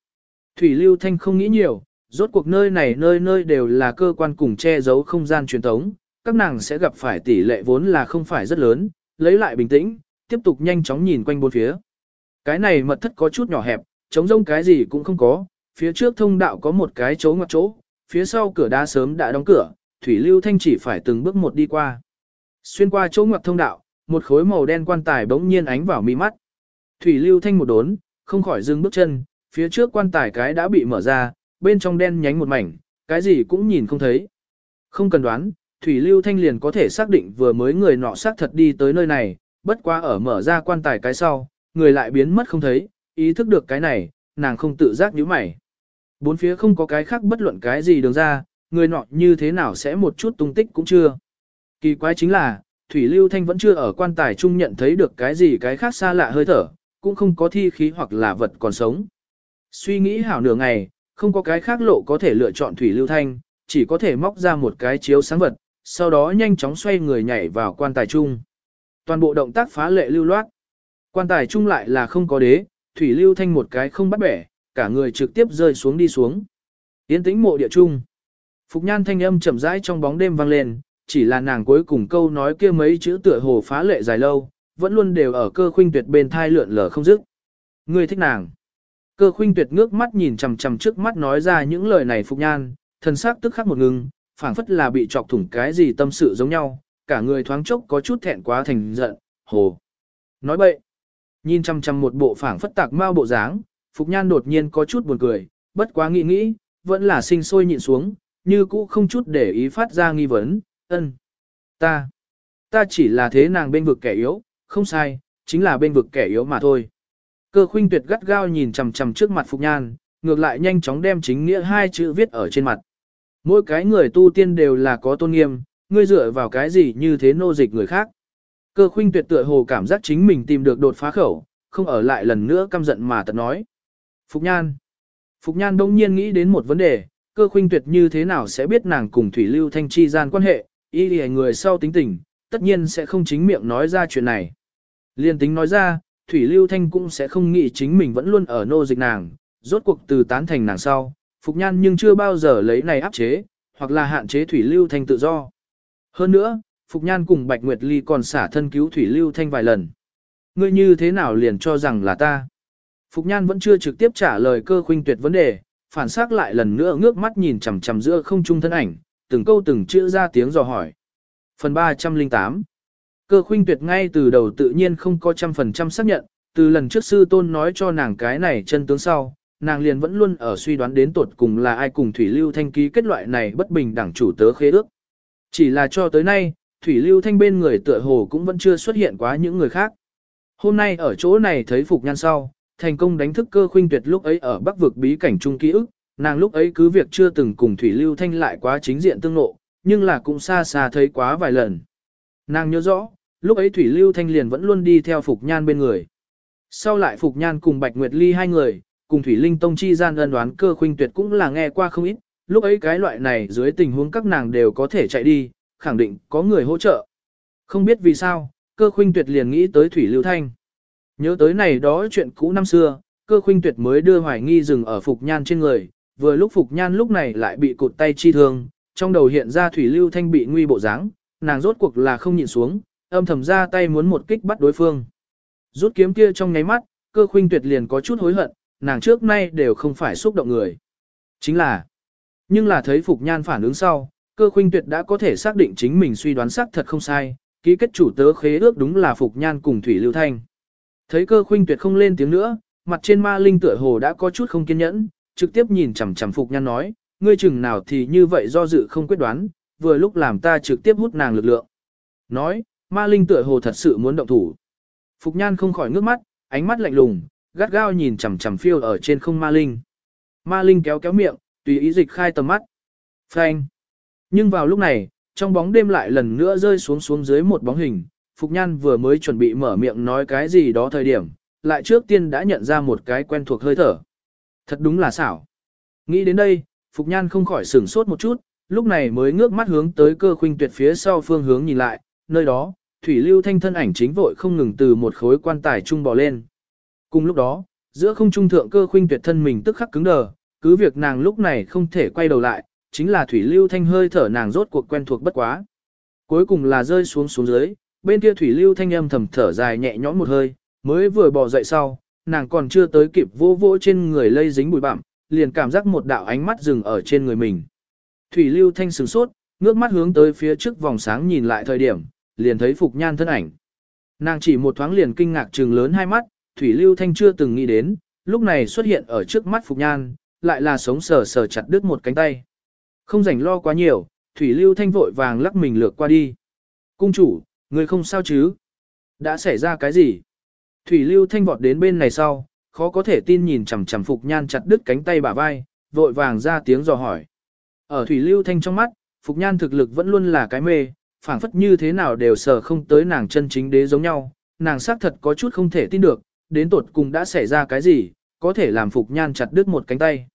Thủy Lưu Thanh không nghĩ nhiều, rốt cuộc nơi này nơi nơi đều là cơ quan cùng che giấu không gian truyền thống, các nàng sẽ gặp phải tỷ lệ vốn là không phải rất lớn, lấy lại bình tĩnh, tiếp tục nhanh chóng nhìn quanh bốn phía. Cái này mật thất có chút nhỏ hẹp, trống rông cái gì cũng không có, phía trước thông đạo có một cái chỗ ngoặt chỗ, phía sau cửa đá sớm đã đóng cửa, Thủy Lưu Thanh chỉ phải từng bước một đi qua. Xuyên qua chỗ ngoặt thông đạo, một khối màu đen quan tài bỗng nhiên ánh vào mi mắt. Thủy Lưu Thanh một đốn, không khỏi dừng bước chân, phía trước quan tài cái đã bị mở ra, bên trong đen nhánh một mảnh, cái gì cũng nhìn không thấy. Không cần đoán, Thủy Lưu Thanh liền có thể xác định vừa mới người nọ xác thật đi tới nơi này, bất quá ở mở ra quan tài cái sau, người lại biến mất không thấy, ý thức được cái này, nàng không tự giác nhíu mày. Bốn phía không có cái khác bất luận cái gì đường ra, người nọ như thế nào sẽ một chút tung tích cũng chưa. Kỳ quái chính là, Thủy Lưu Thanh vẫn chưa ở quan tài trung nhận thấy được cái gì cái khác xa lạ hơi thở, cũng không có thi khí hoặc là vật còn sống. Suy nghĩ hảo nửa ngày, không có cái khác lộ có thể lựa chọn Thủy Lưu Thanh, chỉ có thể móc ra một cái chiếu sáng vật, sau đó nhanh chóng xoay người nhảy vào quan tài trung. Toàn bộ động tác phá lệ lưu loát. Quan tài trung lại là không có đế, Thủy Lưu Thanh một cái không bắt bẻ, cả người trực tiếp rơi xuống đi xuống. Tiến tĩnh mộ địa trung. Phục nhan thanh âm chậm rãi trong bóng đêm vang lên, chỉ là nàng cuối cùng câu nói kia mấy chữ tựa hồ phá lệ dài lâu, vẫn luôn đều ở cơ khuynh tuyệt bên thai lượn lờ không dứt. Ngươi thích nàng. Cơ khuynh tuyệt ngước mắt nhìn chằm chằm trước mắt nói ra những lời này phục nhan, thân xác tức khắc một ngừng, phảng phất là bị chọc thủng cái gì tâm sự giống nhau, cả người thoáng chốc có chút thẹn quá thành giận, hồ. Nói bậy. Nhìn chăm chăm một bộ phảng phất tạc mau bộ dáng, phục nhan đột nhiên có chút buồn cười, bất quá nghĩ nghĩ, vẫn là sinh sôi nhịn xuống, như cũ không chút để ý phát ra nghi vấn, ân. Ta, ta chỉ là thế nàng bên vực kẻ yếu, không sai, chính là bên vực kẻ yếu mà thôi. Cơ khuynh tuyệt gắt gao nhìn chằm chằm trước mặt Phục Nhan, ngược lại nhanh chóng đem chính nghĩa hai chữ viết ở trên mặt. Mỗi cái người tu tiên đều là có tôn nghiêm, ngươi dựa vào cái gì như thế nô dịch người khác. Cơ khuynh tuyệt tựa hồ cảm giác chính mình tìm được đột phá khẩu, không ở lại lần nữa căm giận mà tật nói. Phục Nhan. Phục Nhan đông nhiên nghĩ đến một vấn đề, cơ khuynh tuyệt như thế nào sẽ biết nàng cùng Thủy Lưu Thanh chi gian quan hệ, y lì người sau tính tình, tất nhiên sẽ không chính miệng nói ra chuyện này. Liên tính nói ra, Thủy Lưu Thanh cũng sẽ không nghĩ chính mình vẫn luôn ở nô dịch nàng, rốt cuộc từ tán thành nàng sau, Phục Nhan nhưng chưa bao giờ lấy này áp chế, hoặc là hạn chế Thủy Lưu Thanh tự do. Hơn nữa, Phục Nhan cùng Bạch Nguyệt Ly còn xả thân cứu Thủy Lưu Thanh vài lần. Ngươi như thế nào liền cho rằng là ta? Phục Nhan vẫn chưa trực tiếp trả lời cơ khuynh tuyệt vấn đề, phản xác lại lần nữa ngước mắt nhìn chằm chằm giữa không trung thân ảnh, từng câu từng chữ ra tiếng dò hỏi. Phần 308 Cơ khuynh tuyệt ngay từ đầu tự nhiên không có trăm phần trăm xác nhận, từ lần trước sư tôn nói cho nàng cái này chân tướng sau, nàng liền vẫn luôn ở suy đoán đến tuột cùng là ai cùng Thủy Lưu Thanh ký kết loại này bất bình đẳng chủ tớ khế ước. Chỉ là cho tới nay, Thủy Lưu Thanh bên người tựa hồ cũng vẫn chưa xuất hiện quá những người khác. Hôm nay ở chỗ này thấy Phục Nhan sau, thành công đánh thức cơ khuynh tuyệt lúc ấy ở bắc vực bí cảnh trung ký ức, nàng lúc ấy cứ việc chưa từng cùng Thủy Lưu Thanh lại quá chính diện tương nộ, nhưng là cũng xa xa thấy quá vài lần. Nàng nhớ rõ, lúc ấy Thủy Lưu Thanh liền vẫn luôn đi theo Phục Nhan bên người. Sau lại Phục Nhan cùng Bạch Nguyệt Ly hai người, cùng Thủy Linh Tông chi gian ân đoán cơ khuynh tuyệt cũng là nghe qua không ít, lúc ấy cái loại này dưới tình huống các nàng đều có thể chạy đi, khẳng định có người hỗ trợ. Không biết vì sao, cơ khuynh tuyệt liền nghĩ tới Thủy Lưu Thanh. Nhớ tới này đó chuyện cũ năm xưa, cơ khuynh tuyệt mới đưa hoài nghi dừng ở Phục Nhan trên người, vừa lúc Phục Nhan lúc này lại bị cụt tay chi thương, trong đầu hiện ra Thủy Lưu Thanh bị nguy bộ dáng, nàng rốt cuộc là không nhịn xuống, âm thầm ra tay muốn một kích bắt đối phương. Rút kiếm kia trong nháy mắt, cơ khuynh tuyệt liền có chút hối hận, nàng trước nay đều không phải xúc động người. Chính là, nhưng là thấy Phục Nhan phản ứng sau, cơ khuynh tuyệt đã có thể xác định chính mình suy đoán xác thật không sai, ký kết chủ tớ khế ước đúng là Phục Nhan cùng Thủy Lưu Thanh. Thấy cơ khuynh tuyệt không lên tiếng nữa, mặt trên ma linh tựa hồ đã có chút không kiên nhẫn, trực tiếp nhìn chằm chằm Phục Nhan nói, ngươi chừng nào thì như vậy do dự không quyết đoán, vừa lúc làm ta trực tiếp hút nàng lực lượng. Nói, ma linh tựa hồ thật sự muốn động thủ. Phục Nhan không khỏi ngước mắt, ánh mắt lạnh lùng, gắt gao nhìn chằm chằm phiêu ở trên không ma linh. Ma linh kéo kéo miệng, tùy ý dịch khai tầm mắt. Phanh. Nhưng vào lúc này, trong bóng đêm lại lần nữa rơi xuống xuống dưới một bóng hình, Phục Nhan vừa mới chuẩn bị mở miệng nói cái gì đó thời điểm, lại trước tiên đã nhận ra một cái quen thuộc hơi thở. Thật đúng là xảo. Nghĩ đến đây, Phục Nhan không khỏi sửng sốt một chút, lúc này mới ngước mắt hướng tới cơ khuynh tuyệt phía sau phương hướng nhìn lại, nơi đó, Thủy Lưu Thanh thân ảnh chính vội không ngừng từ một khối quan tài trung bò lên. Cùng lúc đó, giữa không trung thượng cơ khuynh tuyệt thân mình tức khắc cứng đờ, cứ việc nàng lúc này không thể quay đầu lại, chính là Thủy Lưu Thanh hơi thở nàng rốt cuộc quen thuộc bất quá. Cuối cùng là rơi xuống xuống dưới, bên kia Thủy Lưu Thanh âm thầm thở dài nhẹ nhõm một hơi, mới vừa bò dậy sau, nàng còn chưa tới kịp vô vô trên người lây dính bụi bặm, liền cảm giác một đạo ánh mắt dừng ở trên người mình. Thủy Lưu Thanh sửng sốt, ngước mắt hướng tới phía trước vòng sáng nhìn lại thời điểm, liền thấy Phục Nhan thân ảnh. Nàng chỉ một thoáng liền kinh ngạc trừng lớn hai mắt, Thủy Lưu Thanh chưa từng nghĩ đến, lúc này xuất hiện ở trước mắt Phục Nhan, lại là sống sờ sờ chặt đứt một cánh tay. Không rảnh lo quá nhiều, Thủy Lưu Thanh vội vàng lắc mình lược qua đi. Cung chủ, người không sao chứ? Đã xảy ra cái gì? Thủy Lưu Thanh vọt đến bên này sau, khó có thể tin nhìn chằm chằm Phục Nhan chặt đứt cánh tay bả vai, vội vàng ra tiếng dò hỏi. Ở Thủy Lưu Thanh trong mắt, Phục Nhan thực lực vẫn luôn là cái mê, phảng phất như thế nào đều sờ không tới nàng chân chính đế giống nhau, nàng xác thật có chút không thể tin được, đến tột cùng đã xảy ra cái gì, có thể làm Phục Nhan chặt đứt một cánh tay.